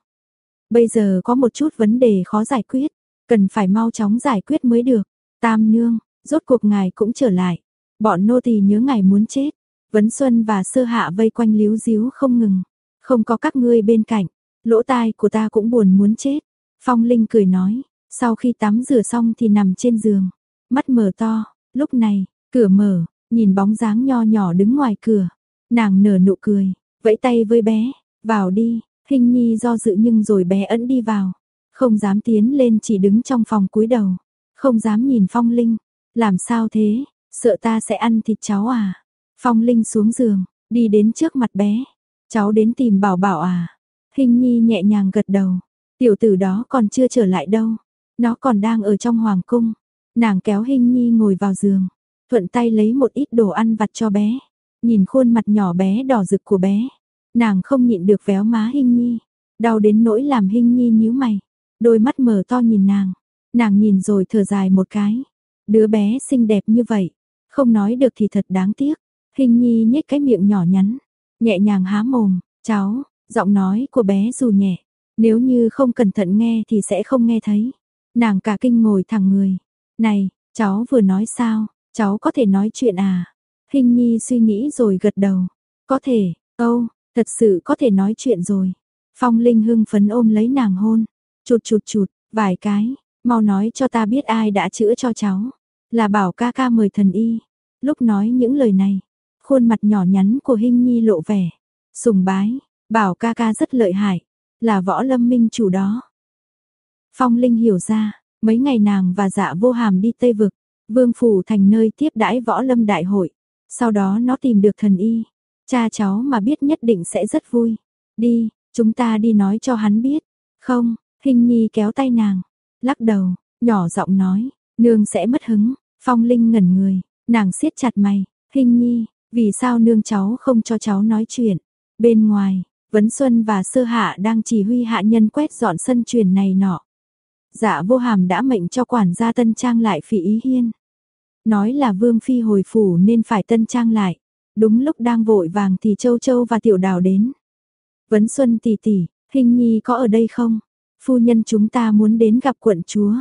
Bây giờ có một chút vấn đề khó giải quyết, cần phải mau chóng giải quyết mới được. Tam nương, rốt cuộc ngài cũng trở lại. Bọn nô tỳ nhớ ngài muốn chết. Vấn Xuân và Sơ Hạ vây quanh líu díu không ngừng. Không có các ngươi bên cạnh, lỗ tai của ta cũng buồn muốn chết. Phong Linh cười nói, sau khi tắm rửa xong thì nằm trên giường, mắt mở to, lúc này, cửa mở, nhìn bóng dáng nho nhỏ đứng ngoài cửa. Nàng nở nụ cười, vẫy tay với bé, vào đi, hình nhi do dự nhưng rồi bé ẩn đi vào. Không dám tiến lên chỉ đứng trong phòng cúi đầu, không dám nhìn phong linh. Làm sao thế, sợ ta sẽ ăn thịt cháu à? Phong linh xuống giường, đi đến trước mặt bé. Cháu đến tìm bảo bảo à? Hình nhi nhẹ nhàng gật đầu. Tiểu tử đó còn chưa trở lại đâu. Nó còn đang ở trong hoàng cung. Nàng kéo hình nhi ngồi vào giường thuận tay lấy một ít đồ ăn vặt cho bé. Nhìn khuôn mặt nhỏ bé đỏ rực của bé, nàng không nhịn được véo má Hinh Nhi, đau đến nỗi làm Hinh Nhi nhíu mày, đôi mắt mở to nhìn nàng. Nàng nhìn rồi thở dài một cái. Đứa bé xinh đẹp như vậy, không nói được thì thật đáng tiếc. Hình Nhi nhếch cái miệng nhỏ nhắn, nhẹ nhàng há mồm, "Cháu." Giọng nói của bé dù nhẹ, nếu như không cẩn thận nghe thì sẽ không nghe thấy. Nàng cả kinh ngồi thẳng người. "Này, cháu vừa nói sao?" Cháu có thể nói chuyện à? Hình Nhi suy nghĩ rồi gật đầu. Có thể, âu, thật sự có thể nói chuyện rồi. Phong Linh hưng phấn ôm lấy nàng hôn. Chụt chụt chụt, vài cái, mau nói cho ta biết ai đã chữa cho cháu. Là bảo ca ca mời thần y. Lúc nói những lời này, khuôn mặt nhỏ nhắn của Hinh Nhi lộ vẻ. Sùng bái, bảo ca ca rất lợi hại. Là võ lâm minh chủ đó. Phong Linh hiểu ra, mấy ngày nàng và dạ vô hàm đi Tây Vực, Vương phủ thành nơi tiếp đãi võ lâm đại hội. Sau đó nó tìm được thần y. Cha cháu mà biết nhất định sẽ rất vui. Đi, chúng ta đi nói cho hắn biết. Không, Hình Nhi kéo tay nàng, lắc đầu, nhỏ giọng nói, nương sẽ mất hứng. Phong Linh ngẩn người, nàng siết chặt mày, Hình Nhi, vì sao nương cháu không cho cháu nói chuyện? Bên ngoài, Vấn Xuân và Sơ Hạ đang chỉ huy hạ nhân quét dọn sân truyền này nọ. Dạ vô hàm đã mệnh cho quản gia tân trang lại phỉ ý hiên. Nói là Vương Phi hồi phủ nên phải tân trang lại. Đúng lúc đang vội vàng thì Châu Châu và Tiểu Đào đến. Vấn Xuân tỷ tỷ, Hình Nhi có ở đây không? Phu nhân chúng ta muốn đến gặp quận chúa.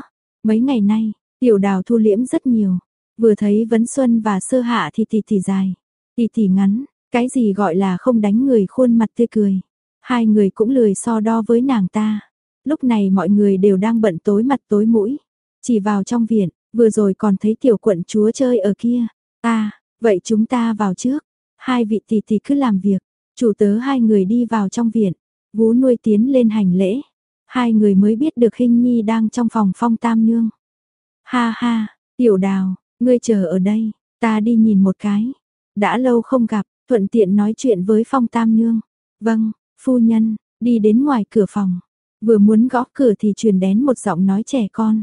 Mấy ngày nay, Tiểu Đào thu liễm rất nhiều. Vừa thấy Vấn Xuân và Sơ Hạ thì tỷ tỷ dài, tỷ tỷ ngắn, cái gì gọi là không đánh người khuôn mặt tươi cười. Hai người cũng lười so đo với nàng ta. Lúc này mọi người đều đang bận tối mặt tối mũi. Chỉ vào trong viện, Vừa rồi còn thấy tiểu quận chúa chơi ở kia. À, vậy chúng ta vào trước. Hai vị tỷ tỷ cứ làm việc. Chủ tớ hai người đi vào trong viện. Vú nuôi tiến lên hành lễ. Hai người mới biết được hình Nhi đang trong phòng Phong Tam Nương. Ha ha, tiểu đào, ngươi chờ ở đây, ta đi nhìn một cái. Đã lâu không gặp, thuận tiện nói chuyện với Phong Tam Nương. Vâng, phu nhân, đi đến ngoài cửa phòng. Vừa muốn gõ cửa thì truyền đến một giọng nói trẻ con.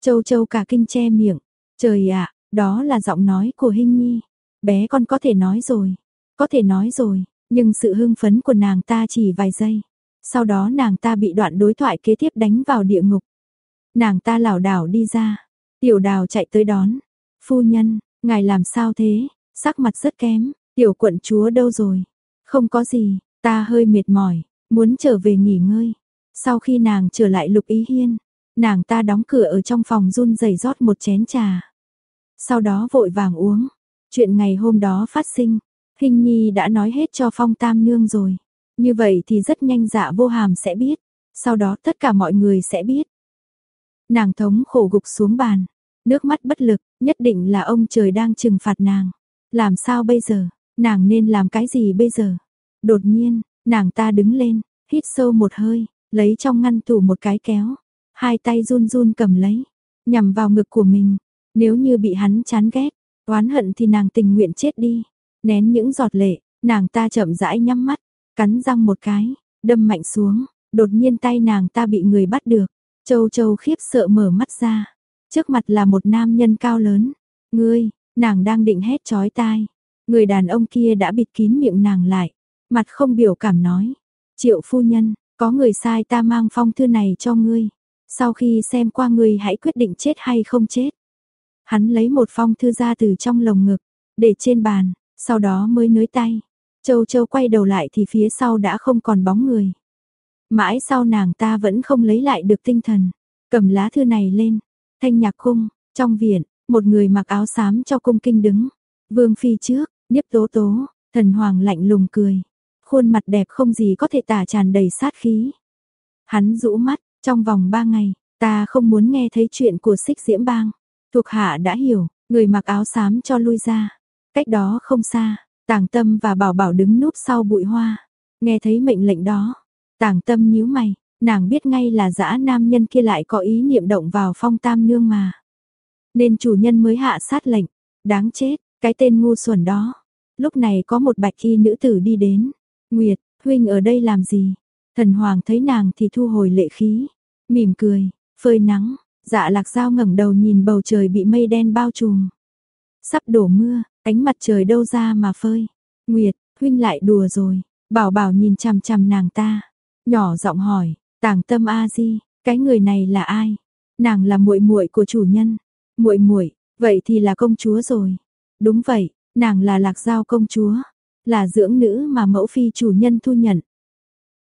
Châu châu cả kinh che miệng. Trời ạ, đó là giọng nói của Hinh Nhi. Bé con có thể nói rồi. Có thể nói rồi, nhưng sự hưng phấn của nàng ta chỉ vài giây. Sau đó nàng ta bị đoạn đối thoại kế tiếp đánh vào địa ngục. Nàng ta lảo đảo đi ra. Tiểu đào chạy tới đón. Phu nhân, ngài làm sao thế? Sắc mặt rất kém. Tiểu quận chúa đâu rồi? Không có gì, ta hơi mệt mỏi, muốn trở về nghỉ ngơi. Sau khi nàng trở lại lục ý hiên, nàng ta đóng cửa ở trong phòng run rẩy rót một chén trà. Sau đó vội vàng uống. Chuyện ngày hôm đó phát sinh, Hình Nhi đã nói hết cho Phong Tam Nương rồi. Như vậy thì rất nhanh dạ vô hàm sẽ biết. Sau đó tất cả mọi người sẽ biết. Nàng thống khổ gục xuống bàn. Nước mắt bất lực, nhất định là ông trời đang trừng phạt nàng. Làm sao bây giờ? Nàng nên làm cái gì bây giờ? Đột nhiên, nàng ta đứng lên, hít sâu một hơi, lấy trong ngăn tủ một cái kéo. Hai tay run run cầm lấy, nhằm vào ngực của mình. Nếu như bị hắn chán ghét, oán hận thì nàng tình nguyện chết đi. Nén những giọt lệ, nàng ta chậm rãi nhắm mắt, cắn răng một cái, đâm mạnh xuống, đột nhiên tay nàng ta bị người bắt được. Châu Châu khiếp sợ mở mắt ra, trước mặt là một nam nhân cao lớn. Ngươi, nàng đang định hét chói tai. Người đàn ông kia đã bịt kín miệng nàng lại, mặt không biểu cảm nói. Triệu phu nhân, có người sai ta mang phong thư này cho ngươi. Sau khi xem qua ngươi hãy quyết định chết hay không chết. Hắn lấy một phong thư ra từ trong lồng ngực, để trên bàn, sau đó mới nới tay. Châu Châu quay đầu lại thì phía sau đã không còn bóng người. Mãi sau nàng ta vẫn không lấy lại được tinh thần, cầm lá thư này lên, thanh nhạc khung, trong viện, một người mặc áo xám cho cung kinh đứng. Vương phi trước, Niếp Tố Tố, thần hoàng lạnh lùng cười, khuôn mặt đẹp không gì có thể tả tràn đầy sát khí. Hắn rũ mắt, trong vòng ba ngày, ta không muốn nghe thấy chuyện của Xích Diễm Bang. Thuộc hạ đã hiểu, người mặc áo xám cho lui ra. Cách đó không xa, Tàng Tâm và Bảo Bảo đứng núp sau bụi hoa, nghe thấy mệnh lệnh đó, Tàng Tâm nhíu mày, nàng biết ngay là dã nam nhân kia lại có ý niệm động vào Phong Tam nương mà. Nên chủ nhân mới hạ sát lệnh, đáng chết, cái tên ngu xuẩn đó. Lúc này có một bạch y nữ tử đi đến, "Nguyệt, huynh ở đây làm gì?" Thần hoàng thấy nàng thì thu hồi lệ khí, mỉm cười, phơi nắng, Dạ Lạc Dao ngẩng đầu nhìn bầu trời bị mây đen bao trùm. Sắp đổ mưa, ánh mặt trời đâu ra mà phơi. Nguyệt, huynh lại đùa rồi. Bảo Bảo nhìn chằm chằm nàng ta, nhỏ giọng hỏi, "Tàng Tâm A Di, cái người này là ai?" Nàng là muội muội của chủ nhân. Muội muội, vậy thì là công chúa rồi. Đúng vậy, nàng là Lạc Giao công chúa, là dưỡng nữ mà mẫu phi chủ nhân thu nhận.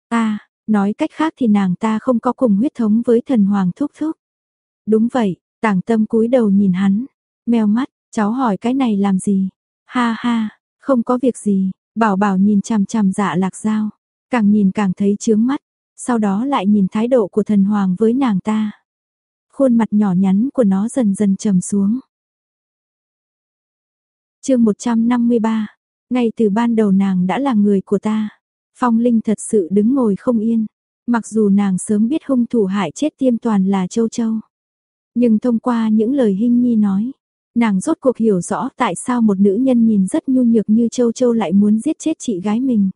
Ta, nói cách khác thì nàng ta không có cùng huyết thống với thần hoàng thúc thúc. Đúng vậy, tàng tâm cúi đầu nhìn hắn, meo mắt, cháu hỏi cái này làm gì? Ha ha, không có việc gì, bảo bảo nhìn chằm chằm dạ lạc giao càng nhìn càng thấy chướng mắt, sau đó lại nhìn thái độ của thần hoàng với nàng ta. Khuôn mặt nhỏ nhắn của nó dần dần trầm xuống. chương 153, ngay từ ban đầu nàng đã là người của ta. Phong Linh thật sự đứng ngồi không yên, mặc dù nàng sớm biết hung thủ hại chết tiêm toàn là Châu Châu. Nhưng thông qua những lời Hinh Nhi nói, nàng rốt cuộc hiểu rõ tại sao một nữ nhân nhìn rất nhu nhược như Châu Châu lại muốn giết chết chị gái mình.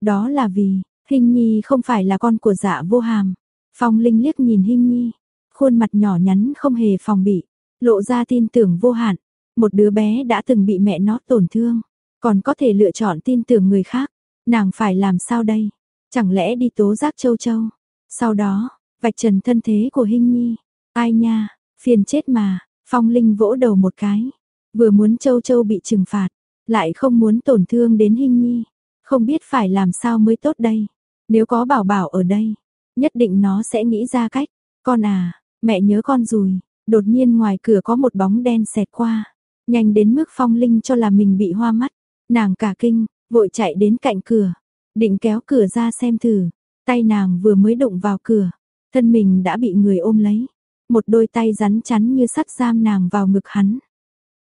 Đó là vì, Hinh Nhi không phải là con của dạ vô hàm. Phong Linh liếc nhìn Hinh Nhi, khuôn mặt nhỏ nhắn không hề phòng bị, lộ ra tin tưởng vô hạn. Một đứa bé đã từng bị mẹ nó tổn thương, còn có thể lựa chọn tin tưởng người khác. Nàng phải làm sao đây? Chẳng lẽ đi tố giác Châu Châu? Sau đó, vạch trần thân thế của Hinh Nhi, Ai nha, phiền chết mà, Phong Linh vỗ đầu một cái. Vừa muốn Châu Châu bị trừng phạt, lại không muốn tổn thương đến Hinh Nhi. Không biết phải làm sao mới tốt đây. Nếu có bảo bảo ở đây, nhất định nó sẽ nghĩ ra cách. Con à, mẹ nhớ con rồi. Đột nhiên ngoài cửa có một bóng đen xẹt qua. Nhanh đến mức Phong Linh cho là mình bị hoa mắt. Nàng cả kinh, vội chạy đến cạnh cửa. Định kéo cửa ra xem thử. Tay nàng vừa mới đụng vào cửa. Thân mình đã bị người ôm lấy một đôi tay rắn chắn như sắt giam nàng vào ngực hắn.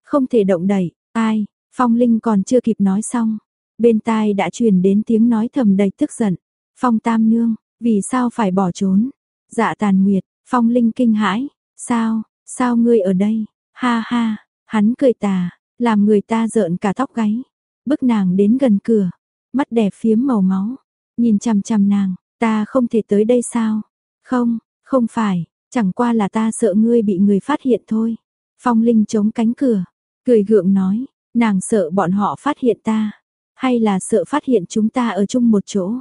Không thể động đẩy, ai, Phong Linh còn chưa kịp nói xong, bên tai đã truyền đến tiếng nói thầm đầy tức giận. Phong Tam Nương, Vì sao phải bỏ trốn? Dạ tàn nguyệt, phong linh kinh hãi. Sao, sao ngươi ở đây? Ha ha, hắn cười tà, làm người ta rợn cả tóc gáy. Bức nàng đến gần cửa, mắt đẹp phiếm màu máu. Nhìn chằm chằm nàng, ta không thể tới đây sao? Không, không phải, chẳng qua là ta sợ ngươi bị người phát hiện thôi. Phong Linh chống cánh cửa, cười gượng nói, nàng sợ bọn họ phát hiện ta, hay là sợ phát hiện chúng ta ở chung một chỗ.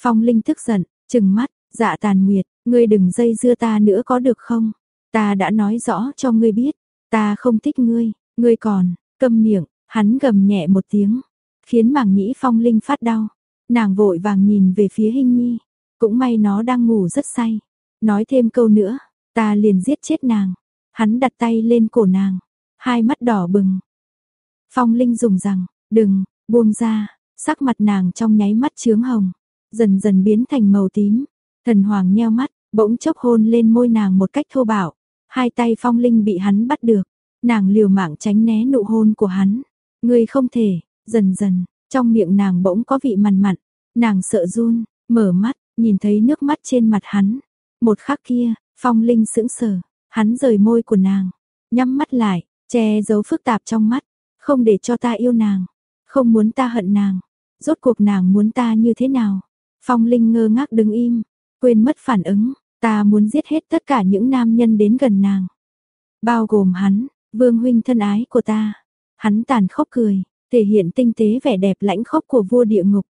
Phong Linh tức giận, trừng mắt, dạ tàn nguyệt, ngươi đừng dây dưa ta nữa có được không? Ta đã nói rõ cho ngươi biết, ta không thích ngươi, ngươi còn, câm miệng, hắn gầm nhẹ một tiếng, khiến màng nhĩ Phong Linh phát đau. Nàng vội vàng nhìn về phía hình Nhi, cũng may nó đang ngủ rất say. Nói thêm câu nữa, ta liền giết chết nàng. Hắn đặt tay lên cổ nàng, hai mắt đỏ bừng. Phong Linh dùng rằng, đừng, buông ra, sắc mặt nàng trong nháy mắt chướng hồng, dần dần biến thành màu tím. Thần Hoàng nheo mắt, bỗng chốc hôn lên môi nàng một cách thô bạo. Hai tay Phong Linh bị hắn bắt được, nàng liều mạng tránh né nụ hôn của hắn. Ngươi không thể, dần dần, trong miệng nàng bỗng có vị mặn mặn, nàng sợ run, mở mắt, nhìn thấy nước mắt trên mặt hắn. Một khắc kia, Phong Linh sững sờ, hắn rời môi của nàng, nhắm mắt lại, che giấu phức tạp trong mắt, không để cho ta yêu nàng, không muốn ta hận nàng. Rốt cuộc nàng muốn ta như thế nào? Phong Linh ngơ ngác đứng im, quên mất phản ứng, ta muốn giết hết tất cả những nam nhân đến gần nàng. Bao gồm hắn, vương huynh thân ái của ta. Hắn tàn khốc cười, thể hiện tinh tế vẻ đẹp lãnh khốc của vua địa ngục.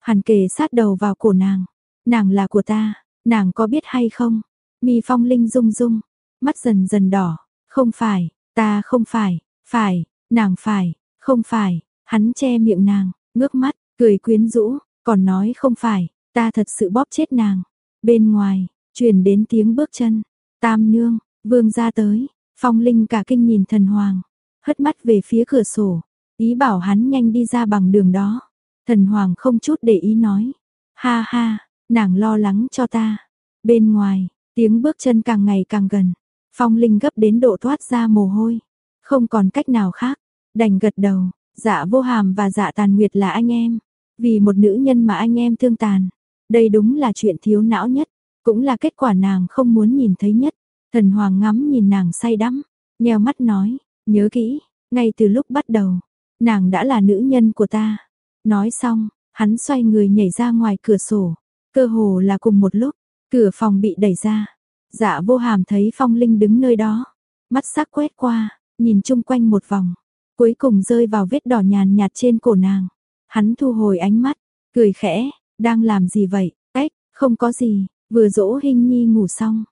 Hắn kề sát đầu vào cổ nàng, nàng là của ta, nàng có biết hay không? Mi Phong Linh rung rung, mắt dần dần đỏ, không phải, ta không phải, phải, nàng phải, không phải, hắn che miệng nàng, ngước mắt, cười quyến rũ, còn nói không phải, ta thật sự bóp chết nàng. Bên ngoài, truyền đến tiếng bước chân, tam nương, vương ra tới, phong linh cả kinh nhìn thần hoàng, hất mắt về phía cửa sổ, ý bảo hắn nhanh đi ra bằng đường đó. Thần hoàng không chút để ý nói, ha ha, nàng lo lắng cho ta. Bên ngoài, tiếng bước chân càng ngày càng gần, phong linh gấp đến độ thoát ra mồ hôi, không còn cách nào khác, đành gật đầu, dạ vô hàm và dạ tàn nguyệt là anh em, vì một nữ nhân mà anh em thương tàn. Đây đúng là chuyện thiếu não nhất, cũng là kết quả nàng không muốn nhìn thấy nhất. Thần Hoàng ngắm nhìn nàng say đắm, nheo mắt nói, nhớ kỹ, ngay từ lúc bắt đầu, nàng đã là nữ nhân của ta. Nói xong, hắn xoay người nhảy ra ngoài cửa sổ, cơ hồ là cùng một lúc, cửa phòng bị đẩy ra. Dạ vô hàm thấy phong linh đứng nơi đó, mắt sắc quét qua, nhìn chung quanh một vòng, cuối cùng rơi vào vết đỏ nhàn nhạt trên cổ nàng. Hắn thu hồi ánh mắt, cười khẽ, đang làm gì vậy? Ếch, không có gì, vừa dỗ hình nhi ngủ xong.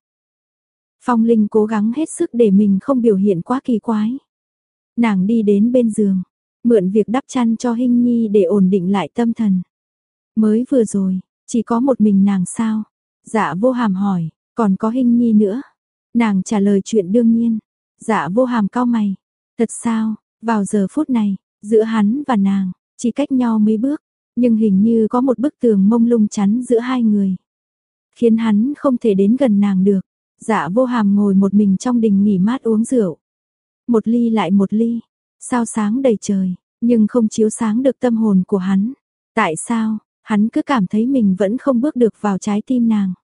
Phong Linh cố gắng hết sức để mình không biểu hiện quá kỳ quái. Nàng đi đến bên giường, mượn việc đắp chăn cho Hinh Nhi để ổn định lại tâm thần. Mới vừa rồi, chỉ có một mình nàng sao? Dạ vô hàm hỏi, còn có Hinh Nhi nữa. Nàng trả lời chuyện đương nhiên. Dạ vô hàm cao mày. Thật sao, vào giờ phút này, giữa hắn và nàng, chỉ cách nhau mấy bước, nhưng hình như có một bức tường mông lung chắn giữa hai người. Khiến hắn không thể đến gần nàng được. Dạ vô hàm ngồi một mình trong đình nghỉ mát uống rượu. Một ly lại một ly, sao sáng đầy trời, nhưng không chiếu sáng được tâm hồn của hắn. Tại sao, hắn cứ cảm thấy mình vẫn không bước được vào trái tim nàng.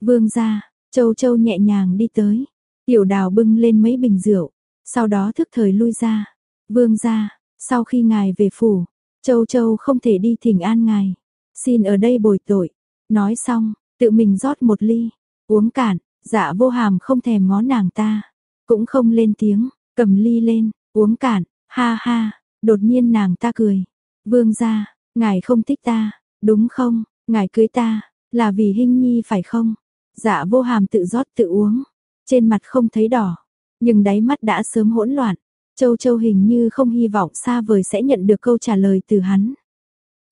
Vương ra, châu châu nhẹ nhàng đi tới, tiểu đào bưng lên mấy bình rượu, sau đó thức thời lui ra. Vương ra, sau khi ngài về phủ, châu châu không thể đi thỉnh an ngài, xin ở đây bồi tội. Nói xong, tự mình rót một ly, uống cạn, dạ vô hàm không thèm ngó nàng ta, cũng không lên tiếng, cầm ly lên, uống cạn, ha ha, đột nhiên nàng ta cười. Vương ra, ngài không thích ta, đúng không, ngài cưới ta, là vì hình nhi phải không? Dạ vô hàm tự rót tự uống, trên mặt không thấy đỏ, nhưng đáy mắt đã sớm hỗn loạn. Châu Châu hình như không hy vọng xa vời sẽ nhận được câu trả lời từ hắn.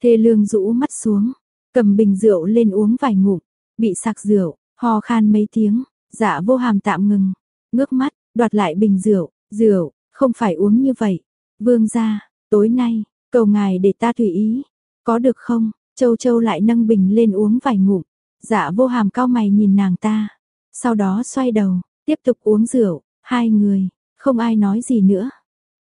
Thê lương rũ mắt xuống, cầm bình rượu lên uống vài ngụm, bị sặc rượu, ho khan mấy tiếng, dạ vô hàm tạm ngừng, ngước mắt, đoạt lại bình rượu, rượu, không phải uống như vậy. Vương gia, tối nay, cầu ngài để ta tùy ý, có được không? Châu Châu lại nâng bình lên uống vài ngụm, dạ vô hàm cao mày nhìn nàng ta, sau đó xoay đầu, tiếp tục uống rượu, hai người, không ai nói gì nữa.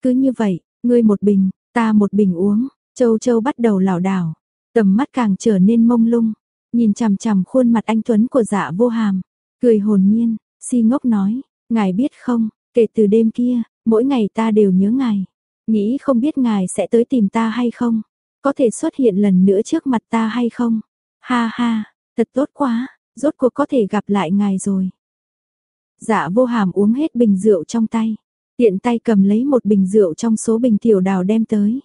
Cứ như vậy, ngươi một bình, ta một bình uống, Châu Châu bắt đầu lảo đảo, tầm mắt càng trở nên mông lung. nhìn chằm chằm khuôn mặt anh Tuấn của dạ vô hàm, cười hồn nhiên, si ngốc nói, ngài biết không, kể từ đêm kia, mỗi ngày ta đều nhớ ngài, nghĩ không biết ngài sẽ tới tìm ta hay không, có thể xuất hiện lần nữa trước mặt ta hay không, ha ha, thật tốt quá, rốt cuộc có thể gặp lại ngài rồi. Dạ vô hàm uống hết bình rượu trong tay, tiện tay cầm lấy một bình rượu trong số bình tiểu đào đem tới.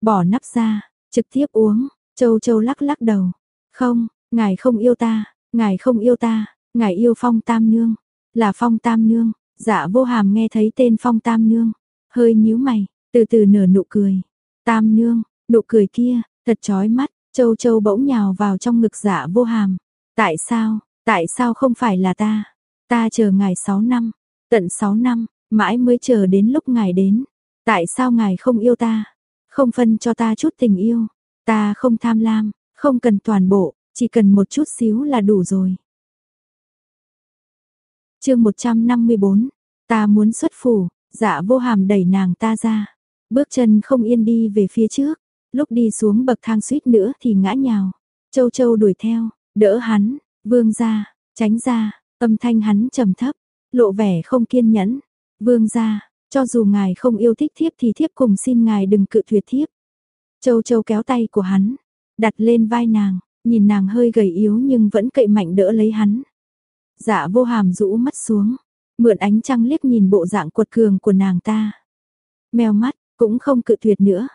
Bỏ nắp ra, trực tiếp uống, châu châu lắc lắc đầu. Không, ngài không yêu ta, ngài không yêu ta, ngài yêu phong tam nương, là phong tam nương. Dạ vô hàm nghe thấy tên phong tam nương, hơi nhíu mày, từ từ nở nụ cười. Tam nương, nụ cười kia, thật chói mắt, châu châu bỗng nhào vào trong ngực dạ vô hàm. Tại sao, tại sao không phải là ta? Ta chờ ngài 6 năm, tận 6 năm, mãi mới chờ đến lúc ngài đến. Tại sao ngài không yêu ta? Không phân cho ta chút tình yêu. Ta không tham lam, không cần toàn bộ, chỉ cần một chút xíu là đủ rồi. chương 154, ta muốn xuất phủ, dạ vô hàm đẩy nàng ta ra. Bước chân không yên đi về phía trước, lúc đi xuống bậc thang suýt nữa thì ngã nhào. Châu châu đuổi theo, đỡ hắn, vương ra, tránh ra, âm thanh hắn trầm thấp, lộ vẻ không kiên nhẫn. Vương gia, cho dù ngài không yêu thích thiếp thì thiếp cùng xin ngài đừng cự tuyệt thiếp. Châu châu kéo tay của hắn, đặt lên vai nàng, nhìn nàng hơi gầy yếu nhưng vẫn cậy mạnh đỡ lấy hắn. Dạ vô hàm rũ mắt xuống, mượn ánh trăng liếc nhìn bộ dạng quật cường của nàng ta. Mèo mắt, cũng không cự tuyệt nữa.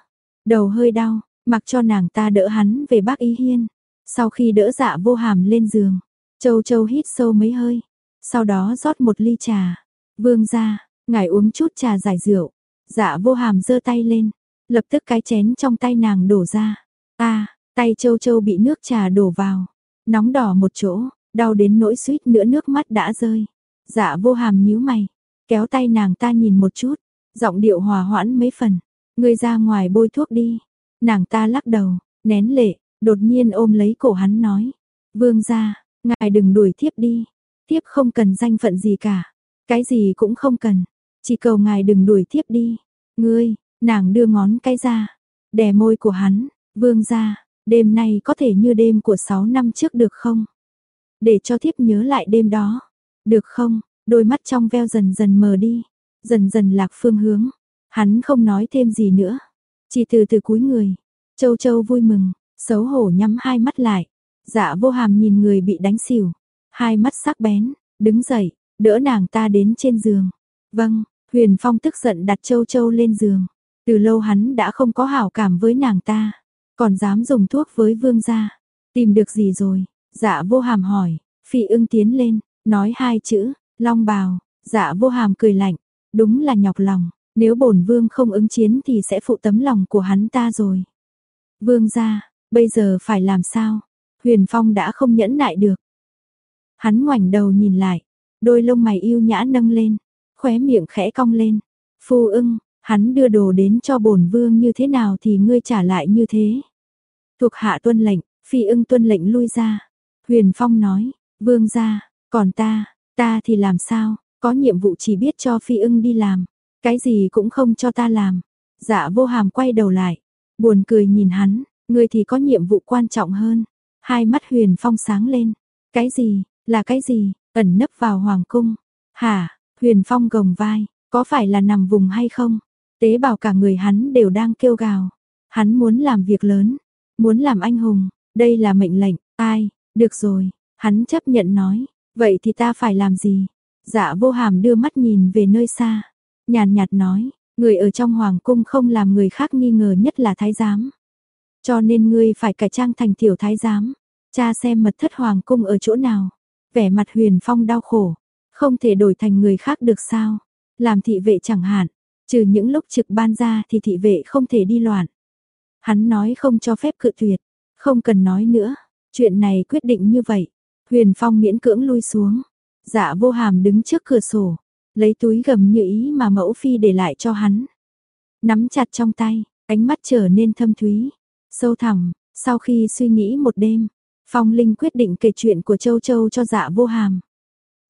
Đầu hơi đau, mặc cho nàng ta đỡ hắn về bác ý hiên. Sau khi đỡ dạ vô hàm lên giường, châu châu hít sâu mấy hơi. Sau đó rót một ly trà. Vương ra, ngài uống chút trà giải rượu. Dạ vô hàm giơ tay lên, lập tức cái chén trong tay nàng đổ ra. a, tay châu châu bị nước trà đổ vào, nóng đỏ một chỗ, đau đến nỗi suýt nữa nước mắt đã rơi. Dạ vô hàm nhíu mày, kéo tay nàng ta nhìn một chút, giọng điệu hòa hoãn mấy phần. Ngươi ra ngoài bôi thuốc đi. Nàng ta lắc đầu, nén lệ, đột nhiên ôm lấy cổ hắn nói. Vương gia, ngài đừng đuổi thiếp đi. Thiếp không cần danh phận gì cả. Cái gì cũng không cần. Chỉ cầu ngài đừng đuổi thiếp đi. Ngươi, nàng đưa ngón cái ra. Đè môi của hắn. Vương ra. đêm nay có thể như đêm của 6 năm trước được không? Để cho thiếp nhớ lại đêm đó. Được không? Đôi mắt trong veo dần dần mờ đi. Dần dần lạc phương hướng. Hắn không nói thêm gì nữa. Chỉ từ từ cúi người. Châu châu vui mừng, xấu hổ nhắm hai mắt lại. Dạ vô hàm nhìn người bị đánh xỉu. Hai mắt sắc bén, đứng dậy, đỡ nàng ta đến trên giường. Vâng, Huyền Phong tức giận đặt châu châu lên giường. Từ lâu hắn đã không có hảo cảm với nàng ta. Còn dám dùng thuốc với vương gia. Tìm được gì rồi? Dạ vô hàm hỏi. Phi ưng tiến lên, nói hai chữ, long bào. Dạ vô hàm cười lạnh. Đúng là nhọc lòng. Nếu bổn vương không ứng chiến thì sẽ phụ tấm lòng của hắn ta rồi. Vương gia, bây giờ phải làm sao? Huyền Phong đã không nhẫn nại được. Hắn ngoảnh đầu nhìn lại, đôi lông mày yêu nhã nâng lên, khóe miệng khẽ cong lên. Phu ưng, hắn đưa đồ đến cho bổn vương như thế nào thì ngươi trả lại như thế. Thuộc hạ tuân lệnh, phi ưng tuân lệnh lui ra. Huyền Phong nói, vương gia, còn ta, ta thì làm sao, có nhiệm vụ chỉ biết cho phi ưng đi làm. Cái gì cũng không cho ta làm. Dạ vô hàm quay đầu lại. Buồn cười nhìn hắn. Ngươi thì có nhiệm vụ quan trọng hơn. Hai mắt huyền phong sáng lên. Cái gì, là cái gì, ẩn nấp vào hoàng cung. Hả, huyền phong gồng vai. Có phải là nằm vùng hay không? Tế bào cả người hắn đều đang kêu gào. Hắn muốn làm việc lớn. Muốn làm anh hùng. Đây là mệnh lệnh. Ai, được rồi. Hắn chấp nhận nói. Vậy thì ta phải làm gì? Dạ vô hàm đưa mắt nhìn về nơi xa nhàn nhạt nói, người ở trong hoàng cung không làm người khác nghi ngờ nhất là thái giám. Cho nên ngươi phải cải trang thành tiểu thái giám, cha xem mật thất hoàng cung ở chỗ nào. Vẻ mặt huyền phong đau khổ, không thể đổi thành người khác được sao. Làm thị vệ chẳng hạn, trừ những lúc trực ban ra thì thị vệ không thể đi loạn. Hắn nói không cho phép cự tuyệt, không cần nói nữa, chuyện này quyết định như vậy. Huyền Phong miễn cưỡng lui xuống, dạ vô hàm đứng trước cửa sổ, lấy túi gầm như ý mà mẫu phi để lại cho hắn. Nắm chặt trong tay, ánh mắt trở nên thâm thúy, sâu thẳm, sau khi suy nghĩ một đêm, Phong Linh quyết định kể chuyện của Châu Châu cho dạ vô hàm.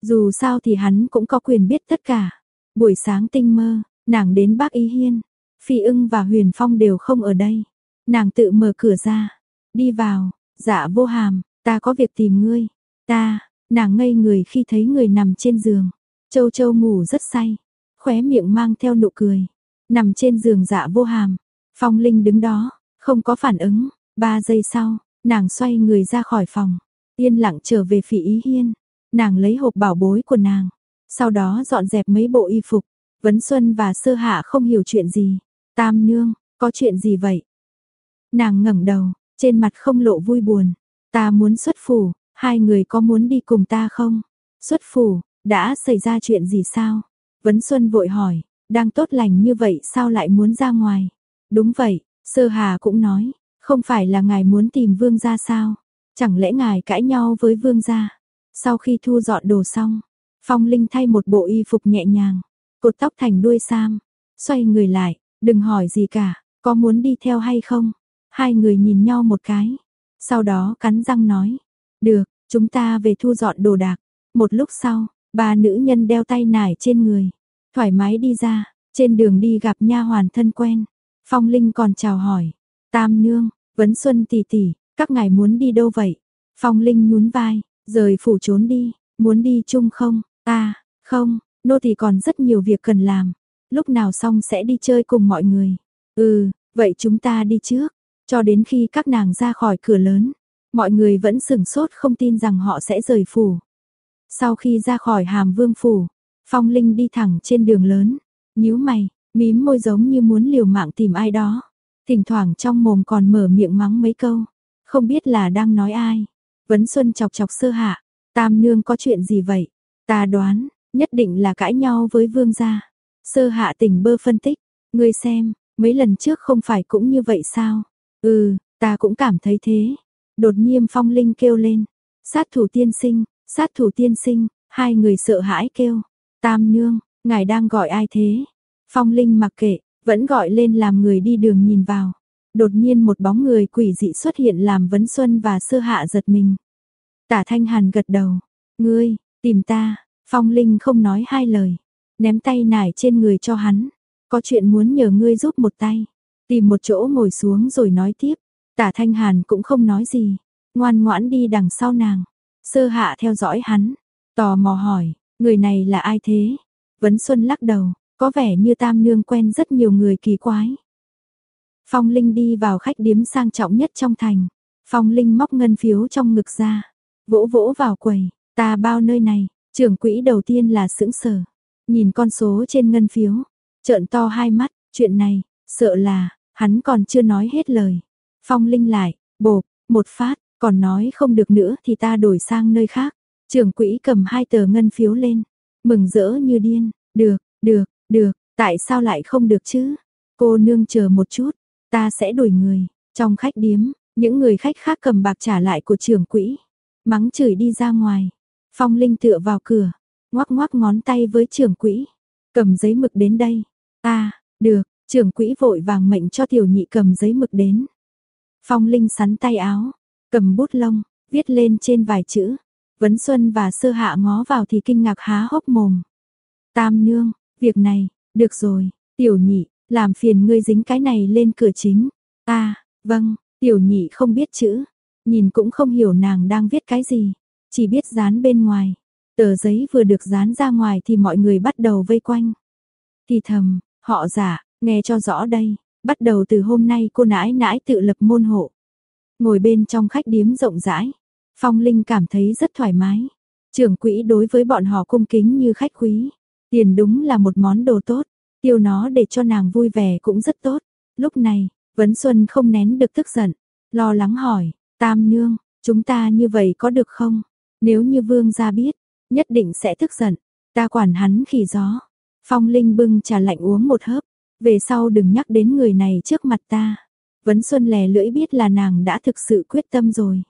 Dù sao thì hắn cũng có quyền biết tất cả. Buổi sáng tinh mơ, nàng đến bác Ý Hiên, Phi ưng và Huyền Phong đều không ở đây. Nàng tự mở cửa ra, đi vào, dạ vô hàm, ta có việc tìm ngươi. Ta, nàng ngây người khi thấy người nằm trên giường. Châu Châu ngủ rất say, khóe miệng mang theo nụ cười. Nằm trên giường dạ vô hàm, Phong Linh đứng đó, không có phản ứng. Ba giây sau, nàng xoay người ra khỏi phòng, yên lặng trở về phỉ ý hiên. Nàng lấy hộp bảo bối của nàng, sau đó dọn dẹp mấy bộ y phục. Vấn Xuân và Sơ Hạ không hiểu chuyện gì. Tam nương, có chuyện gì vậy? Nàng ngẩng đầu, trên mặt không lộ vui buồn. Ta muốn xuất phủ, hai người có muốn đi cùng ta không? Xuất phủ, đã xảy ra chuyện gì sao? Vấn Xuân vội hỏi, đang tốt lành như vậy sao lại muốn ra ngoài? Đúng vậy, Sơ Hà cũng nói, không phải là ngài muốn tìm vương gia sao? Chẳng lẽ ngài cãi nhau với vương gia? Sau khi thu dọn đồ xong, Phong Linh thay một bộ y phục nhẹ nhàng, cột tóc thành đuôi sam, xoay người lại, đừng hỏi gì cả, có muốn đi theo hay không? Hai người nhìn nhau một cái, sau đó cắn răng nói, được, chúng ta về thu dọn đồ đạc. Một lúc sau, ba nữ nhân đeo tay nải trên người, thoải mái đi ra, trên đường đi gặp nha hoàn thân quen. Phong Linh còn chào hỏi, Tam nương, Vấn Xuân tỷ tỷ, các ngài muốn đi đâu vậy? Phong Linh nhún vai, rời phủ trốn đi, muốn đi chung không? à, không, nô thì còn rất nhiều việc cần làm, lúc nào xong sẽ đi chơi cùng mọi người. Ừ, vậy chúng ta đi trước, cho đến khi các nàng ra khỏi cửa lớn, mọi người vẫn sửng sốt không tin rằng họ sẽ rời phủ. Sau khi ra khỏi Hàm Vương phủ, Phong Linh đi thẳng trên đường lớn, nhíu mày, mím môi giống như muốn liều mạng tìm ai đó. Thỉnh thoảng trong mồm còn mở miệng mắng mấy câu, không biết là đang nói ai. Vấn Xuân chọc chọc sơ hạ, tam nương có chuyện gì vậy? Ta đoán, nhất định là cãi nhau với vương gia. Sơ hạ tỉnh bơ phân tích, ngươi xem, mấy lần trước không phải cũng như vậy sao? Ừ, ta cũng cảm thấy thế. Đột nhiên phong linh kêu lên, sát thủ tiên sinh, sát thủ tiên sinh, hai người sợ hãi kêu, tam nương, ngài đang gọi ai thế? Phong linh mặc kệ, vẫn gọi lên làm người đi đường nhìn vào. Đột nhiên một bóng người quỷ dị xuất hiện làm Vấn Xuân và Sơ Hạ giật mình. Tả Thanh Hàn gật đầu, ngươi, tìm ta, Phong Linh không nói hai lời, ném tay nải trên người cho hắn, có chuyện muốn nhờ ngươi giúp một tay, tìm một chỗ ngồi xuống rồi nói tiếp. Tả Thanh Hàn cũng không nói gì, ngoan ngoãn đi đằng sau nàng. Sơ Hạ theo dõi hắn, tò mò hỏi, người này là ai thế? Vấn Xuân lắc đầu, có vẻ như tam nương quen rất nhiều người kỳ quái. Phong Linh đi vào khách điếm sang trọng nhất trong thành. Phong Linh móc ngân phiếu trong ngực ra, vỗ vỗ vào quầy, ta bao nơi này, trưởng quỹ đầu tiên là sững sờ, nhìn con số trên ngân phiếu, trợn to hai mắt, chuyện này, sợ là, hắn còn chưa nói hết lời. Phong Linh lại, bộp, một phát, còn nói không được nữa thì ta đổi sang nơi khác. Trưởng quỹ cầm hai tờ ngân phiếu lên, mừng rỡ như điên, được, được, được, tại sao lại không được chứ? Cô nương chờ một chút, ta sẽ đuổi người. Trong khách điếm, những người khách khác cầm bạc trả lại của trưởng quỹ. Mắng chửi đi ra ngoài. Phong Linh tựa vào cửa, ngoắc ngoắc ngón tay với trưởng quỹ. Cầm giấy mực đến đây. Ta, được, trưởng quỹ vội vàng mệnh cho tiểu nhị cầm giấy mực đến. Phong Linh sắn tay áo, cầm bút lông, viết lên trên vài chữ. Vấn Xuân và Sơ Hạ ngó vào thì kinh ngạc há hốc mồm. Tam nương, Việc này, được rồi, tiểu nhị, làm phiền ngươi dính cái này lên cửa chính. À, vâng, tiểu nhị không biết chữ, nhìn cũng không hiểu nàng đang viết cái gì, chỉ biết dán bên ngoài. Tờ giấy vừa được dán ra ngoài thì mọi người bắt đầu vây quanh. Thì thầm, họ giả, nghe cho rõ đây, bắt đầu từ hôm nay cô nãi nãi tự lập môn hộ. Ngồi bên trong khách điếm rộng rãi, Phong Linh cảm thấy rất thoải mái. Trưởng quỹ đối với bọn họ cung kính như khách quý. Tiền đúng là một món đồ tốt, tiêu nó để cho nàng vui vẻ cũng rất tốt. Lúc này, Vấn Xuân không nén được tức giận, lo lắng hỏi, Tam Nương, chúng ta như vậy có được không? Nếu như Vương gia biết, nhất định sẽ tức giận, ta quản hắn khỉ gió. Phong Linh bưng trà lạnh uống một hớp, về sau đừng nhắc đến người này trước mặt ta. Vấn Xuân lè lưỡi biết là nàng đã thực sự quyết tâm rồi.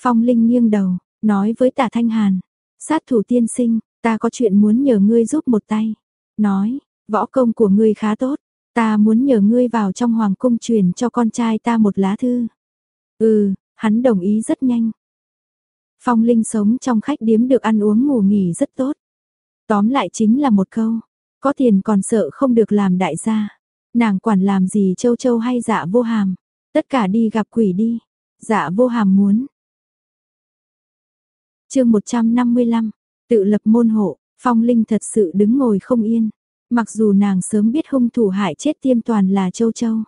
Phong Linh nghiêng đầu, nói với tả Thanh Hàn, sát thủ tiên sinh, Ta có chuyện muốn nhờ ngươi giúp một tay. Nói, võ công của ngươi khá tốt. Ta muốn nhờ ngươi vào trong hoàng cung truyền cho con trai ta một lá thư. Ừ, hắn đồng ý rất nhanh. Phong Linh sống trong khách điếm được ăn uống ngủ nghỉ rất tốt. Tóm lại chính là một câu, có tiền còn sợ không được làm đại gia. Nàng quản làm gì châu châu hay dạ vô hàm, tất cả đi gặp quỷ đi. Dạ vô hàm muốn, chương 155, tự lập môn hộ, Phong Linh thật sự đứng ngồi không yên. Mặc dù nàng sớm biết hung thủ hại chết tiêm toàn là Châu Châu.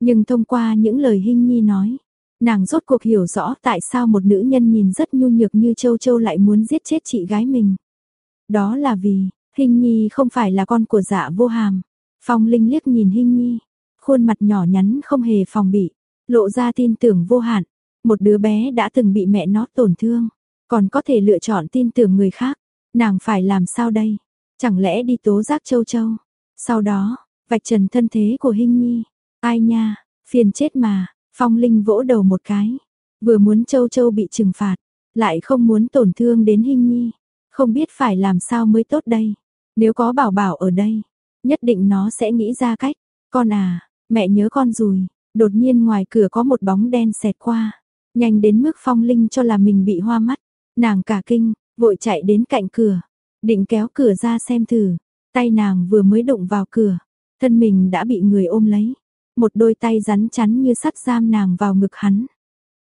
Nhưng thông qua những lời Hinh Nhi nói, nàng rốt cuộc hiểu rõ tại sao một nữ nhân nhìn rất nhu nhược như Châu Châu lại muốn giết chết chị gái mình. Đó là vì, Hinh Nhi không phải là con của dạ vô hàm. Phong Linh liếc nhìn Hinh Nhi, khuôn mặt nhỏ nhắn không hề phòng bị, lộ ra tin tưởng vô hạn. Một đứa bé đã từng bị mẹ nó tổn thương, còn có thể lựa chọn tin tưởng người khác. Nàng phải làm sao đây? Chẳng lẽ đi tố giác châu châu? Sau đó, vạch trần thân thế của Hinh Nhi. Ai nha, phiền chết mà, Phong Linh vỗ đầu một cái. Vừa muốn châu châu bị trừng phạt, lại không muốn tổn thương đến Hinh Nhi. Không biết phải làm sao mới tốt đây. Nếu có bảo bảo ở đây, nhất định nó sẽ nghĩ ra cách. Con à, mẹ nhớ con rồi. Đột nhiên ngoài cửa có một bóng đen xẹt qua. Nhanh đến mức Phong Linh cho là mình bị hoa mắt. Nàng cả kinh, vội chạy đến cạnh cửa, định kéo cửa ra xem thử. Tay nàng vừa mới động vào cửa, thân mình đã bị người ôm lấy. Một đôi tay rắn chắn như sắt giam nàng vào ngực hắn.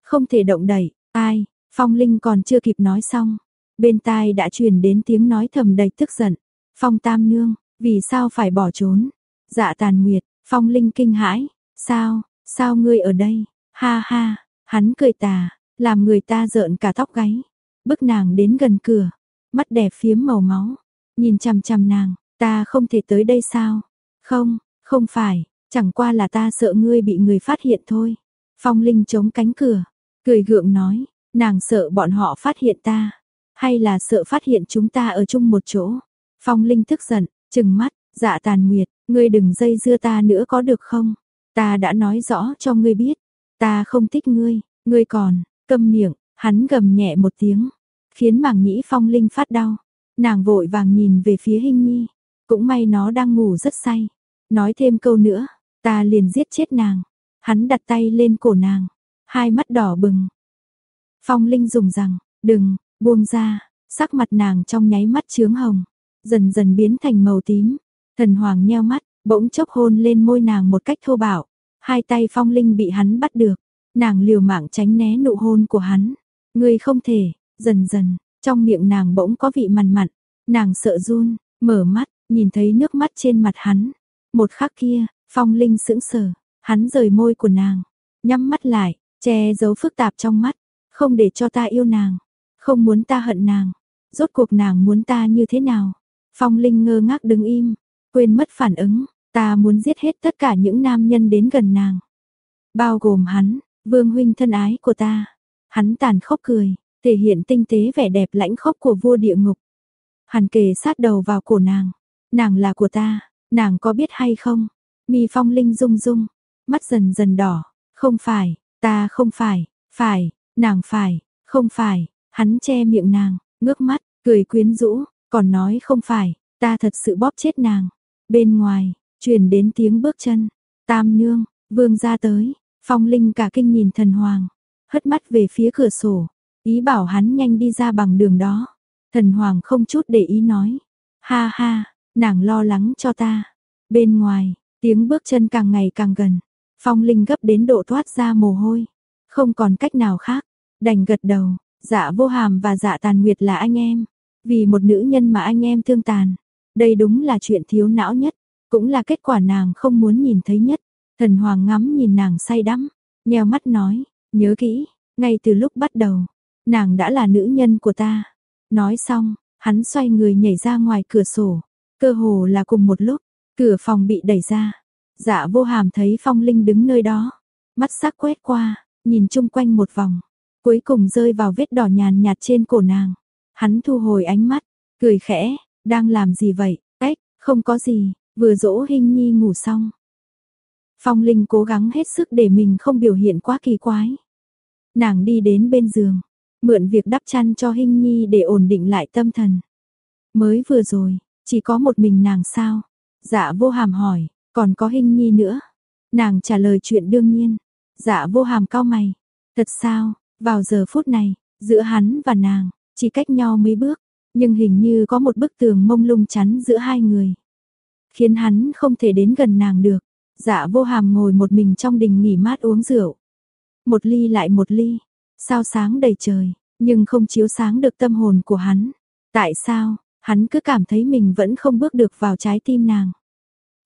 Không thể động đẩy, ai, Phong Linh còn chưa kịp nói xong. Bên tai đã truyền đến tiếng nói thầm đầy tức giận. Phong Tam Nương, vì sao phải bỏ trốn? Dạ tàn nguyệt, Phong Linh kinh hãi. Sao, sao ngươi ở đây? Ha ha, hắn cười tà, làm người ta rợn cả tóc gáy bức nàng đến gần cửa, mắt đẹp phiếm màu máu, nhìn chằm chằm nàng, ta không thể tới đây sao? Không, không phải, chẳng qua là ta sợ ngươi bị người phát hiện thôi. Phong Linh chống cánh cửa, cười gượng nói, nàng sợ bọn họ phát hiện ta, hay là sợ phát hiện chúng ta ở chung một chỗ. Phong Linh tức giận, trừng mắt, dạ tàn nguyệt, ngươi đừng dây dưa ta nữa có được không? Ta đã nói rõ cho ngươi biết, ta không thích ngươi, ngươi còn, câm miệng, Hắn gầm nhẹ một tiếng, khiến màng nhĩ phong linh phát đau. Nàng vội vàng nhìn về phía hình nhi. Cũng may nó đang ngủ rất say. Nói thêm câu nữa, ta liền giết chết nàng. Hắn đặt tay lên cổ nàng, hai mắt đỏ bừng. Phong linh dùng rằng, đừng, buông ra, sắc mặt nàng trong nháy mắt chướng hồng, dần dần biến thành màu tím. Thần hoàng nheo mắt, bỗng chốc hôn lên môi nàng một cách thô bạo. Hai tay phong linh bị hắn bắt được, nàng liều mạng tránh né nụ hôn của hắn. Ngươi không thể, dần dần, trong miệng nàng bỗng có vị mặn mặn, nàng sợ run, mở mắt, nhìn thấy nước mắt trên mặt hắn. Một khắc kia, Phong Linh sững sờ, hắn rời môi của nàng, nhắm mắt lại, che giấu phức tạp trong mắt, không để cho ta yêu nàng, không muốn ta hận nàng. Rốt cuộc nàng muốn ta như thế nào? Phong Linh ngơ ngác đứng im, quên mất phản ứng, ta muốn giết hết tất cả những nam nhân đến gần nàng. Bao gồm hắn, vương huynh thân ái của ta. Hắn tàn khốc cười, thể hiện tinh tế vẻ đẹp lãnh khốc của vua địa ngục. hàn kề sát đầu vào cổ nàng, nàng là của ta, nàng có biết hay không? Mi Phong Linh rung rung, mắt dần dần đỏ, không phải, ta không phải, phải, nàng phải, không phải, hắn che miệng nàng, ngước mắt, cười quyến rũ, còn nói không phải, ta thật sự bóp chết nàng. Bên ngoài, truyền đến tiếng bước chân, tam nương, vương ra tới, phong linh cả kinh nhìn thần hoàng, hất mắt về phía cửa sổ, ý bảo hắn nhanh đi ra bằng đường đó. Thần Hoàng không chút để ý nói, ha ha, nàng lo lắng cho ta. Bên ngoài, tiếng bước chân càng ngày càng gần, phong linh gấp đến độ thoát ra mồ hôi. Không còn cách nào khác, đành gật đầu, dạ vô hàm và dạ tàn nguyệt là anh em. Vì một nữ nhân mà anh em thương tàn, đây đúng là chuyện thiếu não nhất, cũng là kết quả nàng không muốn nhìn thấy nhất. Thần Hoàng ngắm nhìn nàng say đắm, nheo mắt nói, Nhớ kỹ, ngay từ lúc bắt đầu, nàng đã là nữ nhân của ta. Nói xong, hắn xoay người nhảy ra ngoài cửa sổ. Cơ hồ là cùng một lúc, cửa phòng bị đẩy ra. Dạ vô hàm thấy phong linh đứng nơi đó. Mắt sắc quét qua, nhìn chung quanh một vòng. Cuối cùng rơi vào vết đỏ nhàn nhạt trên cổ nàng. Hắn thu hồi ánh mắt, cười khẽ, đang làm gì vậy? Ếch, không có gì, vừa dỗ hình nhi ngủ xong. Phong Linh cố gắng hết sức để mình không biểu hiện quá kỳ quái. Nàng đi đến bên giường, mượn việc đắp chăn cho Hinh Nhi để ổn định lại tâm thần. Mới vừa rồi, chỉ có một mình nàng sao? Dạ vô hàm hỏi, còn có Hinh Nhi nữa? Nàng trả lời chuyện đương nhiên. Dạ vô hàm cao mày. Thật sao, vào giờ phút này, giữa hắn và nàng, chỉ cách nhau mấy bước, nhưng hình như có một bức tường mông lung chắn giữa hai người. Khiến hắn không thể đến gần nàng được. Dạ vô hàm ngồi một mình trong đình nghỉ mát uống rượu. Một ly lại một ly, sao sáng đầy trời, nhưng không chiếu sáng được tâm hồn của hắn. Tại sao, hắn cứ cảm thấy mình vẫn không bước được vào trái tim nàng.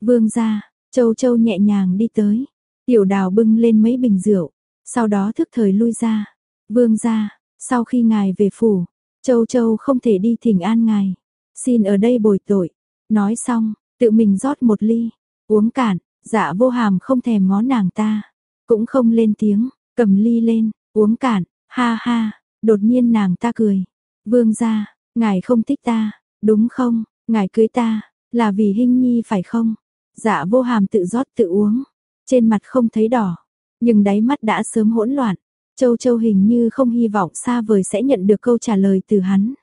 Vương gia, Châu Châu nhẹ nhàng đi tới, tiểu đào bưng lên mấy bình rượu, sau đó thức thời lui ra. Vương gia, sau khi ngài về phủ, Châu Châu không thể đi thỉnh an ngài, xin ở đây bồi tội. Nói xong, tự mình rót một ly, uống cạn, dạ vô hàm không thèm ngó nàng ta, cũng không lên tiếng, cầm ly lên, uống cạn, ha ha, đột nhiên nàng ta cười. Vương gia, ngài không thích ta, đúng không, ngài cưới ta, là vì hình nhi phải không? Dạ vô hàm tự rót tự uống, trên mặt không thấy đỏ, nhưng đáy mắt đã sớm hỗn loạn. Châu Châu hình như không hy vọng xa vời sẽ nhận được câu trả lời từ hắn.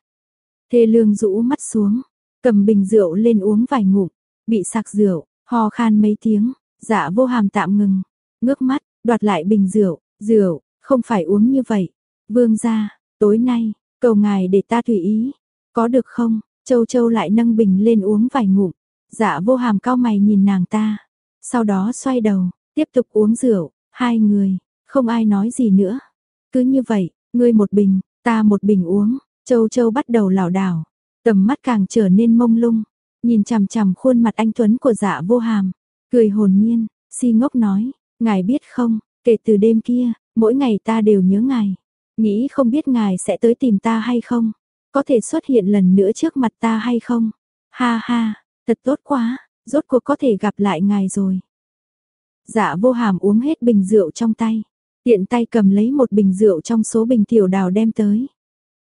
Thê lương rũ mắt xuống, cầm bình rượu lên uống vài ngụm, bị sặc rượu, ho khan mấy tiếng, dạ vô hàm tạm ngừng, ngước mắt, đoạt lại bình rượu, rượu, không phải uống như vậy. Vương gia, tối nay, cầu ngài để ta tùy ý, có được không? Châu Châu lại nâng bình lên uống vài ngụm, dạ vô hàm cao mày nhìn nàng ta, sau đó xoay đầu, tiếp tục uống rượu, hai người, không ai nói gì nữa. Cứ như vậy, ngươi một bình, ta một bình uống, Châu Châu bắt đầu lảo đảo, tầm mắt càng trở nên mông lung, nhìn chằm chằm khuôn mặt anh tuấn của Dạ Vô Hàm, cười hồn nhiên, si ngốc nói, ngài biết không, kể từ đêm kia, mỗi ngày ta đều nhớ ngài, nghĩ không biết ngài sẽ tới tìm ta hay không, có thể xuất hiện lần nữa trước mặt ta hay không. Ha ha, thật tốt quá, rốt cuộc có thể gặp lại ngài rồi. Dạ Vô Hàm uống hết bình rượu trong tay, tiện tay cầm lấy một bình rượu trong số bình tiểu đào đem tới.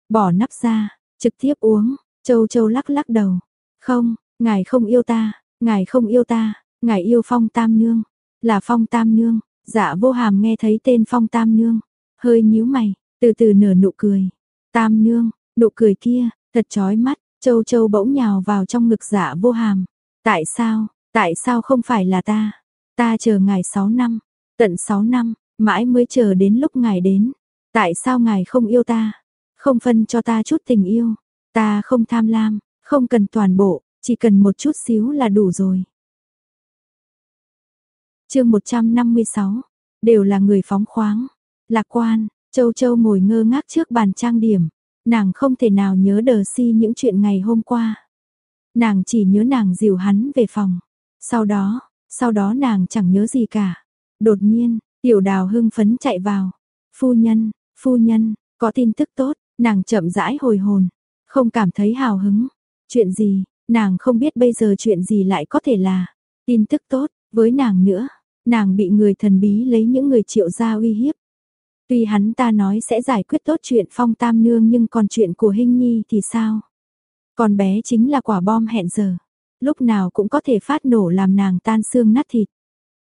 Bỏ nắp ra, trực tiếp uống, Châu Châu lắc lắc đầu. Không, ngài không yêu ta, ngài không yêu ta, ngài yêu Phong Tam Nương. Là Phong Tam Nương, dạ vô hàm nghe thấy tên Phong Tam Nương. Hơi nhíu mày, từ từ nở nụ cười. Tam Nương, nụ cười kia, thật chói mắt, Châu Châu bỗng nhào vào trong ngực dạ vô hàm. Tại sao, tại sao không phải là ta? Ta chờ ngài 6 năm, tận 6 năm, mãi mới chờ đến lúc ngài đến. Tại sao ngài không yêu ta? Không phân cho ta chút tình yêu. Ta không tham lam, không cần toàn bộ, chỉ cần một chút xíu là đủ rồi chương 156, đều là người phóng khoáng, lạc quan, Châu Châu ngồi ngơ ngác trước bàn trang điểm, nàng không thể nào nhớ đờ si những chuyện ngày hôm qua. Nàng chỉ nhớ nàng dìu hắn về phòng, sau đó, sau đó nàng chẳng nhớ gì cả. Đột nhiên, tiểu đào hưng phấn chạy vào, phu nhân, phu nhân, có tin tức tốt, nàng chậm rãi hồi hồn, không cảm thấy hào hứng. Chuyện gì, nàng không biết bây giờ chuyện gì lại có thể là tin tức tốt với nàng nữa. Nàng bị người thần bí lấy những người triệu gia uy hiếp. Tuy hắn ta nói sẽ giải quyết tốt chuyện phong tam nương nhưng còn chuyện của Hinh Nhi thì sao? Con bé chính là quả bom hẹn giờ. Lúc nào cũng có thể phát nổ làm nàng tan xương nát thịt.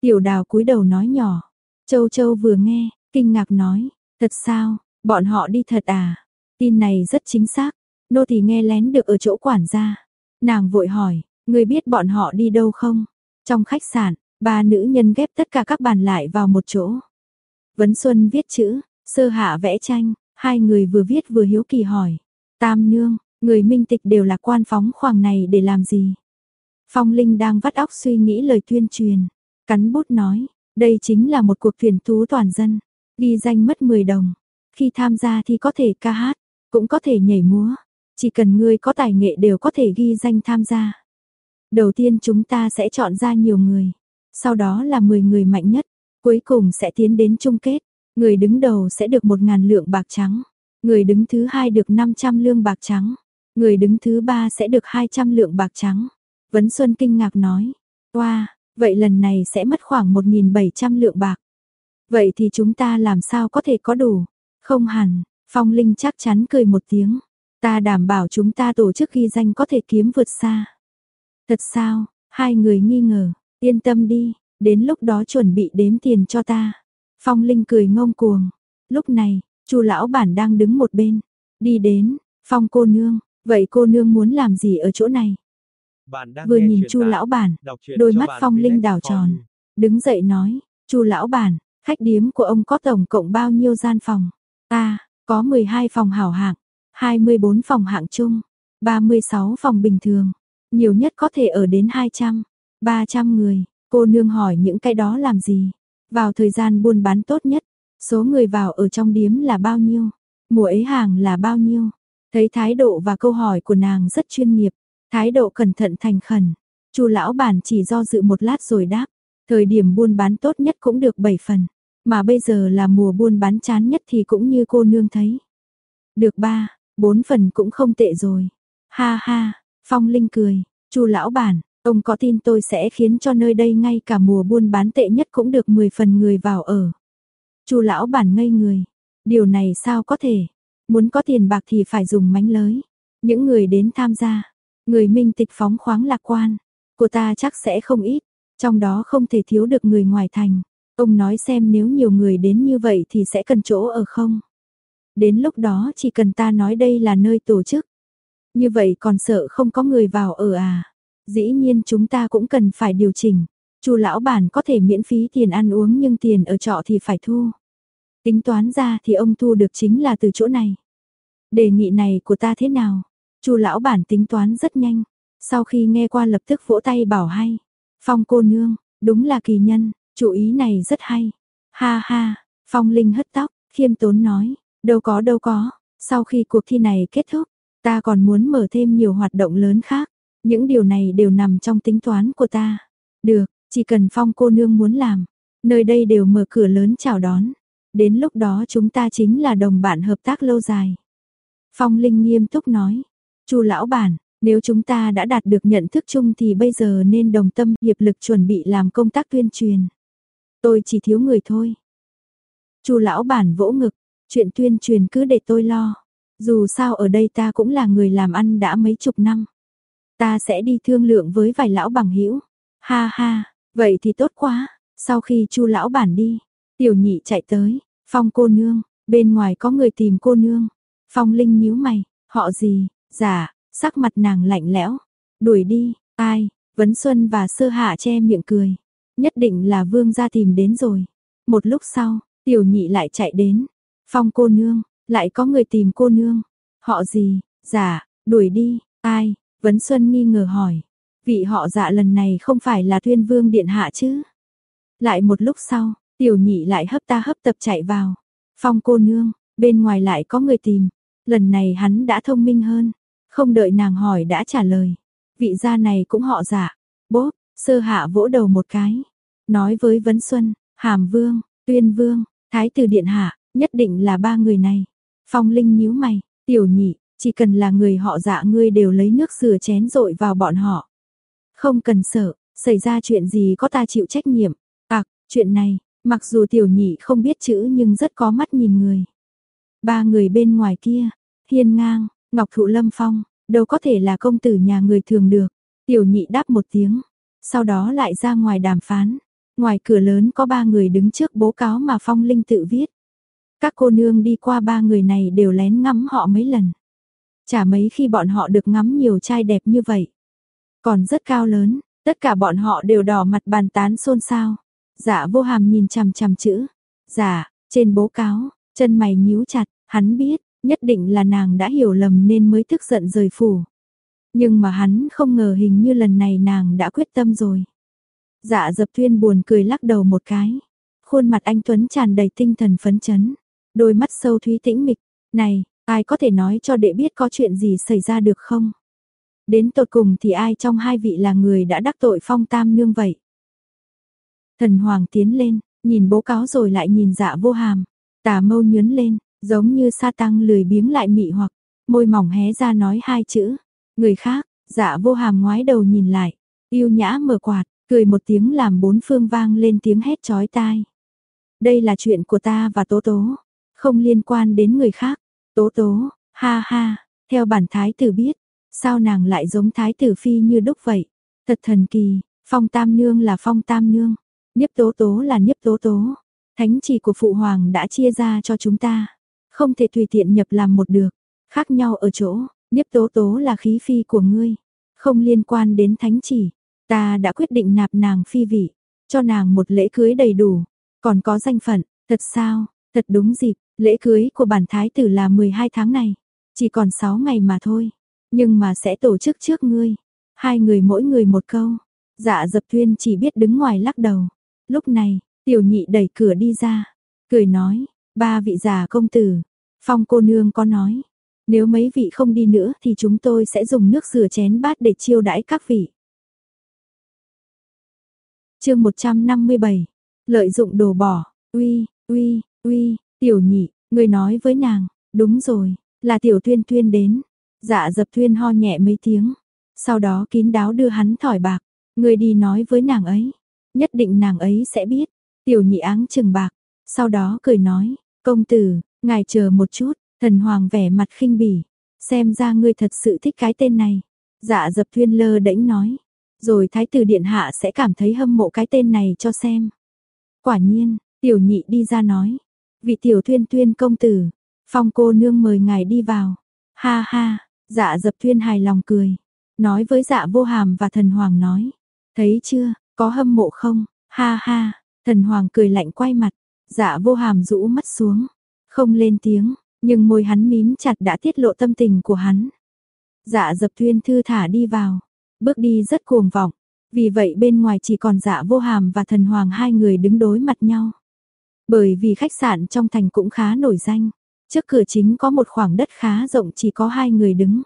Tiểu đào cúi đầu nói nhỏ. Châu Châu vừa nghe, kinh ngạc nói. Thật sao, bọn họ đi thật à? Tin này rất chính xác. Nô thì nghe lén được ở chỗ quản gia. Nàng vội hỏi, người biết bọn họ đi đâu không? Trong khách sạn, ba nữ nhân ghép tất cả các bàn lại vào một chỗ. Vấn Xuân viết chữ, sơ hạ vẽ tranh, hai người vừa viết vừa hiếu kỳ hỏi. Tam nương, người minh tịch đều là quan phóng khoảng này để làm gì? Phong Linh đang vắt óc suy nghĩ lời tuyên truyền. Cắn bút nói, đây chính là một cuộc tuyển tú toàn dân. Ghi danh mất 10 đồng. Khi tham gia thì có thể ca hát, cũng có thể nhảy múa, chỉ cần ngươi có tài nghệ đều có thể ghi danh tham gia. Đầu tiên chúng ta sẽ chọn ra nhiều người, sau đó là 10 người mạnh nhất, cuối cùng sẽ tiến đến chung kết. Người đứng đầu sẽ được 1.000 lượng bạc trắng, người đứng thứ hai được 500 lương bạc trắng, người đứng thứ ba sẽ được 200 lượng bạc trắng. Vấn Xuân kinh ngạc nói, wow, vậy lần này sẽ mất khoảng 1.700 lượng bạc. Vậy thì chúng ta làm sao có thể có đủ? Không hẳn, Phong Linh chắc chắn cười một tiếng. Ta đảm bảo chúng ta tổ chức ghi danh có thể kiếm vượt xa. Thật sao, hai người nghi ngờ, yên tâm đi, đến lúc đó chuẩn bị đếm tiền cho ta. Phong Linh cười ngông cuồng. Lúc này, Chu lão bản đang đứng một bên, đi đến, "Phong cô nương, vậy cô nương muốn làm gì ở chỗ này?" Vừa nhìn Chu lão bản, đôi mắt Phong Linh đảo tròn, đứng dậy nói, "Chu lão bản, khách điếm của ông có tổng cộng bao nhiêu gian phòng?" "Ta, có 12 phòng hảo hạng." 24 phòng hạng chung, 36 phòng bình thường, nhiều nhất có thể ở đến 200, 300 người. Cô nương hỏi những cái đó làm gì? Vào thời gian buôn bán tốt nhất, số người vào ở trong điếm là bao nhiêu? Mùa ấy hàng là bao nhiêu? Thấy thái độ và câu hỏi của nàng rất chuyên nghiệp, thái độ cẩn thận thành khẩn. Chu lão bản chỉ do dự một lát rồi đáp, thời điểm buôn bán tốt nhất cũng được 7 phần, mà bây giờ là mùa buôn bán chán nhất thì cũng như cô nương thấy. Được 3, 4 phần cũng không tệ rồi. Ha ha, Phong Linh cười, Chu lão bản, ông có tin tôi sẽ khiến cho nơi đây ngay cả mùa buôn bán tệ nhất cũng được 10 phần người vào ở. Chu lão bản ngây người, điều này sao có thể? Muốn có tiền bạc thì phải dùng mánh lới. Những người đến tham gia, người minh tịch phóng khoáng lạc quan, của ta chắc sẽ không ít, trong đó không thể thiếu được người ngoài thành. Ông nói xem nếu nhiều người đến như vậy thì sẽ cần chỗ ở không? Đến lúc đó chỉ cần ta nói đây là nơi tổ chức. Như vậy còn sợ không có người vào ở à? Dĩ nhiên chúng ta cũng cần phải điều chỉnh. Chu lão bản có thể miễn phí tiền ăn uống nhưng tiền ở trọ thì phải thu. Tính toán ra thì ông thu được chính là từ chỗ này. Đề nghị này của ta thế nào? Chu lão bản tính toán rất nhanh. Sau khi nghe qua lập tức vỗ tay bảo hay. Phong cô nương, đúng là kỳ nhân, chủ ý này rất hay. Ha ha, Phong Linh hất tóc, khiêm tốn nói, đâu có đâu có, sau khi cuộc thi này kết thúc, ta còn muốn mở thêm nhiều hoạt động lớn khác. Những điều này đều nằm trong tính toán của ta. Được, chỉ cần Phong cô nương muốn làm, nơi đây đều mở cửa lớn chào đón. Đến lúc đó chúng ta chính là đồng bạn hợp tác lâu dài. Phong Linh nghiêm túc nói, Chu lão bản, nếu chúng ta đã đạt được nhận thức chung thì bây giờ nên đồng tâm hiệp lực chuẩn bị làm công tác tuyên truyền. Tôi chỉ thiếu người thôi. Chu lão bản vỗ ngực, chuyện tuyên truyền cứ để tôi lo. Dù sao ở đây ta cũng là người làm ăn đã mấy chục năm. Ta sẽ đi thương lượng với vài lão bằng hữu. Ha ha, vậy thì tốt quá. Sau khi Chu lão bản đi, Tiểu Nhị chạy tới, "Phong cô nương, bên ngoài có người tìm cô nương." Phong Linh nhíu mày, "Họ gì?" giả Sắc mặt nàng lạnh lẽo, "Đuổi đi." "Ai?" Vấn Xuân và Sơ Hạ che miệng cười. Nhất định là Vương gia tìm đến rồi. Một lúc sau, Tiểu Nhị lại chạy đến. "Phong cô nương, lại có người tìm cô nương." "Họ gì?" giả "Đuổi đi." "Ai?" Vấn Xuân nghi ngờ hỏi. Vị họ dạ lần này không phải là Thuyên Vương điện hạ chứ? Lại một lúc sau, tiểu nhị lại hấp ta hấp tập chạy vào. Phong cô nương, bên ngoài lại có người tìm. Lần này hắn đã thông minh hơn, không đợi nàng hỏi đã trả lời. Vị gia này cũng họ giả. Bốp, sơ hạ vỗ đầu một cái. Nói với Vấn Xuân, Hàm Vương, Tuyên Vương, Thái tử Điện Hạ, nhất định là ba người này. Phong Linh nhíu mày, tiểu nhị, chỉ cần là người họ dạ ngươi đều lấy nước rửa chén rội vào bọn họ. Không cần sợ, xảy ra chuyện gì có ta chịu trách nhiệm. À, chuyện này, mặc dù tiểu nhị không biết chữ nhưng rất có mắt nhìn người. Ba người bên ngoài kia, thiên ngang, ngọc thụ lâm phong, đâu có thể là công tử nhà người thường được. Tiểu nhị đáp một tiếng, sau đó lại ra ngoài đàm phán. Ngoài cửa lớn có ba người đứng trước bố cáo mà Phong Linh tự viết. Các cô nương đi qua ba người này đều lén ngắm họ mấy lần. Chả mấy khi bọn họ được ngắm nhiều trai đẹp như vậy. Còn rất cao lớn, tất cả bọn họ đều đỏ mặt bàn tán xôn xao. Dạ vô hàm nhìn chằm chằm chữ. Dạ, trên bố cáo, chân mày nhíu chặt, hắn biết, nhất định là nàng đã hiểu lầm nên mới tức giận rời phủ. Nhưng mà hắn không ngờ hình như lần này nàng đã quyết tâm rồi. Dạ dập tuyên buồn cười lắc đầu một cái. Khuôn mặt anh Tuấn tràn đầy tinh thần phấn chấn. Đôi mắt sâu thúy tĩnh mịch. Này, ai có thể nói cho đệ biết có chuyện gì xảy ra được không? Đến tột cùng thì ai trong hai vị là người đã đắc tội phong tam nương vậy? Thần Hoàng tiến lên, nhìn bố cáo rồi lại nhìn dạ vô hàm. Tà mâu nhớn lên, giống như sa tăng lười biếng lại mị hoặc, môi mỏng hé ra nói hai chữ. Người khác, dạ vô hàm ngoái đầu nhìn lại, yêu nhã mở quạt, cười một tiếng làm bốn phương vang lên tiếng hét chói tai. Đây là chuyện của ta và Tố Tố, không liên quan đến người khác. Tố Tố, ha ha, theo bản thái tử biết, sao nàng lại giống thái tử phi như đúc vậy? Thật thần kỳ, phong tam nương là phong tam nương, niếp tố tố là niếp tố tố. Thánh chỉ của phụ hoàng đã chia ra cho chúng ta, không thể tùy tiện nhập làm một được. Khác nhau ở chỗ, niếp tố tố là khí phi của ngươi, không liên quan đến thánh chỉ. Ta đã quyết định nạp nàng phi vị, cho nàng một lễ cưới đầy đủ, còn có danh phận, thật sao, thật đúng dịp, lễ cưới của bản thái tử là 12 tháng này, chỉ còn 6 ngày mà thôi, nhưng mà sẽ tổ chức trước ngươi. Hai người mỗi người một câu. Dạ Dập Tuyên chỉ biết đứng ngoài lắc đầu. Lúc này, tiểu nhị đẩy cửa đi ra, cười nói, ba vị già công tử. Phong cô nương có nói, nếu mấy vị không đi nữa thì chúng tôi sẽ dùng nước rửa chén bát để chiêu đãi các vị. chương 157, lợi dụng đồ bỏ, uy, uy, uy, tiểu nhị, người nói với nàng, đúng rồi, là tiểu tuyên tuyên đến. Dạ dập tuyên ho nhẹ mấy tiếng, sau đó kín đáo đưa hắn thỏi bạc, người đi nói với nàng ấy, nhất định nàng ấy sẽ biết. Tiểu nhị áng chừng bạc, sau đó cười nói, công tử, ngài chờ một chút, thần hoàng vẻ mặt khinh bỉ, xem ra ngươi thật sự thích cái tên này. Dạ dập tuyên lơ đễnh nói, rồi thái tử điện hạ sẽ cảm thấy hâm mộ cái tên này cho xem. Quả nhiên, tiểu nhị đi ra nói, vị tiểu thuyên tuyên công tử, phong cô nương mời ngài đi vào. Ha ha, dạ dập thuyên hài lòng cười, nói với dạ vô hàm và thần hoàng nói, thấy chưa, có hâm mộ không, ha ha, thần hoàng cười lạnh quay mặt, dạ vô hàm rũ mắt xuống, không lên tiếng, nhưng môi hắn mím chặt đã tiết lộ tâm tình của hắn. Dạ dập thuyên thư thả đi vào, bước đi rất cuồng vọng, vì vậy bên ngoài chỉ còn dạ vô hàm và thần hoàng hai người đứng đối mặt nhau. Bởi vì khách sạn trong thành cũng khá nổi danh, trước cửa chính có một khoảng đất khá rộng chỉ có hai người đứng.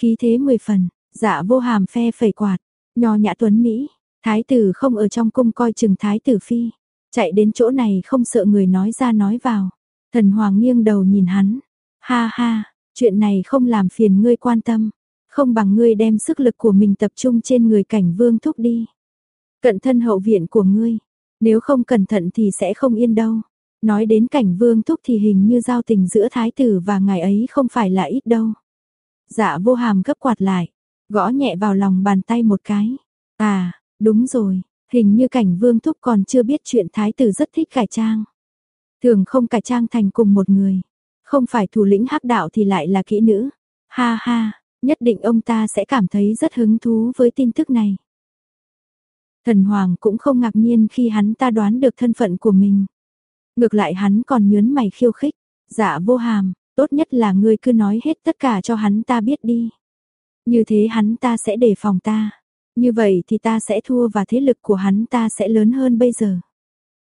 Khí thế mười phần, dạ vô hàm phe phẩy quạt, nho nhã tuấn Mỹ, thái tử không ở trong cung coi chừng thái tử phi, chạy đến chỗ này không sợ người nói ra nói vào. Thần Hoàng nghiêng đầu nhìn hắn. Ha ha, chuyện này không làm phiền ngươi quan tâm. Không bằng ngươi đem sức lực của mình tập trung trên người cảnh vương thúc đi. Cận thân hậu viện của ngươi. Nếu không cẩn thận thì sẽ không yên đâu. Nói đến cảnh vương thúc thì hình như giao tình giữa thái tử và ngài ấy không phải là ít đâu. Dạ vô hàm gấp quạt lại. Gõ nhẹ vào lòng bàn tay một cái. À, đúng rồi. Hình như cảnh vương thúc còn chưa biết chuyện thái tử rất thích cải trang. Thường không cải trang thành cùng một người. Không phải thủ lĩnh hắc đạo thì lại là kỹ nữ. Ha ha, nhất định ông ta sẽ cảm thấy rất hứng thú với tin tức này. Thần Hoàng cũng không ngạc nhiên khi hắn ta đoán được thân phận của mình. Ngược lại hắn còn nhớn mày khiêu khích. Dạ vô hàm, tốt nhất là ngươi cứ nói hết tất cả cho hắn ta biết đi. Như thế hắn ta sẽ đề phòng ta. Như vậy thì ta sẽ thua và thế lực của hắn ta sẽ lớn hơn bây giờ.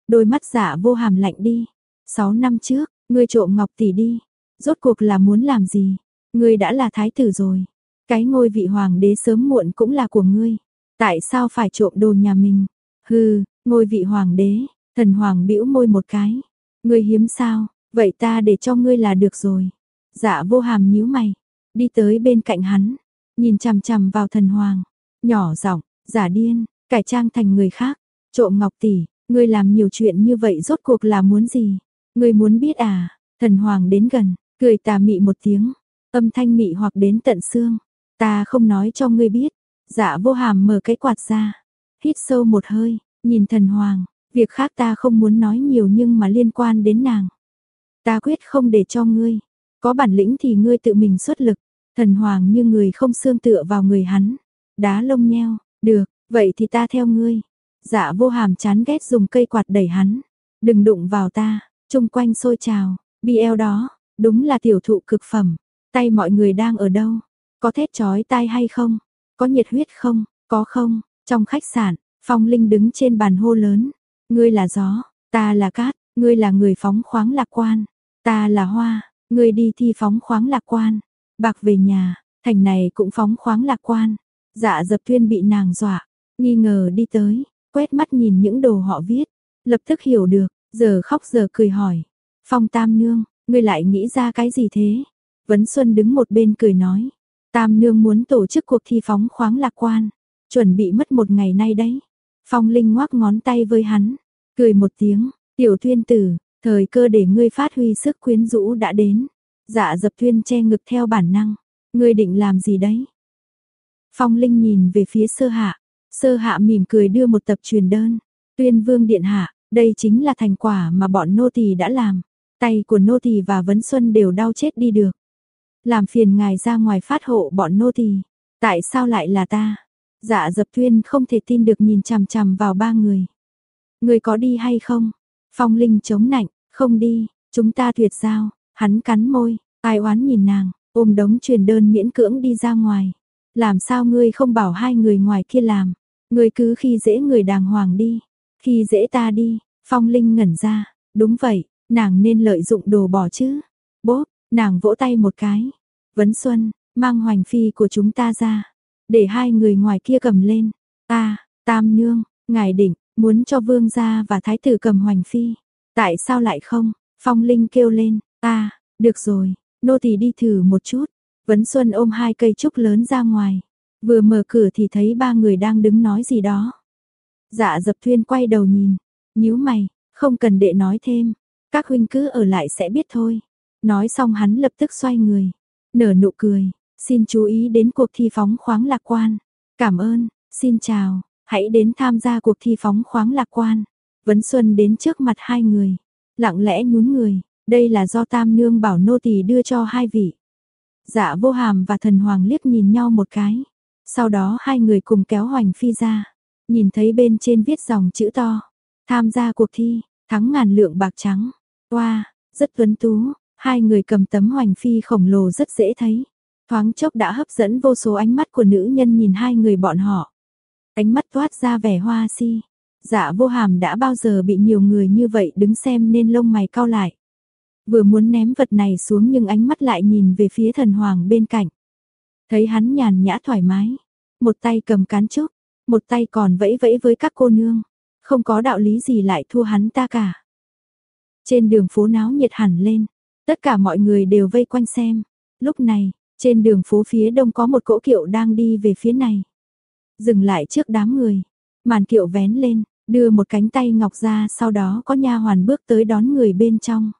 Đôi mắt dạ vô hàm lạnh đi. Sáu năm trước, ngươi trộm ngọc tỷ đi. Rốt cuộc là muốn làm gì? Ngươi đã là thái tử rồi. Cái ngôi vị hoàng đế sớm muộn cũng là của ngươi. Tại sao phải trộm đồ nhà mình? Hừ, ngôi vị hoàng đế, thần hoàng bĩu môi một cái. Ngươi hiếm sao, vậy ta để cho ngươi là được rồi. Dạ vô hàm nhíu mày, đi tới bên cạnh hắn, nhìn chằm chằm vào thần hoàng, nhỏ giọng, giả điên, cải trang thành người khác, trộm ngọc tỷ, ngươi làm nhiều chuyện như vậy rốt cuộc là muốn gì? Ngươi muốn biết à? Thần hoàng đến gần, cười tà mị một tiếng, âm thanh mị hoặc đến tận xương. Ta không nói cho ngươi biết. Dạ vô hàm mở cái quạt ra, hít sâu một hơi, nhìn thần hoàng, việc khác ta không muốn nói nhiều nhưng mà liên quan đến nàng. Ta quyết không để cho ngươi, có bản lĩnh thì ngươi tự mình xuất lực. Thần hoàng như người không xương tựa vào người hắn, đá lông nheo, được, vậy thì ta theo ngươi. Dạ vô hàm chán ghét dùng cây quạt đẩy hắn, đừng đụng vào ta, Trung quanh sôi trào, BL đó, đúng là tiểu thụ cực phẩm. Tay mọi người đang ở đâu? Có thét chói tai hay không? Có nhiệt huyết không? Có không? Trong khách sạn, Phong Linh đứng trên bàn hô lớn. Ngươi là gió, ta là cát, ngươi là người phóng khoáng lạc quan. Ta là hoa, ngươi đi thi phóng khoáng lạc quan. Bạc về nhà, thành này cũng phóng khoáng lạc quan. Dạ dập thuyên bị nàng dọa, nghi ngờ đi tới, quét mắt nhìn những đồ họ viết. Lập tức hiểu được, Giờ khóc giờ cười hỏi. Phong Tam Nương, ngươi lại nghĩ ra cái gì thế? Vấn Xuân đứng một bên cười nói. Tam Nương muốn tổ chức cuộc thi phóng khoáng lạc quan. Chuẩn bị mất một ngày nay đấy. Phong Linh ngoác ngón tay với hắn. Cười một tiếng. Tiểu tuyên tử, thời cơ để ngươi phát huy sức quyến rũ đã đến. Dạ dập tuyên che ngực theo bản năng. Ngươi định làm gì đấy? Phong Linh nhìn về phía sơ hạ. Sơ hạ mỉm cười đưa một tập truyền đơn. Tuyên vương điện hạ, đây chính là thành quả mà bọn nô tỳ đã làm. Tay của nô tỳ và Vấn Xuân đều đau chết đi được. Làm phiền ngài ra ngoài phát hộ bọn nô tỳ. Tại sao lại là ta? Dạ dập tuyên không thể tin được nhìn chằm chằm vào ba người. Người có đi hay không? Phong Linh chống nạnh, không đi, chúng ta tuyệt giao. Hắn cắn môi, ai oán nhìn nàng, ôm đống truyền đơn miễn cưỡng đi ra ngoài. Làm sao ngươi không bảo hai người ngoài kia làm? Ngươi cứ khi dễ người đàng hoàng đi. Khi dễ ta đi, Phong Linh ngẩn ra, đúng vậy, nàng nên lợi dụng đồ bỏ chứ. Bốp, nàng vỗ tay một cái. Vấn Xuân, mang hoành phi của chúng ta ra. Để hai người ngoài kia cầm lên. Ta, tam nương, ngài định, muốn cho vương gia và thái tử cầm hoành phi. Tại sao lại không? Phong Linh kêu lên, ta, được rồi, nô tỳ đi thử một chút. Vấn Xuân ôm hai cây trúc lớn ra ngoài. Vừa mở cửa thì thấy ba người đang đứng nói gì đó. Dạ dập thuyên quay đầu nhìn, nhíu mày, không cần đệ nói thêm, các huynh cứ ở lại sẽ biết thôi. Nói xong hắn lập tức xoay người, nở nụ cười, xin chú ý đến cuộc thi phóng khoáng lạc quan. Cảm ơn, xin chào, hãy đến tham gia cuộc thi phóng khoáng lạc quan. Vấn Xuân đến trước mặt hai người, lặng lẽ nhún người, đây là do Tam Nương bảo nô tỳ đưa cho hai vị. Dạ vô hàm và thần hoàng liếc nhìn nhau một cái. Sau đó hai người cùng kéo hoành phi ra. Nhìn thấy bên trên viết dòng chữ to. Tham gia cuộc thi, thắng ngàn lượng bạc trắng. Toa, rất tuấn tú, hai người cầm tấm hoành phi khổng lồ rất dễ thấy. Thoáng chốc đã hấp dẫn vô số ánh mắt của nữ nhân nhìn hai người bọn họ. Ánh mắt toát ra vẻ hoa si. Dạ vô hàm đã bao giờ bị nhiều người như vậy đứng xem nên lông mày cau lại. Vừa muốn ném vật này xuống nhưng ánh mắt lại nhìn về phía thần hoàng bên cạnh. Thấy hắn nhàn nhã thoải mái, một tay cầm cán trúc, một tay còn vẫy vẫy với các cô nương, không có đạo lý gì lại thua hắn ta cả. Trên đường phố náo nhiệt hẳn lên, tất cả mọi người đều vây quanh xem. Lúc này, trên đường phố phía đông có một cỗ kiệu đang đi về phía này. Dừng lại trước đám người, màn kiệu vén lên, đưa một cánh tay ngọc ra sau đó có nha hoàn bước tới đón người bên trong.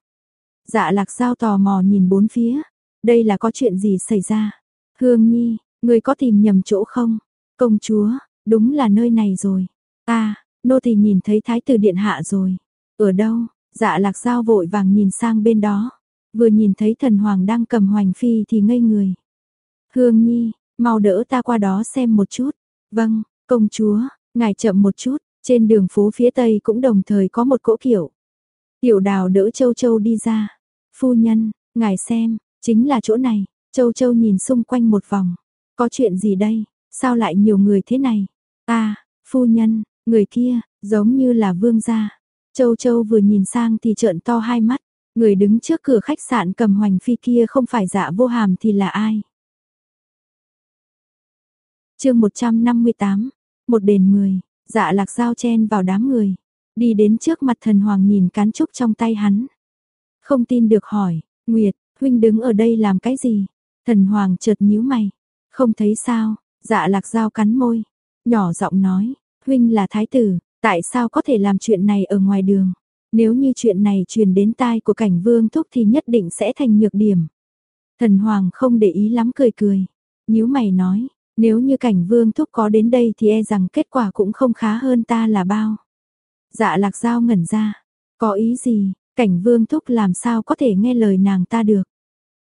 Dạ lạc giao tò mò nhìn bốn phía, đây là có chuyện gì xảy ra? Hương Nhi, người có tìm nhầm chỗ không? Công chúa, đúng là nơi này rồi. À, nô tỳ nhìn thấy thái tử điện hạ rồi. Ở đâu? Dạ lạc giao vội vàng nhìn sang bên đó. Vừa nhìn thấy thần hoàng đang cầm hoành phi thì ngây người. Hương Nhi, mau đỡ ta qua đó xem một chút. Vâng, công chúa, ngài chậm một chút. Trên đường phố phía tây cũng đồng thời có một cỗ kiểu. Tiểu đào đỡ châu châu đi ra. Phu nhân, ngài xem, chính là chỗ này. Châu Châu nhìn xung quanh một vòng. Có chuyện gì đây? Sao lại nhiều người thế này? Ta, phu nhân, người kia, giống như là vương gia. Châu Châu vừa nhìn sang thì trợn to hai mắt. Người đứng trước cửa khách sạn cầm hoành phi kia không phải dạ vô hàm thì là ai? chương 158, một đền mười, dạ lạc dao chen vào đám người. Đi đến trước mặt thần hoàng nhìn cán trúc trong tay hắn. Không tin được hỏi, Nguyệt, huynh đứng ở đây làm cái gì? Thần Hoàng chợt nhíu mày, không thấy sao, dạ lạc dao cắn môi, nhỏ giọng nói, huynh là thái tử, tại sao có thể làm chuyện này ở ngoài đường? Nếu như chuyện này truyền đến tai của cảnh vương thúc thì nhất định sẽ thành nhược điểm. Thần Hoàng không để ý lắm cười cười, nhíu mày nói, nếu như cảnh vương thúc có đến đây thì e rằng kết quả cũng không khá hơn ta là bao. Dạ lạc dao ngẩn ra, có ý gì, cảnh vương thúc làm sao có thể nghe lời nàng ta được.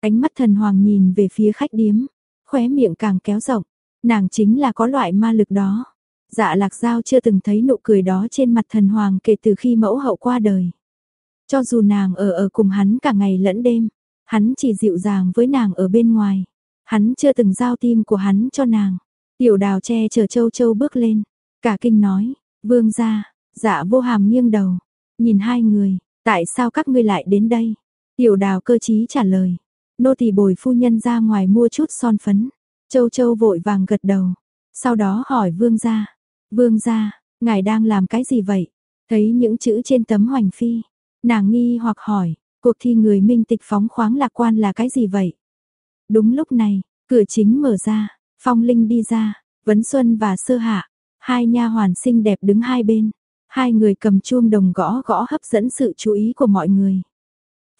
Ánh mắt thần hoàng nhìn về phía khách điếm, khóe miệng càng kéo rộng, nàng chính là có loại ma lực đó. Dạ lạc giao chưa từng thấy nụ cười đó trên mặt thần hoàng kể từ khi mẫu hậu qua đời. Cho dù nàng ở ở cùng hắn cả ngày lẫn đêm, hắn chỉ dịu dàng với nàng ở bên ngoài. Hắn chưa từng giao tim của hắn cho nàng. Tiểu đào che chở châu châu bước lên, cả kinh nói, vương gia, dạ vô hàm nghiêng đầu, nhìn hai người, tại sao các ngươi lại đến đây? Tiểu đào cơ trí trả lời, Nô tỳ bồi phu nhân ra ngoài mua chút son phấn. Châu Châu vội vàng gật đầu. Sau đó hỏi vương gia. Vương gia, ngài đang làm cái gì vậy? Thấy những chữ trên tấm hoành phi. Nàng nghi hoặc hỏi, cuộc thi người minh tịch phóng khoáng lạc quan là cái gì vậy? Đúng lúc này, cửa chính mở ra, Phong Linh đi ra, Vấn Xuân và Sơ Hạ, hai nha hoàn xinh đẹp đứng hai bên, hai người cầm chuông đồng gõ gõ hấp dẫn sự chú ý của mọi người.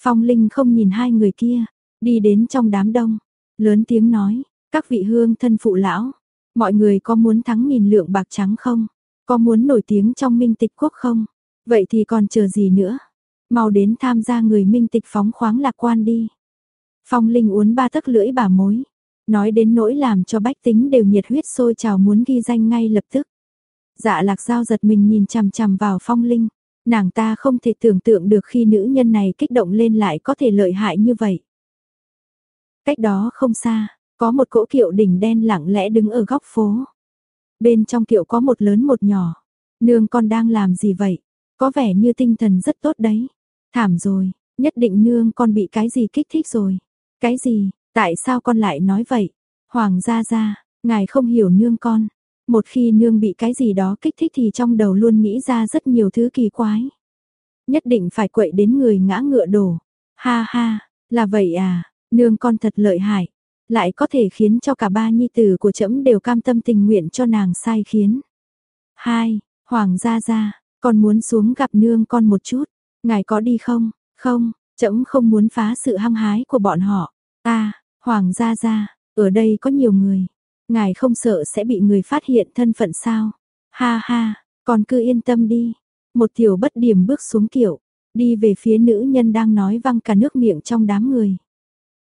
Phong Linh không nhìn hai người kia, đi đến trong đám đông, lớn tiếng nói, các vị hương thân phụ lão, mọi người có muốn thắng nghìn lượng bạc trắng không? Có muốn nổi tiếng trong minh tịch quốc không? Vậy thì còn chờ gì nữa? Mau đến tham gia người minh tịch phóng khoáng lạc quan đi. Phong Linh uốn ba tấc lưỡi bà mối, nói đến nỗi làm cho bách tính đều nhiệt huyết sôi trào muốn ghi danh ngay lập tức. Dạ lạc giao giật mình nhìn chằm chằm vào Phong Linh, nàng ta không thể tưởng tượng được khi nữ nhân này kích động lên lại có thể lợi hại như vậy. Cách đó không xa, có một cỗ kiệu đỉnh đen lặng lẽ đứng ở góc phố. Bên trong kiệu có một lớn một nhỏ. Nương con đang làm gì vậy? Có vẻ như tinh thần rất tốt đấy. Thảm rồi, nhất định nương con bị cái gì kích thích rồi. Cái gì, tại sao con lại nói vậy? Hoàng gia gia, ngài không hiểu nương con. Một khi nương bị cái gì đó kích thích thì trong đầu luôn nghĩ ra rất nhiều thứ kỳ quái. Nhất định phải quậy đến người ngã ngựa đổ. Ha ha, là vậy à, nương con thật lợi hại. Lại có thể khiến cho cả ba nhi tử của trẫm đều cam tâm tình nguyện cho nàng sai khiến. Hai, Hoàng gia gia, con muốn xuống gặp nương con một chút. Ngài có đi không? Không, trẫm không muốn phá sự hăng hái của bọn họ. Ta, Hoàng gia gia, ở đây có nhiều người. Ngài không sợ sẽ bị người phát hiện thân phận sao? Ha ha, con cứ yên tâm đi. Một tiểu bất điểm bước xuống kiểu, đi về phía nữ nhân đang nói văng cả nước miệng trong đám người.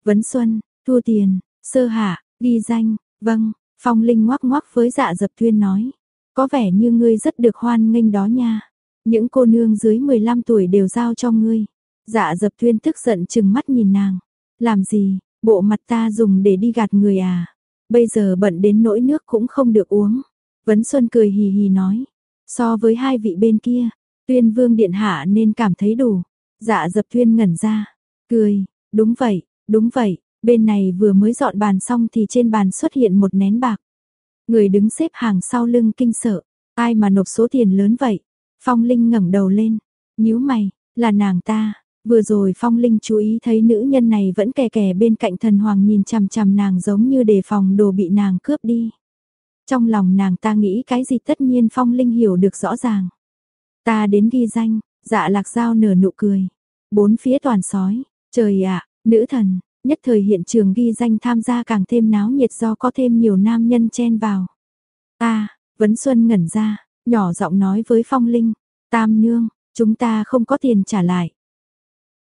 Vấn Xuân, thua tiền, sơ hạ, ghi danh, vâng, Phong Linh ngoác ngoác với dạ dập tuyên nói. Có vẻ như ngươi rất được hoan nghênh đó nha. Những cô nương dưới 15 tuổi đều giao cho ngươi. Dạ dập tuyên tức giận chừng mắt nhìn nàng. Làm gì, bộ mặt ta dùng để đi gạt người à? Bây giờ bận đến nỗi nước cũng không được uống. Vấn Xuân cười hì hì nói. So với hai vị bên kia, tuyên vương điện hạ nên cảm thấy đủ. Dạ dập tuyên ngẩn ra. Cười, đúng vậy, đúng vậy. Bên này vừa mới dọn bàn xong thì trên bàn xuất hiện một nén bạc. Người đứng xếp hàng sau lưng kinh sợ. Ai mà nộp số tiền lớn vậy? Phong Linh ngẩng đầu lên. nhíu mày, là nàng ta. Vừa rồi Phong Linh chú ý thấy nữ nhân này vẫn kè kè bên cạnh thần hoàng nhìn chằm chằm nàng giống như đề phòng đồ bị nàng cướp đi. Trong lòng nàng ta nghĩ cái gì tất nhiên Phong Linh hiểu được rõ ràng. Ta đến ghi danh, dạ lạc dao nở nụ cười. Bốn phía toàn sói, trời ạ, nữ thần, nhất thời hiện trường ghi danh tham gia càng thêm náo nhiệt do có thêm nhiều nam nhân chen vào. Ta, Vấn Xuân ngẩn ra, nhỏ giọng nói với Phong Linh, Tam Nương, chúng ta không có tiền trả lại.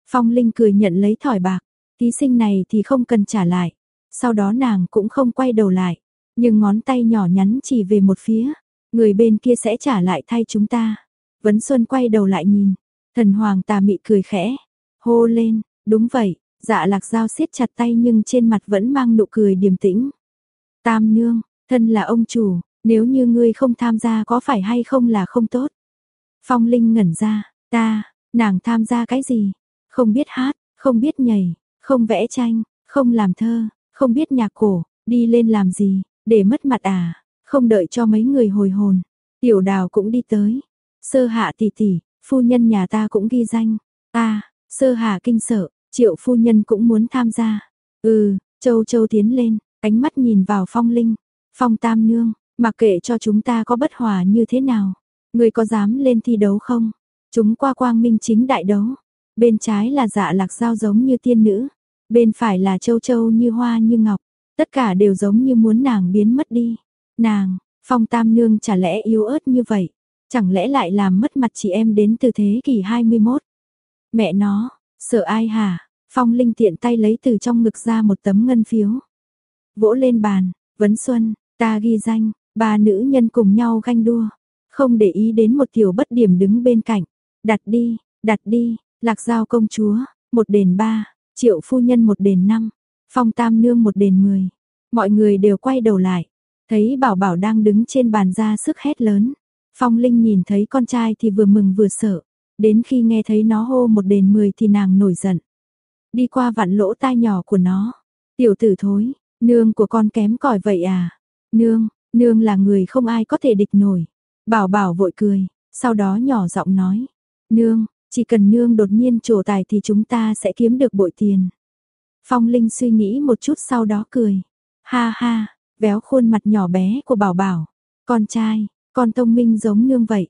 Phong Linh cười nhận lấy thỏi bạc, thí sinh này thì không cần trả lại. Sau đó nàng cũng không quay đầu lại, nhưng ngón tay nhỏ nhắn chỉ về một phía, người bên kia sẽ trả lại thay chúng ta. Vấn Xuân quay đầu lại nhìn, thần hoàng tà mị cười khẽ, hô lên, đúng vậy, dạ lạc dao siết chặt tay nhưng trên mặt vẫn mang nụ cười điềm tĩnh. Tam nương, thân là ông chủ, nếu như ngươi không tham gia có phải hay không là không tốt. Phong Linh ngẩn ra, ta, nàng tham gia cái gì? Không biết hát, không biết nhảy, không vẽ tranh, không làm thơ, không biết nhạc cổ, đi lên làm gì, để mất mặt à, không đợi cho mấy người hồi hồn. Tiểu đào cũng đi tới. Sơ hạ tỷ tỷ, phu nhân nhà ta cũng ghi danh. Ta, sơ hạ kinh sợ, triệu phu nhân cũng muốn tham gia. Ừ, châu châu tiến lên, ánh mắt nhìn vào phong linh. Phong tam nương, mặc kệ cho chúng ta có bất hòa như thế nào. Người có dám lên thi đấu không? Chúng qua quang minh chính đại đấu. Bên trái là dạ lạc dao giống như tiên nữ. Bên phải là châu châu như hoa như ngọc. Tất cả đều giống như muốn nàng biến mất đi. Nàng, phong tam nương chả lẽ yếu ớt như vậy? Chẳng lẽ lại làm mất mặt chị em đến từ thế kỷ 21? Mẹ nó, sợ ai hả? Phong Linh tiện tay lấy từ trong ngực ra một tấm ngân phiếu. Vỗ lên bàn, vấn xuân, ta ghi danh, ba nữ nhân cùng nhau ganh đua. Không để ý đến một tiểu bất điểm đứng bên cạnh. Đặt đi, đặt đi, lạc giao công chúa, một đền ba, triệu phu nhân một đền năm, phong tam nương một đền mười. Mọi người đều quay đầu lại. Thấy bảo bảo đang đứng trên bàn ra sức hét lớn. Phong Linh nhìn thấy con trai thì vừa mừng vừa sợ. Đến khi nghe thấy nó hô một đền mười thì nàng nổi giận. Đi qua vặn lỗ tai nhỏ của nó. Tiểu tử thối, nương của con kém cỏi vậy à? Nương, nương là người không ai có thể địch nổi. Bảo bảo vội cười, sau đó nhỏ giọng nói. Nương, chỉ cần nương đột nhiên trổ tài thì chúng ta sẽ kiếm được bội tiền. Phong Linh suy nghĩ một chút sau đó cười. Ha ha, véo khuôn mặt nhỏ bé của bảo bảo. Con trai, con thông minh giống nương vậy.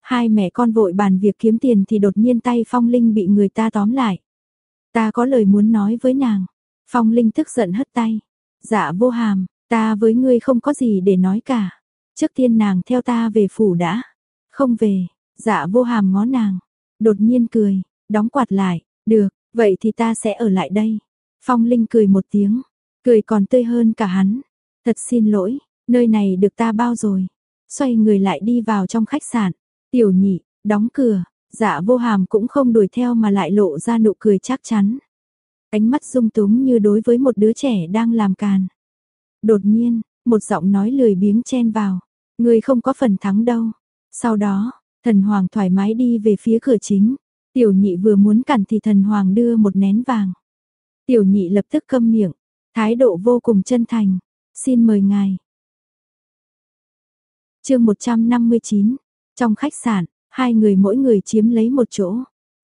Hai mẹ con vội bàn việc kiếm tiền thì đột nhiên tay Phong Linh bị người ta tóm lại. Ta có lời muốn nói với nàng. Phong Linh tức giận hất tay. Dạ vô hàm, ta với ngươi không có gì để nói cả. Trước tiên nàng theo ta về phủ đã. Không về, dạ vô hàm ngó nàng. Đột nhiên cười, đóng quạt lại. Được, vậy thì ta sẽ ở lại đây. Phong Linh cười một tiếng. Cười còn tươi hơn cả hắn. Thật xin lỗi, nơi này được ta bao rồi xoay người lại đi vào trong khách sạn. Tiểu nhị, đóng cửa, dạ vô hàm cũng không đuổi theo mà lại lộ ra nụ cười chắc chắn. Ánh mắt dung túng như đối với một đứa trẻ đang làm càn. Đột nhiên, một giọng nói lười biếng chen vào. Người không có phần thắng đâu. Sau đó, thần hoàng thoải mái đi về phía cửa chính. Tiểu nhị vừa muốn cản thì thần hoàng đưa một nén vàng. Tiểu nhị lập tức câm miệng, thái độ vô cùng chân thành. Xin mời ngài. chương 159, trong khách sạn, hai người mỗi người chiếm lấy một chỗ.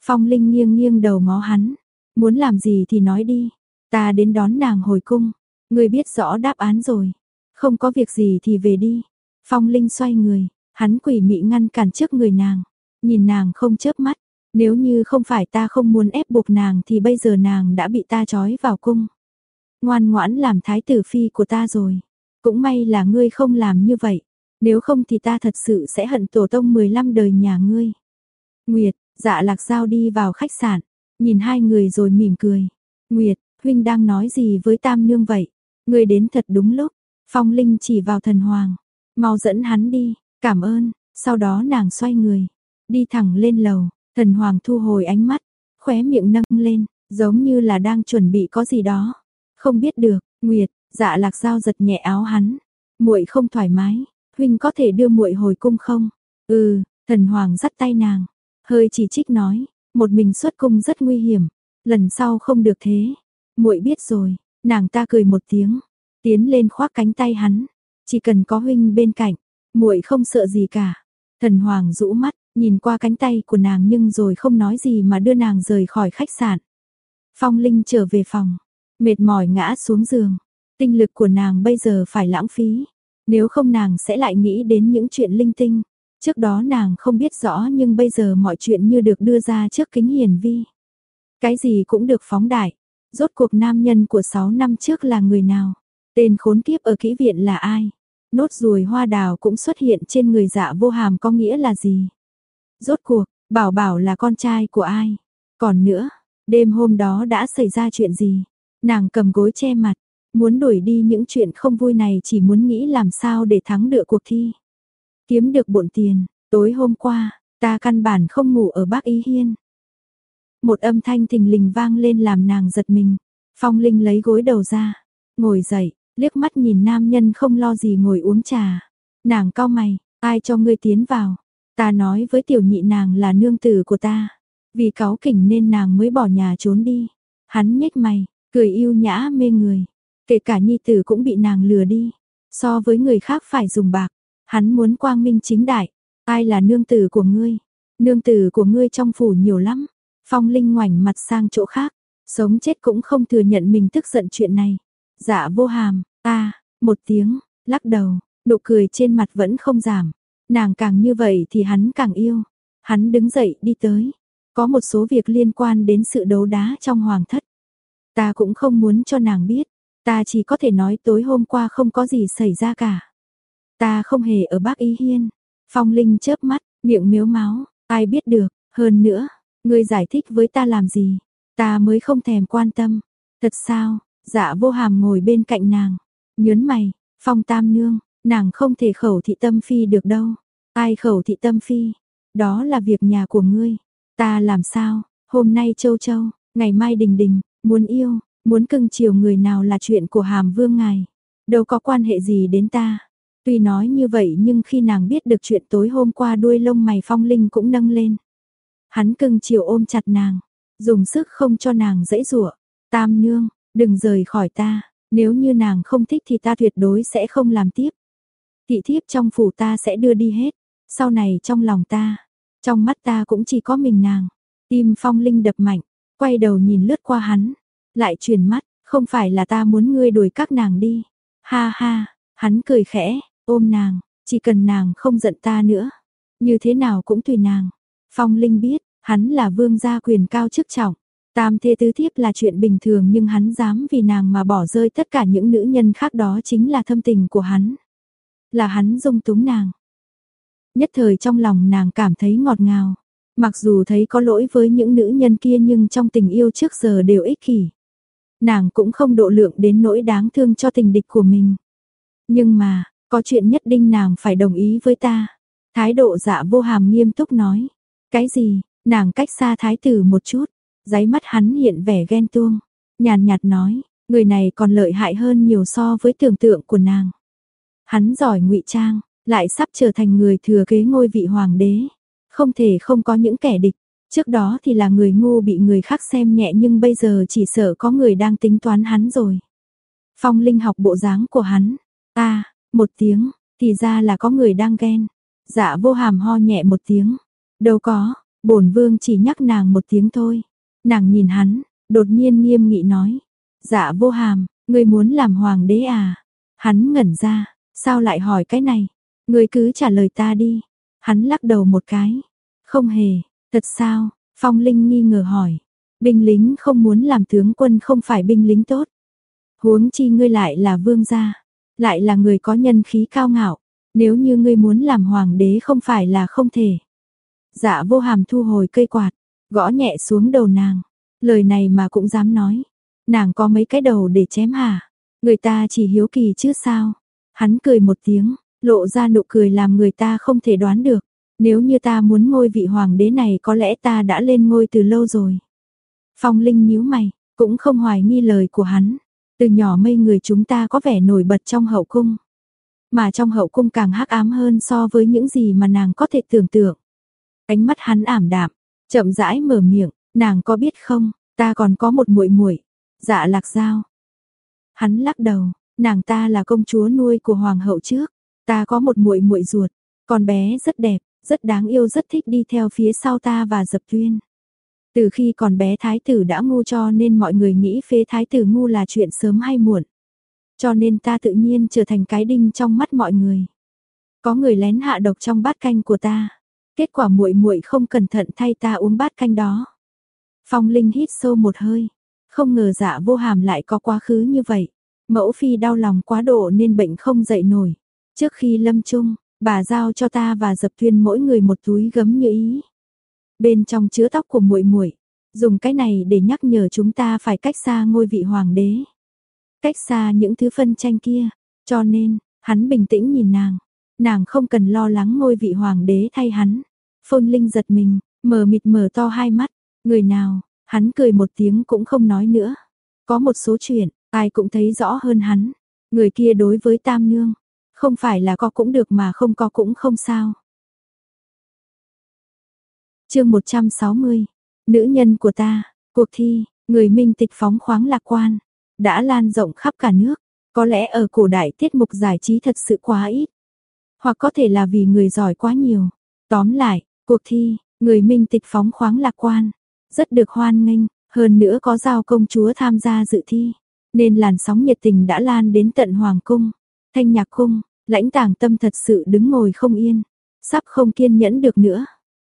Phong Linh nghiêng nghiêng đầu ngó hắn. Muốn làm gì thì nói đi. Ta đến đón nàng hồi cung. Người biết rõ đáp án rồi. Không có việc gì thì về đi. Phong Linh xoay người. Hắn quỷ mị ngăn cản trước người nàng. Nhìn nàng không chớp mắt. Nếu như không phải ta không muốn ép buộc nàng thì bây giờ nàng đã bị ta trói vào cung. Ngoan ngoãn làm thái tử phi của ta rồi. Cũng may là ngươi không làm như vậy. Nếu không thì ta thật sự sẽ hận tổ tông 15 đời nhà ngươi. Nguyệt, dạ lạc giao đi vào khách sạn, nhìn hai người rồi mỉm cười. Nguyệt, huynh đang nói gì với tam nương vậy? Ngươi đến thật đúng lúc. Phong Linh chỉ vào thần hoàng. Mau dẫn hắn đi, cảm ơn. Sau đó nàng xoay người, đi thẳng lên lầu. Thần hoàng thu hồi ánh mắt, khóe miệng nâng lên, giống như là đang chuẩn bị có gì đó. Không biết được, Nguyệt, dạ lạc giao giật nhẹ áo hắn. muội không thoải mái, huynh có thể đưa muội hồi cung không? Ừ, thần hoàng dắt tay nàng, hơi chỉ trích nói, một mình xuất cung rất nguy hiểm, lần sau không được thế. Muội biết rồi, nàng ta cười một tiếng, tiến lên khoác cánh tay hắn, chỉ cần có huynh bên cạnh, muội không sợ gì cả. Thần hoàng rũ mắt, nhìn qua cánh tay của nàng nhưng rồi không nói gì mà đưa nàng rời khỏi khách sạn. Phong Linh trở về phòng, mệt mỏi ngã xuống giường, tinh lực của nàng bây giờ phải lãng phí, nếu không nàng sẽ lại nghĩ đến những chuyện linh tinh. Trước đó nàng không biết rõ nhưng bây giờ mọi chuyện như được đưa ra trước kính hiển vi. Cái gì cũng được phóng đại. Rốt cuộc nam nhân của 6 năm trước là người nào? Tên khốn kiếp ở kỹ viện là ai? Nốt ruồi hoa đào cũng xuất hiện trên người dạ vô hàm có nghĩa là gì? Rốt cuộc, bảo bảo là con trai của ai? Còn nữa, đêm hôm đó đã xảy ra chuyện gì? Nàng cầm gối che mặt, muốn đuổi đi những chuyện không vui này chỉ muốn nghĩ làm sao để thắng được cuộc thi. Kiếm được bộn tiền, tối hôm qua, ta căn bản không ngủ ở Bắc Ý Hiên. Một âm thanh thình lình vang lên làm nàng giật mình. Phong Linh lấy gối đầu ra, ngồi dậy, liếc mắt nhìn nam nhân không lo gì ngồi uống trà. Nàng cao mày, ai cho ngươi tiến vào? Ta nói với tiểu nhị nàng là nương tử của ta. Vì cáu kỉnh nên nàng mới bỏ nhà trốn đi. Hắn nhếch mày, cười yêu nhã mê người. Kể cả nhi tử cũng bị nàng lừa đi. So với người khác phải dùng bạc. Hắn muốn quang minh chính đại. Ai là nương tử của ngươi? Nương tử của ngươi trong phủ nhiều lắm. Phong Linh ngoảnh mặt sang chỗ khác. Sống chết cũng không thừa nhận mình tức giận chuyện này. Dạ vô hàm, ta, một tiếng, lắc đầu, nụ cười trên mặt vẫn không giảm. Nàng càng như vậy thì hắn càng yêu. Hắn đứng dậy đi tới. Có một số việc liên quan đến sự đấu đá trong hoàng thất. Ta cũng không muốn cho nàng biết. Ta chỉ có thể nói tối hôm qua không có gì xảy ra cả. Ta không hề ở bác Ý Hiên. Phong Linh chớp mắt, miệng miếu máu, ai biết được, hơn nữa, ngươi giải thích với ta làm gì? Ta mới không thèm quan tâm. Thật sao? Dạ vô hàm ngồi bên cạnh nàng, nhớn mày, Phong Tam Nương, nàng không thể khẩu thị tâm phi được đâu. Ai khẩu thị tâm phi? Đó là việc nhà của ngươi. Ta làm sao? Hôm nay châu châu, ngày mai đình đình, muốn yêu, muốn cưng chiều người nào là chuyện của hàm vương ngài. Đâu có quan hệ gì đến ta. Tuy nói như vậy nhưng khi nàng biết được chuyện tối hôm qua đuôi lông mày phong linh cũng nâng lên. Hắn cưng chiều ôm chặt nàng, dùng sức không cho nàng dãy rủa. Tam nương, đừng rời khỏi ta, nếu như nàng không thích thì ta tuyệt đối sẽ không làm tiếp. Thị thiếp trong phủ ta sẽ đưa đi hết, sau này trong lòng ta, trong mắt ta cũng chỉ có mình nàng. Tim phong linh đập mạnh, quay đầu nhìn lướt qua hắn, lại chuyển mắt, không phải là ta muốn ngươi đuổi các nàng đi. Ha ha, hắn cười khẽ, ôm nàng, chỉ cần nàng không giận ta nữa, như thế nào cũng tùy nàng. Phong Linh biết, hắn là vương gia quyền cao chức trọng, tam thê tứ thiếp là chuyện bình thường nhưng hắn dám vì nàng mà bỏ rơi tất cả những nữ nhân khác đó chính là thâm tình của hắn. Là hắn dung túng nàng. Nhất thời trong lòng nàng cảm thấy ngọt ngào, mặc dù thấy có lỗi với những nữ nhân kia nhưng trong tình yêu trước giờ đều ích kỷ. Nàng cũng không độ lượng đến nỗi đáng thương cho tình địch của mình. Nhưng mà, có chuyện nhất định nàng phải đồng ý với ta. Thái độ dạ vô hàm nghiêm túc nói. Cái gì, nàng cách xa thái tử một chút. Giấy mắt hắn hiện vẻ ghen tuông. Nhàn nhạt nói, người này còn lợi hại hơn nhiều so với tưởng tượng của nàng. Hắn giỏi ngụy trang, lại sắp trở thành người thừa kế ngôi vị hoàng đế. Không thể không có những kẻ địch. Trước đó thì là người ngu bị người khác xem nhẹ nhưng bây giờ chỉ sợ có người đang tính toán hắn rồi. Phong Linh học bộ dáng của hắn. Ta, một tiếng, thì ra là có người đang ghen. Dạ vô hàm ho nhẹ một tiếng. Đâu có, bổn vương chỉ nhắc nàng một tiếng thôi. Nàng nhìn hắn, đột nhiên nghiêm nghị nói. Dạ vô hàm, ngươi muốn làm hoàng đế à? Hắn ngẩn ra, sao lại hỏi cái này? Ngươi cứ trả lời ta đi. Hắn lắc đầu một cái. Không hề, thật sao? Phong Linh nghi ngờ hỏi. Binh lính không muốn làm tướng quân không phải binh lính tốt. Huống chi ngươi lại là vương gia, lại là người có nhân khí cao ngạo, nếu như ngươi muốn làm hoàng đế không phải là không thể. Dạ vô hàm thu hồi cây quạt, gõ nhẹ xuống đầu nàng, lời này mà cũng dám nói, nàng có mấy cái đầu để chém hả? Người ta chỉ hiếu kỳ chứ sao? Hắn cười một tiếng, lộ ra nụ cười làm người ta không thể đoán được. Nếu như ta muốn ngôi vị hoàng đế này có lẽ ta đã lên ngôi từ lâu rồi. Phong Linh nhíu mày, cũng không hoài nghi lời của hắn. Từ nhỏ mây người chúng ta có vẻ nổi bật trong hậu cung. Mà trong hậu cung càng hắc ám hơn so với những gì mà nàng có thể tưởng tượng. Ánh mắt hắn ảm đạm, chậm rãi mở miệng, nàng có biết không, ta còn có một muội muội, Dạ Lạc Giao. Hắn lắc đầu, nàng ta là công chúa nuôi của hoàng hậu trước, ta có một muội muội ruột, con bé rất đẹp, rất đáng yêu rất thích đi theo phía sau ta và Dập Tuyên. Từ khi còn bé thái tử đã ngu cho nên mọi người nghĩ phế thái tử ngu là chuyện sớm hay muộn. Cho nên ta tự nhiên trở thành cái đinh trong mắt mọi người. Có người lén hạ độc trong bát canh của ta. Kết quả muội muội không cẩn thận thay ta uống bát canh đó. Phong Linh hít sâu một hơi, không ngờ dạ vô hàm lại có quá khứ như vậy. Mẫu phi đau lòng quá độ nên bệnh không dậy nổi. Trước khi lâm chung, bà giao cho ta và dập tuyên mỗi người một túi gấm như ý. Bên trong chứa tóc của muội muội, dùng cái này để nhắc nhở chúng ta phải cách xa ngôi vị hoàng đế. Cách xa những thứ phân tranh kia, cho nên, hắn bình tĩnh nhìn nàng. Nàng không cần lo lắng ngôi vị hoàng đế thay hắn. Phôn Linh giật mình, mờ mịt mở to hai mắt. Người nào, hắn cười một tiếng cũng không nói nữa. Có một số chuyện, ai cũng thấy rõ hơn hắn. Người kia đối với Tam Nương, không phải là có cũng được mà không có cũng không sao chương 160, nữ nhân của ta, cuộc thi, người minh tịch phóng khoáng lạc quan, đã lan rộng khắp cả nước, có lẽ ở cổ đại tiết mục giải trí thật sự quá ít, hoặc có thể là vì người giỏi quá nhiều. Tóm lại, cuộc thi, người minh tịch phóng khoáng lạc quan, rất được hoan nghênh, hơn nữa có giao công chúa tham gia dự thi, nên làn sóng nhiệt tình đã lan đến tận hoàng cung, thanh nhạc cung, lãnh tàng tâm thật sự đứng ngồi không yên, sắp không kiên nhẫn được nữa.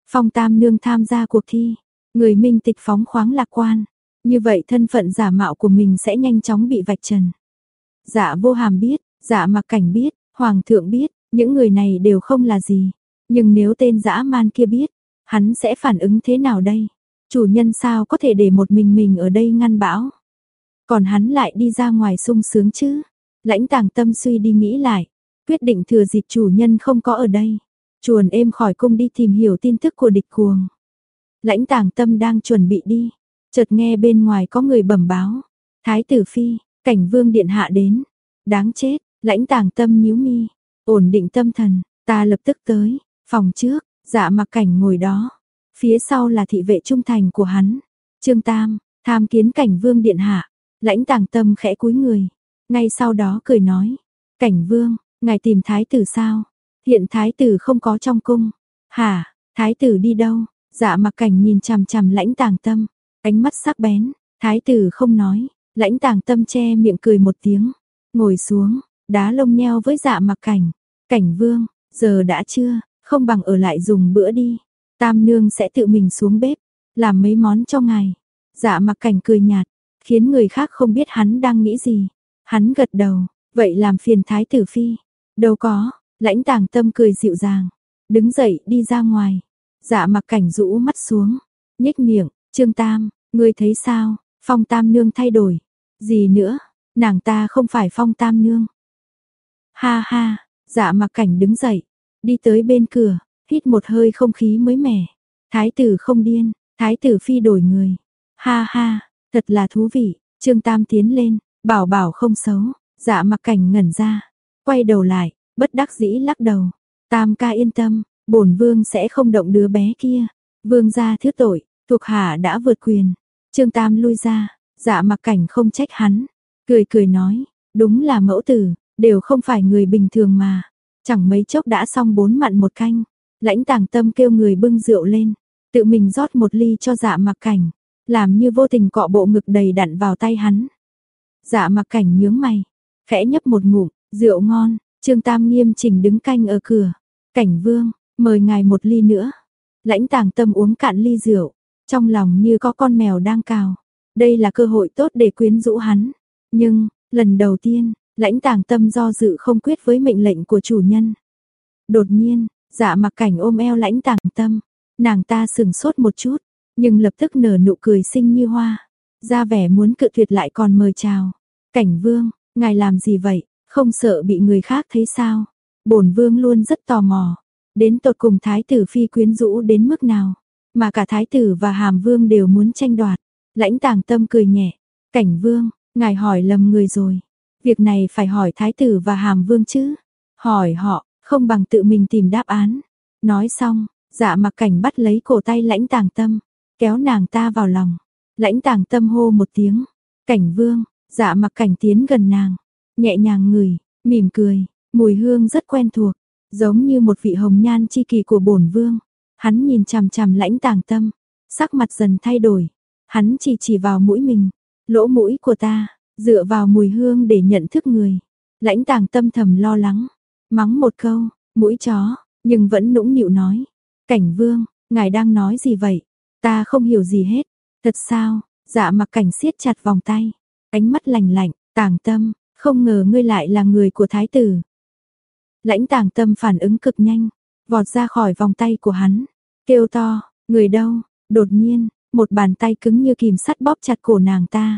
Phong Tam Nương tham gia cuộc thi, người minh tịch phóng khoáng lạc quan, như vậy thân phận giả mạo của mình sẽ nhanh chóng bị vạch trần. Dạ vô hàm biết, dạ mặc cảnh biết, hoàng thượng biết, những người này đều không là gì. Nhưng nếu tên dã man kia biết, hắn sẽ phản ứng thế nào đây? Chủ nhân sao có thể để một mình mình ở đây ngăn bão? Còn hắn lại đi ra ngoài sung sướng chứ? Lãnh tàng tâm suy đi nghĩ lại, quyết định thừa dịp chủ nhân không có ở đây chuồn êm khỏi cung đi tìm hiểu tin tức của địch cuồng. Lãnh tàng tâm đang chuẩn bị đi, chợt nghe bên ngoài có người bẩm báo. Thái tử phi, cảnh vương điện hạ đến. Đáng chết, lãnh tàng tâm nhíu mi, ổn định tâm thần, ta lập tức tới, phòng trước, dạ mặc cảnh ngồi đó. Phía sau là thị vệ trung thành của hắn. Trương Tam, tham kiến cảnh vương điện hạ, lãnh tàng tâm khẽ cúi người. Ngay sau đó cười nói, cảnh vương, ngài tìm thái tử sao? Hiện thái tử không có trong cung. Hả, thái tử đi đâu? Dạ mặc cảnh nhìn chằm chằm lãnh tàng tâm, ánh mắt sắc bén, thái tử không nói, lãnh tàng tâm che miệng cười một tiếng, ngồi xuống, đá lông nheo với dạ mặc cảnh. Cảnh vương, giờ đã chưa, không bằng ở lại dùng bữa đi. Tam nương sẽ tự mình xuống bếp, làm mấy món cho ngài. Dạ mặc cảnh cười nhạt, khiến người khác không biết hắn đang nghĩ gì. Hắn gật đầu, vậy làm phiền thái tử phi. Đâu có, Lãnh tàng tâm cười dịu dàng, đứng dậy đi ra ngoài. Dạ mặc cảnh rũ mắt xuống, nhếch miệng, trương tam, ngươi thấy sao, phong tam nương thay đổi. Gì nữa, nàng ta không phải phong tam nương. Ha ha, dạ mặc cảnh đứng dậy, đi tới bên cửa, hít một hơi không khí mới mẻ. Thái tử không điên, thái tử phi đổi người. Ha ha, thật là thú vị, trương tam tiến lên, bảo bảo không xấu, dạ mặc cảnh ngẩn ra, quay đầu lại, bất đắc dĩ lắc đầu. Tam ca yên tâm, bổn vương sẽ không động đứa bé kia. Vương gia thứ tội, Thuộc hạ đã vượt quyền. Trương Tam lui ra, dạ mặc cảnh không trách hắn. Cười cười nói, đúng là mẫu tử, đều không phải người bình thường mà. Chẳng mấy chốc đã xong bốn mặn một canh. Lãnh tàng tâm kêu người bưng rượu lên, tự mình rót một ly cho dạ mặc cảnh, làm như vô tình cọ bộ ngực đầy đặn vào tay hắn. Dạ mặc cảnh nhướng mày, khẽ nhấp một ngụm, rượu ngon, Trương Tam nghiêm chỉnh đứng canh ở cửa. Cảnh vương, mời ngài một ly nữa. Lãnh tàng tâm uống cạn ly rượu, trong lòng như có con mèo đang cào. Đây là cơ hội tốt để quyến rũ hắn. Nhưng, lần đầu tiên, lãnh tàng tâm do dự không quyết với mệnh lệnh của chủ nhân. Đột nhiên, dạ mặc cảnh ôm eo lãnh tàng tâm. Nàng ta sừng sốt một chút, nhưng lập tức nở nụ cười xinh như hoa. Ra vẻ muốn cự tuyệt lại còn mời chào. Cảnh vương, ngài làm gì vậy, không sợ bị người khác thấy sao? Bổn vương luôn rất tò mò, đến tột cùng thái tử phi quyến rũ đến mức nào, mà cả thái tử và hàm vương đều muốn tranh đoạt. Lãnh tàng tâm cười nhẹ, cảnh vương, ngài hỏi lầm người rồi. Việc này phải hỏi thái tử và hàm vương chứ. Hỏi họ, không bằng tự mình tìm đáp án. Nói xong, dạ mặc cảnh bắt lấy cổ tay lãnh tàng tâm, kéo nàng ta vào lòng. Lãnh tàng tâm hô một tiếng, cảnh vương, dạ mặc cảnh tiến gần nàng, nhẹ nhàng ngửi, mỉm cười, mùi hương rất quen thuộc, giống như một vị hồng nhan chi kỳ của bổn vương. Hắn nhìn chằm chằm lãnh tàng tâm, sắc mặt dần thay đổi, hắn chỉ chỉ vào mũi mình, lỗ mũi của ta, dựa vào mùi hương để nhận thức người. Lãnh tàng tâm thầm lo lắng, mắng một câu, mũi chó, nhưng vẫn nũng nịu nói, cảnh vương, ngài đang nói gì vậy? Ta không hiểu gì hết, thật sao? Dạ mặc cảnh siết chặt vòng tay, ánh mắt lạnh lạnh, tàng tâm, không ngờ ngươi lại là người của thái tử. Lãnh tàng tâm phản ứng cực nhanh, vọt ra khỏi vòng tay của hắn, kêu to, người đâu, đột nhiên, một bàn tay cứng như kìm sắt bóp chặt cổ nàng ta.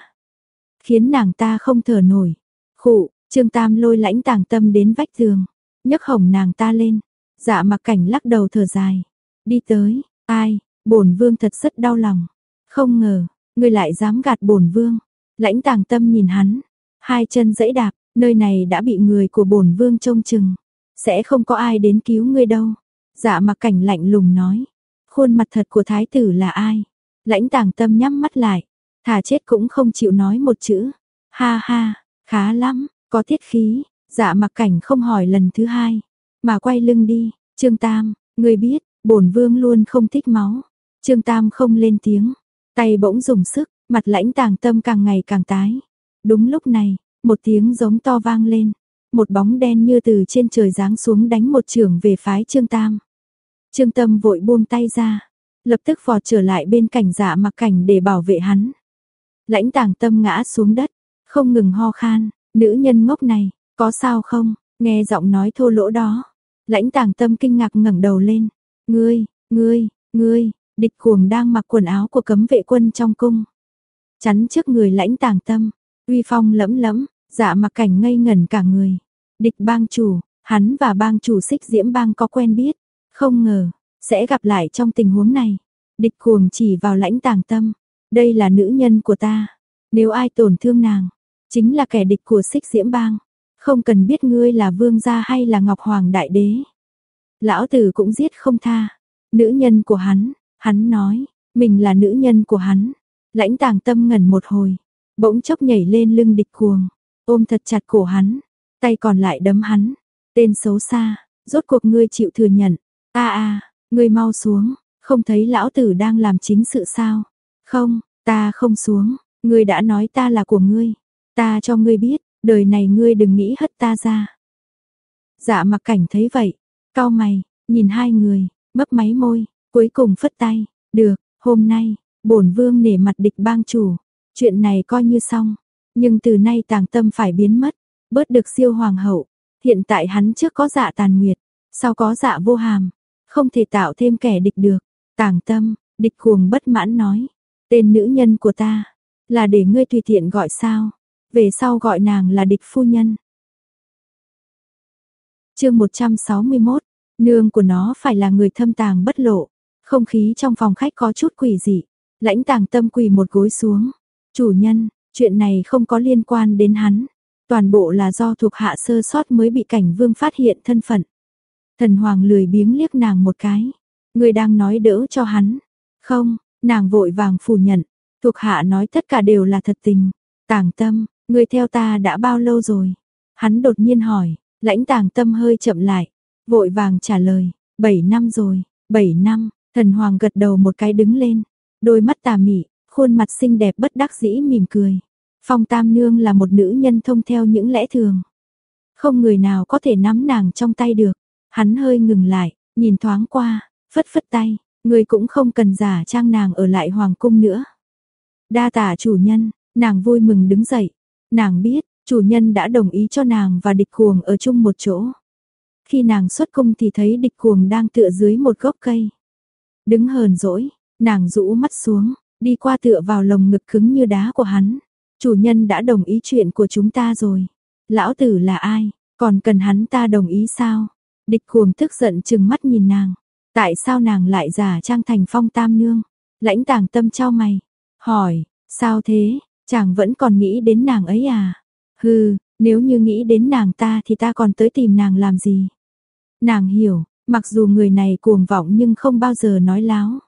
Khiến nàng ta không thở nổi. Khụ, Trương Tam lôi lãnh tàng tâm đến vách giường, nhấc hồng nàng ta lên. Dạ mặc cảnh lắc đầu thở dài. Đi tới, ai, bổn vương thật rất đau lòng. Không ngờ, ngươi lại dám gạt bổn vương. Lãnh tàng tâm nhìn hắn, hai chân dẫy đạp, nơi này đã bị người của bổn vương trông chừng. Sẽ không có ai đến cứu ngươi đâu. Dạ mặc cảnh lạnh lùng nói. Khuôn mặt thật của thái tử là ai? Lãnh tàng tâm nhắm mắt lại. Thà chết cũng không chịu nói một chữ. Ha ha, khá lắm, có tiết khí. Dạ mặc cảnh không hỏi lần thứ hai. Mà quay lưng đi. Trương Tam, ngươi biết, bổn vương luôn không thích máu. Trương Tam không lên tiếng. Tay bỗng dùng sức, mặt lãnh tàng tâm càng ngày càng tái. Đúng lúc này, một tiếng giống to vang lên. Một bóng đen như từ trên trời giáng xuống đánh một trường về phái Trương Tam. Trương Tâm vội buông tay ra, lập tức vọt trở lại bên cạnh dạ mặc cảnh để bảo vệ hắn. Lãnh tàng tâm ngã xuống đất, không ngừng ho khan, nữ nhân ngốc này, có sao không, nghe giọng nói thô lỗ đó. Lãnh tàng tâm kinh ngạc ngẩng đầu lên, ngươi, ngươi, ngươi, địch cuồng đang mặc quần áo của cấm vệ quân trong cung. Chắn trước người lãnh tàng tâm, uy phong lẫm lẫm, dạ mặc cảnh ngây ngẩn cả người. Địch bang chủ, hắn và bang chủ xích diễm bang có quen biết, không ngờ, sẽ gặp lại trong tình huống này. Địch cuồng chỉ vào lãnh tàng tâm. Đây là nữ nhân của ta. Nếu ai tổn thương nàng, chính là kẻ địch của xích diễm bang. Không cần biết ngươi là vương gia hay là ngọc hoàng đại đế. Lão tử cũng giết không tha. Nữ nhân của hắn, hắn nói, mình là nữ nhân của hắn. Lãnh tàng tâm ngẩn một hồi, bỗng chốc nhảy lên lưng địch cuồng, ôm thật chặt cổ hắn, tay còn lại đấm hắn. Tên xấu xa, rốt cuộc ngươi chịu thừa nhận, A a, ngươi mau xuống, không thấy lão tử đang làm chính sự sao? Không, ta không xuống, ngươi đã nói ta là của ngươi. Ta cho ngươi biết, đời này ngươi đừng nghĩ hất ta ra. Dạ mặc cảnh thấy vậy, cao mày, nhìn hai người, mấp máy môi, cuối cùng phất tay, được, hôm nay, bổn vương nể mặt địch bang chủ, chuyện này coi như xong, nhưng từ nay tàng tâm phải biến mất, bớt được siêu hoàng hậu, hiện tại hắn trước có dạ tàn nguyệt, sau có dạ vô hàm, không thể tạo thêm kẻ địch được. Tàng tâm, địch cuồng bất mãn nói. Tên nữ nhân của ta, là để ngươi tùy tiện gọi sao. Về sau gọi nàng là địch phu nhân. chương 161, nương của nó phải là người thâm tàng bất lộ. Không khí trong phòng khách có chút quỷ dị. Lãnh tàng tâm quỳ một gối xuống. Chủ nhân, chuyện này không có liên quan đến hắn. Toàn bộ là do thuộc hạ sơ sót mới bị cảnh vương phát hiện thân phận. Thần Hoàng lười biếng liếc nàng một cái. Người đang nói đỡ cho hắn. Không, Nàng vội vàng phủ nhận, thuộc hạ nói tất cả đều là thật tình. Tàng tâm, người theo ta đã bao lâu rồi? Hắn đột nhiên hỏi, lãnh tàng tâm hơi chậm lại, vội vàng trả lời, 7 năm rồi, 7 năm, thần hoàng gật đầu một cái đứng lên, đôi mắt tà mị, khuôn mặt xinh đẹp bất đắc dĩ mỉm cười. Phong Tam Nương là một nữ nhân thông theo những lẽ thường. Không người nào có thể nắm nàng trong tay được. Hắn hơi ngừng lại, nhìn thoáng qua, phất phất tay, người cũng không cần giả trang nàng ở lại hoàng cung nữa. Đa tả chủ nhân, nàng vui mừng đứng dậy. Nàng biết, chủ nhân đã đồng ý cho nàng và địch cuồng ở chung một chỗ. Khi nàng xuất cung thì thấy địch cuồng đang tựa dưới một gốc cây. Đứng hờn dỗi, nàng rũ mắt xuống, đi qua tựa vào lồng ngực cứng như đá của hắn. Chủ nhân đã đồng ý chuyện của chúng ta rồi. Lão tử là ai, còn cần hắn ta đồng ý sao? Địch cuồng tức giận chừng mắt nhìn nàng. Tại sao nàng lại giả trang thành phong tam nương? Lãnh tàng tâm trao mày. Hỏi, sao thế, chàng vẫn còn nghĩ đến nàng ấy à? Hừ, nếu như nghĩ đến nàng ta thì ta còn tới tìm nàng làm gì? Nàng hiểu, mặc dù người này cuồng vọng nhưng không bao giờ nói láo.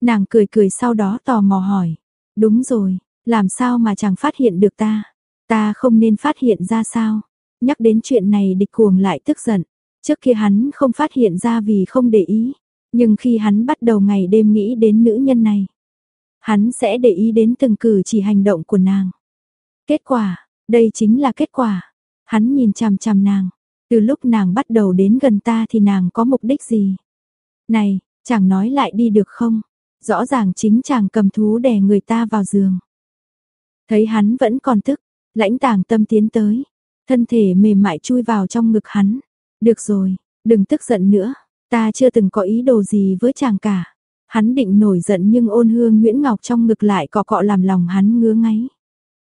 Nàng cười cười sau đó tò mò hỏi. Đúng rồi, làm sao mà chàng phát hiện được ta? Ta không nên phát hiện ra sao? Nhắc đến chuyện này địch cuồng lại tức giận. Trước kia hắn không phát hiện ra vì không để ý. Nhưng khi hắn bắt đầu ngày đêm nghĩ đến nữ nhân này, hắn sẽ để ý đến từng cử chỉ hành động của nàng. Kết quả, đây chính là kết quả. Hắn nhìn chằm chằm nàng, từ lúc nàng bắt đầu đến gần ta thì nàng có mục đích gì? Này, chàng nói lại đi được không? Rõ ràng chính chàng cầm thú đè người ta vào giường. Thấy hắn vẫn còn tức, lãnh tàng tâm tiến tới, thân thể mềm mại chui vào trong ngực hắn. Được rồi, đừng tức giận nữa, ta chưa từng có ý đồ gì với chàng cả. Hắn định nổi giận nhưng ôn hương Nguyễn Ngọc trong ngực lại cọ cọ làm lòng hắn ngứa ngáy.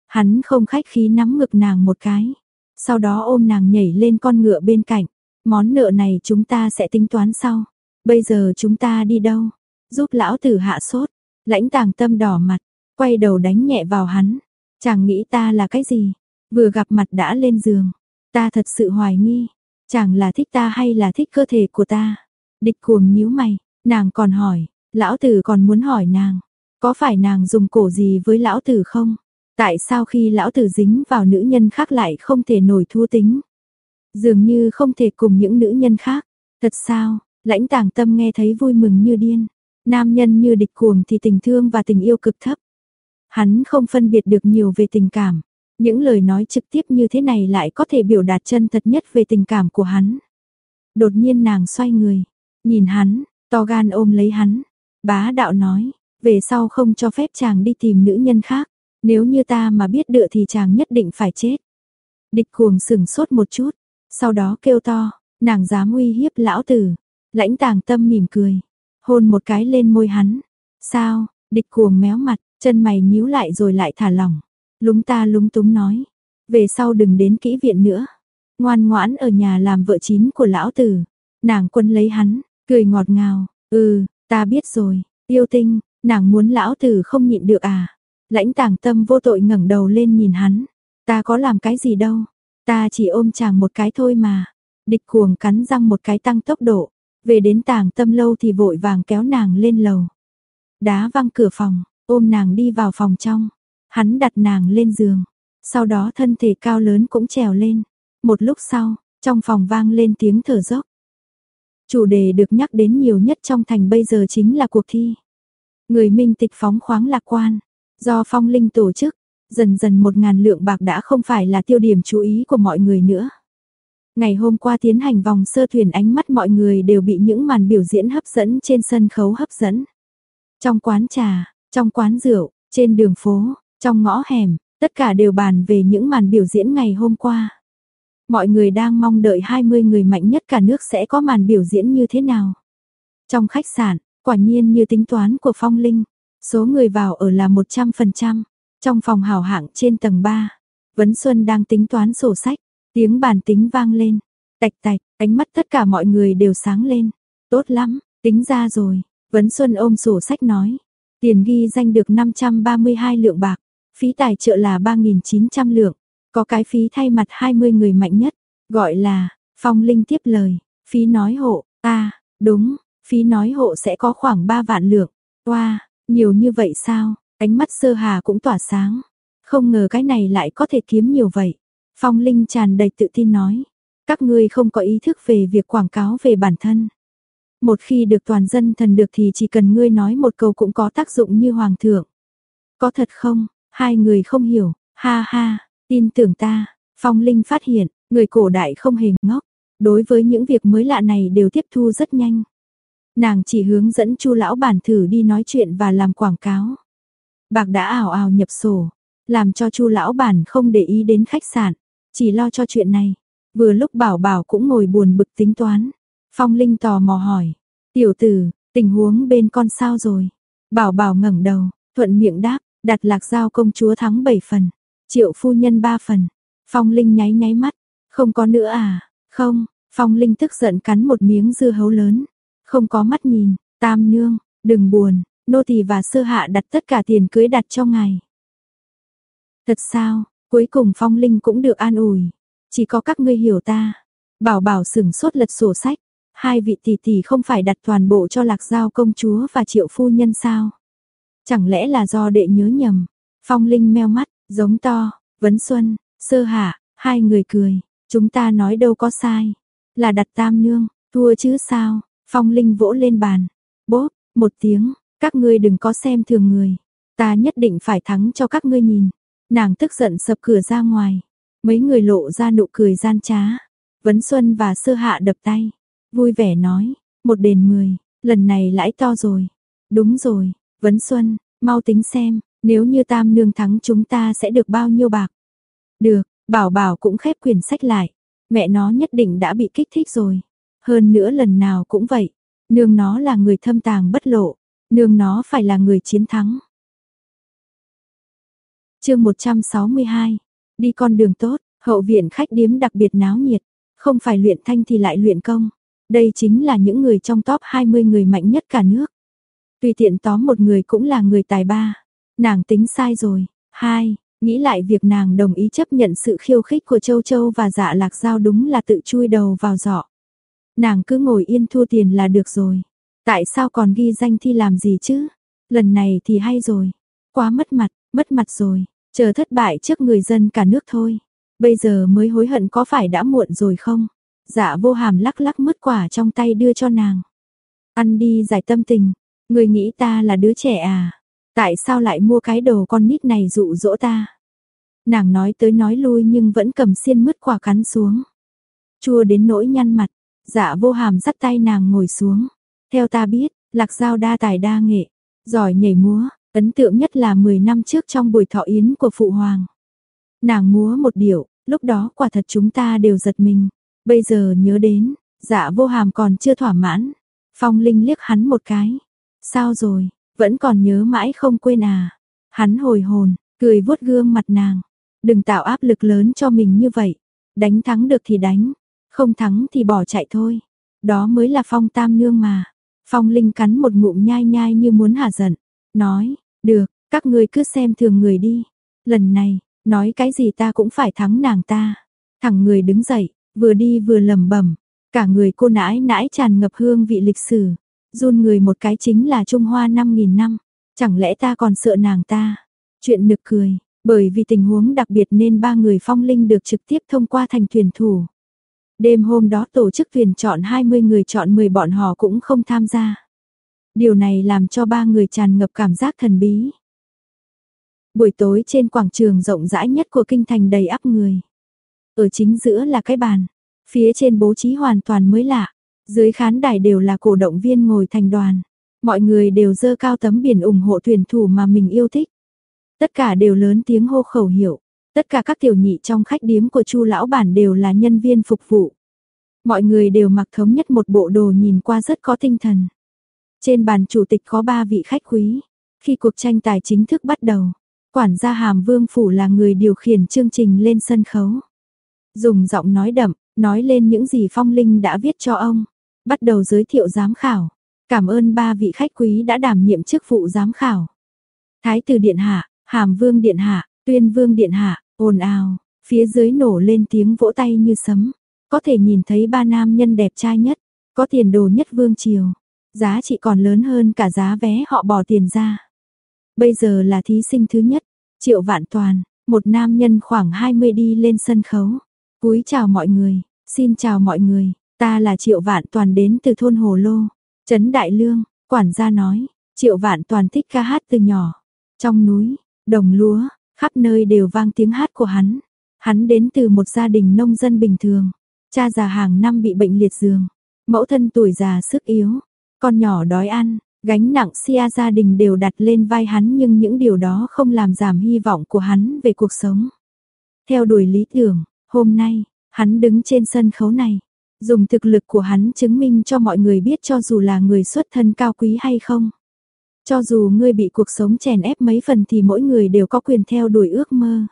Hắn không khách khí nắm ngực nàng một cái, sau đó ôm nàng nhảy lên con ngựa bên cạnh. Món nợ này chúng ta sẽ tính toán sau. Bây giờ chúng ta đi đâu? Giúp lão tử hạ sốt. Lãnh tàng tâm đỏ mặt, quay đầu đánh nhẹ vào hắn. Chàng nghĩ ta là cái gì? Vừa gặp mặt đã lên giường. Ta thật sự hoài nghi. Chàng là thích ta hay là thích cơ thể của ta? Địch cuồng nhíu mày, nàng còn hỏi, lão tử còn muốn hỏi nàng, có phải nàng dùng cổ gì với lão tử không? Tại sao khi lão tử dính vào nữ nhân khác lại không thể nổi thua tính? Dường như không thể cùng những nữ nhân khác. Thật sao? Lãnh tàng tâm nghe thấy vui mừng như điên. Nam nhân như địch cuồng thì tình thương và tình yêu cực thấp. Hắn không phân biệt được nhiều về tình cảm. Những lời nói trực tiếp như thế này lại có thể biểu đạt chân thật nhất về tình cảm của hắn. Đột nhiên nàng xoay người, nhìn hắn, to gan ôm lấy hắn. Bá đạo nói, về sau không cho phép chàng đi tìm nữ nhân khác. Nếu như ta mà biết đựa thì chàng nhất định phải chết. Địch cuồng sừng sốt một chút, sau đó kêu to, nàng dám uy hiếp lão tử. Lãnh tàng tâm mỉm cười, hôn một cái lên môi hắn. Sao, địch cuồng méo mặt, chân mày nhíu lại rồi lại thả lỏng. Lúng ta lúng túng nói, về sau đừng đến kỹ viện nữa. Ngoan ngoãn ở nhà làm vợ chín của lão tử. Nàng quân lấy hắn, cười ngọt ngào, ừ, ta biết rồi, yêu tinh, nàng muốn lão tử không nhịn được à. Lãnh tàng tâm vô tội ngẩng đầu lên nhìn hắn. Ta có làm cái gì đâu. Ta chỉ ôm chàng một cái thôi mà. Địch cuồng cắn răng một cái tăng tốc độ. Về đến tàng tâm lâu thì vội vàng kéo nàng lên lầu. Đá văng cửa phòng, ôm nàng đi vào phòng trong. Hắn đặt nàng lên giường. Sau đó thân thể cao lớn cũng trèo lên. Một lúc sau, trong phòng vang lên tiếng thở dốc. Chủ đề được nhắc đến nhiều nhất trong thành bây giờ chính là cuộc thi. Người minh tịch phóng khoáng lạc quan. Do phong linh tổ chức, dần dần một ngàn lượng bạc đã không phải là tiêu điểm chú ý của mọi người nữa. Ngày hôm qua tiến hành vòng sơ thuyền ánh mắt mọi người đều bị những màn biểu diễn hấp dẫn trên sân khấu hấp dẫn. Trong quán trà, trong quán rượu, trên đường phố, trong ngõ hẻm, tất cả đều bàn về những màn biểu diễn ngày hôm qua. Mọi người đang mong đợi 20 người mạnh nhất cả nước sẽ có màn biểu diễn như thế nào. Trong khách sạn, quả nhiên như tính toán của Phong Linh, Số người vào ở là 100%. Trong phòng hào hạng trên tầng 3, Vấn Xuân đang tính toán sổ sách, tiếng bàn tính vang lên. Tạch tạch, ánh mắt tất cả mọi người đều sáng lên. Tốt lắm, tính ra rồi. Vấn Xuân ôm sổ sách nói. Tiền ghi danh được 532 lượng bạc, phí tài trợ là 3.900 lượng. Có cái phí thay mặt 20 người mạnh nhất, gọi là, Phong Linh tiếp lời, phí nói hộ, ta, đúng, phí nói hộ sẽ có khoảng 3 vạn lượng. wow, Nhiều như vậy sao? Ánh mắt sơ hà cũng tỏa sáng. Không ngờ cái này lại có thể kiếm nhiều vậy. Phong Linh tràn đầy tự tin nói. Các ngươi không có ý thức về việc quảng cáo về bản thân. Một khi được toàn dân thần được thì chỉ cần ngươi nói một câu cũng có tác dụng như hoàng thượng. Có thật không? Hai người không hiểu. Ha ha, tin tưởng ta. Phong Linh phát hiện, người cổ đại không hề ngốc. Đối với những việc mới lạ này đều tiếp thu rất nhanh. Nàng chỉ hướng dẫn Chu lão bản thử đi nói chuyện và làm quảng cáo. Bạc đã ảo ảo nhập sổ, làm cho Chu lão bản không để ý đến khách sạn, chỉ lo cho chuyện này. Vừa lúc Bảo Bảo cũng ngồi buồn bực tính toán. Phong Linh tò mò hỏi, "Tiểu tử, tình huống bên con sao rồi?" Bảo Bảo ngẩng đầu, thuận miệng đáp, "Đặt Lạc Giao công chúa thắng 7 phần, Triệu phu nhân 3 phần." Phong Linh nháy nháy mắt, "Không có nữa à?" "Không." Phong Linh tức giận cắn một miếng dưa hấu lớn, "Không có mắt nhìn, Tam nương, đừng buồn, nô tỳ và sơ hạ đặt tất cả tiền cưới đặt cho ngài." Thật sao? Cuối cùng Phong Linh cũng được an ủi. Chỉ có các ngươi hiểu ta. Bảo bảo sừng sốt lật sổ sách. Hai vị tỷ tỷ không phải đặt toàn bộ cho lạc giao công chúa và triệu phu nhân sao? Chẳng lẽ là do đệ nhớ nhầm? Phong Linh meo mắt, giống to, vấn xuân, sơ hạ, hai người cười. Chúng ta nói đâu có sai. Là đặt tam nương, thua chứ sao? Phong Linh vỗ lên bàn. Bốp, một tiếng, các ngươi đừng có xem thường người. Ta nhất định phải thắng cho các ngươi nhìn. Nàng tức giận sập cửa ra ngoài. Mấy người lộ ra nụ cười gian trá. Vấn Xuân và Sơ Hạ đập tay. Vui vẻ nói. Một đền mười. Lần này lãi to rồi. Đúng rồi. Vấn Xuân. Mau tính xem. Nếu như tam nương thắng chúng ta sẽ được bao nhiêu bạc. Được. Bảo bảo cũng khép quyển sách lại. Mẹ nó nhất định đã bị kích thích rồi. Hơn nữa lần nào cũng vậy. Nương nó là người thâm tàng bất lộ. Nương nó phải là người chiến thắng chương 162, đi con đường tốt, hậu viện khách điếm đặc biệt náo nhiệt, không phải luyện thanh thì lại luyện công. Đây chính là những người trong top 20 người mạnh nhất cả nước. Tùy tiện tóm một người cũng là người tài ba. Nàng tính sai rồi. Hai, nghĩ lại việc nàng đồng ý chấp nhận sự khiêu khích của Châu Châu và dạ lạc giao đúng là tự chui đầu vào giỏ. Nàng cứ ngồi yên thua tiền là được rồi. Tại sao còn ghi danh thi làm gì chứ? Lần này thì hay rồi. Quá mất mặt, mất mặt rồi, chờ thất bại trước người dân cả nước thôi. Bây giờ mới hối hận có phải đã muộn rồi không? Dạ vô hàm lắc lắc mứt quả trong tay đưa cho nàng. Ăn đi giải tâm tình, người nghĩ ta là đứa trẻ à? Tại sao lại mua cái đồ con nít này dụ dỗ ta? Nàng nói tới nói lui nhưng vẫn cầm xiên mứt quả cắn xuống. Chua đến nỗi nhăn mặt, dạ vô hàm dắt tay nàng ngồi xuống. Theo ta biết, lạc giao đa tài đa nghệ, giỏi nhảy múa, Ấn tượng nhất là 10 năm trước trong buổi thọ yến của Phụ Hoàng. Nàng múa một điệu, lúc đó quả thật chúng ta đều giật mình. Bây giờ nhớ đến, dạ vô hàm còn chưa thỏa mãn. Phong Linh liếc hắn một cái. Sao rồi, vẫn còn nhớ mãi không quên à. Hắn hồi hồn, cười vuốt gương mặt nàng. Đừng tạo áp lực lớn cho mình như vậy. Đánh thắng được thì đánh, không thắng thì bỏ chạy thôi. Đó mới là phong tam nương mà. Phong Linh cắn một ngụm nhai nhai như muốn hả giận. Nói, được, các ngươi cứ xem thường người đi. Lần này, nói cái gì ta cũng phải thắng nàng ta. Thằng người đứng dậy, vừa đi vừa lẩm bẩm, cả người cô nãi nãi tràn ngập hương vị lịch sử. Run người một cái chính là Trung Hoa 5000 năm, chẳng lẽ ta còn sợ nàng ta? Chuyện nực cười, bởi vì tình huống đặc biệt nên ba người phong linh được trực tiếp thông qua thành thuyền thủ. Đêm hôm đó tổ chức thuyền chọn 20 người chọn 10 bọn họ cũng không tham gia. Điều này làm cho ba người tràn ngập cảm giác thần bí. Buổi tối trên quảng trường rộng rãi nhất của kinh thành đầy ắp người. Ở chính giữa là cái bàn, phía trên bố trí hoàn toàn mới lạ, dưới khán đài đều là cổ động viên ngồi thành đoàn. Mọi người đều dơ cao tấm biển ủng hộ tuyển thủ mà mình yêu thích. Tất cả đều lớn tiếng hô khẩu hiệu. Tất cả các tiểu nhị trong khách điếm của Chu lão bản đều là nhân viên phục vụ. Mọi người đều mặc thống nhất một bộ đồ nhìn qua rất có tinh thần. Trên bàn chủ tịch có ba vị khách quý. Khi cuộc tranh tài chính thức bắt đầu, quản gia Hàm Vương Phủ là người điều khiển chương trình lên sân khấu. Dùng giọng nói đậm, nói lên những gì Phong Linh đã viết cho ông. Bắt đầu giới thiệu giám khảo. Cảm ơn ba vị khách quý đã đảm nhiệm chức vụ giám khảo. Thái tử Điện Hạ, Hàm Vương Điện Hạ, Tuyên Vương Điện Hạ, ồn ào, phía dưới nổ lên tiếng vỗ tay như sấm. Có thể nhìn thấy ba nam nhân đẹp trai nhất, có tiền đồ nhất vương triều giá trị còn lớn hơn cả giá vé họ bỏ tiền ra. Bây giờ là thí sinh thứ nhất, Triệu Vạn Toàn, một nam nhân khoảng 20 đi lên sân khấu. Cúi chào mọi người, xin chào mọi người, ta là Triệu Vạn Toàn đến từ thôn Hồ Lô, Trấn Đại Lương, quản gia nói, Triệu Vạn Toàn thích ca hát từ nhỏ. Trong núi, đồng lúa, khắp nơi đều vang tiếng hát của hắn. Hắn đến từ một gia đình nông dân bình thường, cha già hàng năm bị bệnh liệt giường, mẫu thân tuổi già sức yếu, con nhỏ đói ăn, gánh nặng xia gia đình đều đặt lên vai hắn nhưng những điều đó không làm giảm hy vọng của hắn về cuộc sống. Theo đuổi lý tưởng, hôm nay, hắn đứng trên sân khấu này, dùng thực lực của hắn chứng minh cho mọi người biết cho dù là người xuất thân cao quý hay không. Cho dù ngươi bị cuộc sống chèn ép mấy phần thì mỗi người đều có quyền theo đuổi ước mơ.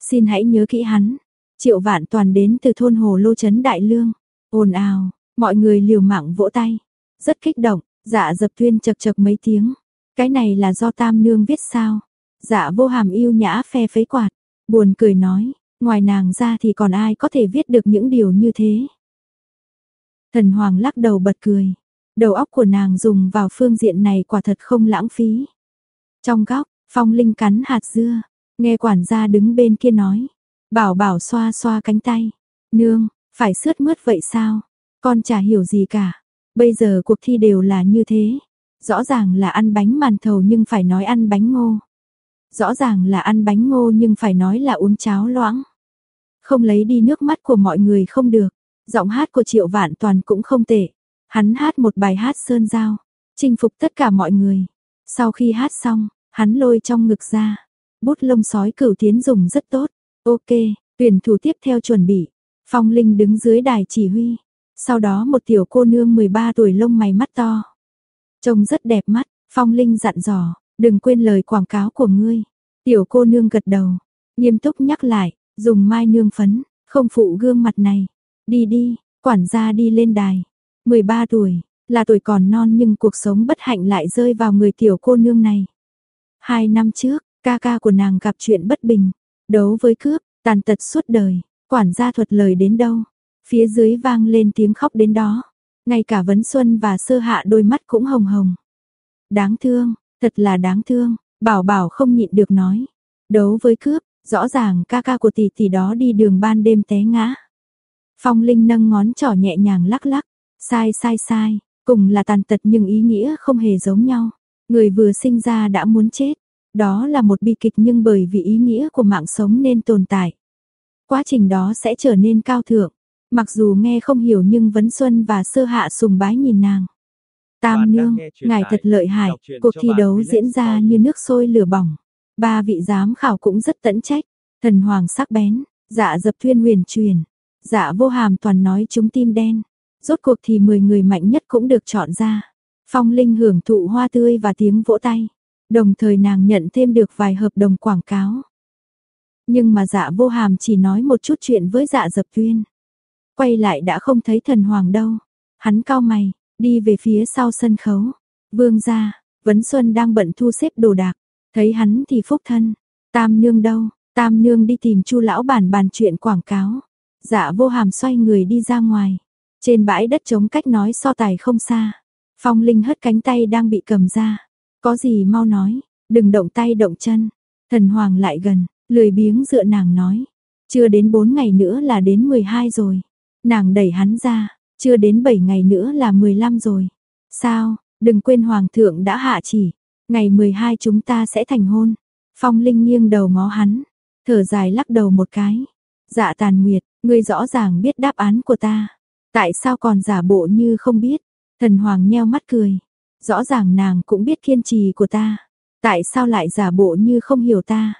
Xin hãy nhớ kỹ hắn. Triệu vạn toàn đến từ thôn Hồ Lô Trấn Đại Lương. ồn ào, mọi người liều mạng vỗ tay. Rất kích động, dạ dập tuyên chật chật mấy tiếng. Cái này là do tam nương viết sao? Dạ vô hàm yêu nhã phe phấy quạt. Buồn cười nói, ngoài nàng ra thì còn ai có thể viết được những điều như thế. Thần Hoàng lắc đầu bật cười. Đầu óc của nàng dùng vào phương diện này quả thật không lãng phí. Trong góc, Phong Linh cắn hạt dưa, nghe quản gia đứng bên kia nói. Bảo bảo xoa xoa cánh tay. Nương, phải sướt mướt vậy sao? Con chả hiểu gì cả. Bây giờ cuộc thi đều là như thế. Rõ ràng là ăn bánh màn thầu nhưng phải nói ăn bánh ngô. Rõ ràng là ăn bánh ngô nhưng phải nói là uống cháo loãng. Không lấy đi nước mắt của mọi người không được. Giọng hát của Triệu Vạn Toàn cũng không tệ. Hắn hát một bài hát sơn giao, chinh phục tất cả mọi người. Sau khi hát xong, hắn lôi trong ngực ra. Bút lông sói cửu tiến dùng rất tốt. Ok, tuyển thủ tiếp theo chuẩn bị. Phong Linh đứng dưới đài chỉ huy. Sau đó một tiểu cô nương 13 tuổi lông mày mắt to. Trông rất đẹp mắt, Phong Linh dặn dò, đừng quên lời quảng cáo của ngươi. Tiểu cô nương gật đầu, nghiêm túc nhắc lại, dùng mai nương phấn, không phụ gương mặt này. Đi đi, quản gia đi lên đài. 13 tuổi, là tuổi còn non nhưng cuộc sống bất hạnh lại rơi vào người tiểu cô nương này. Hai năm trước, ca ca của nàng gặp chuyện bất bình, đấu với cướp, tàn tật suốt đời, quản gia thuật lời đến đâu, phía dưới vang lên tiếng khóc đến đó. Ngay cả Vấn Xuân và Sơ Hạ đôi mắt cũng hồng hồng. Đáng thương, thật là đáng thương, bảo bảo không nhịn được nói. Đấu với cướp, rõ ràng ca ca của tỷ tỷ đó đi đường ban đêm té ngã. Phong Linh nâng ngón trỏ nhẹ nhàng lắc lắc, sai sai sai, cùng là tàn tật nhưng ý nghĩa không hề giống nhau. Người vừa sinh ra đã muốn chết, đó là một bi kịch nhưng bởi vì ý nghĩa của mạng sống nên tồn tại. Quá trình đó sẽ trở nên cao thượng. Mặc dù nghe không hiểu nhưng Vấn Xuân và Sơ Hạ sùng bái nhìn nàng. Tam nương, ngài thật lợi hại, cuộc thi đấu diễn ra như nước sôi lửa bỏng. Ba vị giám khảo cũng rất tận trách, thần hoàng sắc bén, dạ dập thuyên huyền truyền, dạ vô hàm toàn nói chúng tim đen. Rốt cuộc thì 10 người mạnh nhất cũng được chọn ra. Phong Linh hưởng thụ hoa tươi và tiếng vỗ tay. Đồng thời nàng nhận thêm được vài hợp đồng quảng cáo. Nhưng mà dạ vô hàm chỉ nói một chút chuyện với dạ dập tuyên quay lại đã không thấy thần hoàng đâu. Hắn cao mày, đi về phía sau sân khấu. Vương gia, Vấn Xuân đang bận thu xếp đồ đạc, thấy hắn thì phúc thân. Tam nương đâu? Tam nương đi tìm Chu lão bản bàn chuyện quảng cáo. Dạ vô hàm xoay người đi ra ngoài. Trên bãi đất trống cách nói so tài không xa. Phong Linh hất cánh tay đang bị cầm ra. Có gì mau nói, đừng động tay động chân. Thần Hoàng lại gần, lười biếng dựa nàng nói. Chưa đến 4 ngày nữa là đến 12 rồi. Nàng đẩy hắn ra, chưa đến 7 ngày nữa là 15 rồi. Sao, đừng quên Hoàng thượng đã hạ chỉ, ngày 12 chúng ta sẽ thành hôn. Phong Linh nghiêng đầu ngó hắn, thở dài lắc đầu một cái. Dạ tàn nguyệt, ngươi rõ ràng biết đáp án của ta. Tại sao còn giả bộ như không biết? Thần Hoàng nheo mắt cười. Rõ ràng nàng cũng biết kiên trì của ta. Tại sao lại giả bộ như không hiểu ta?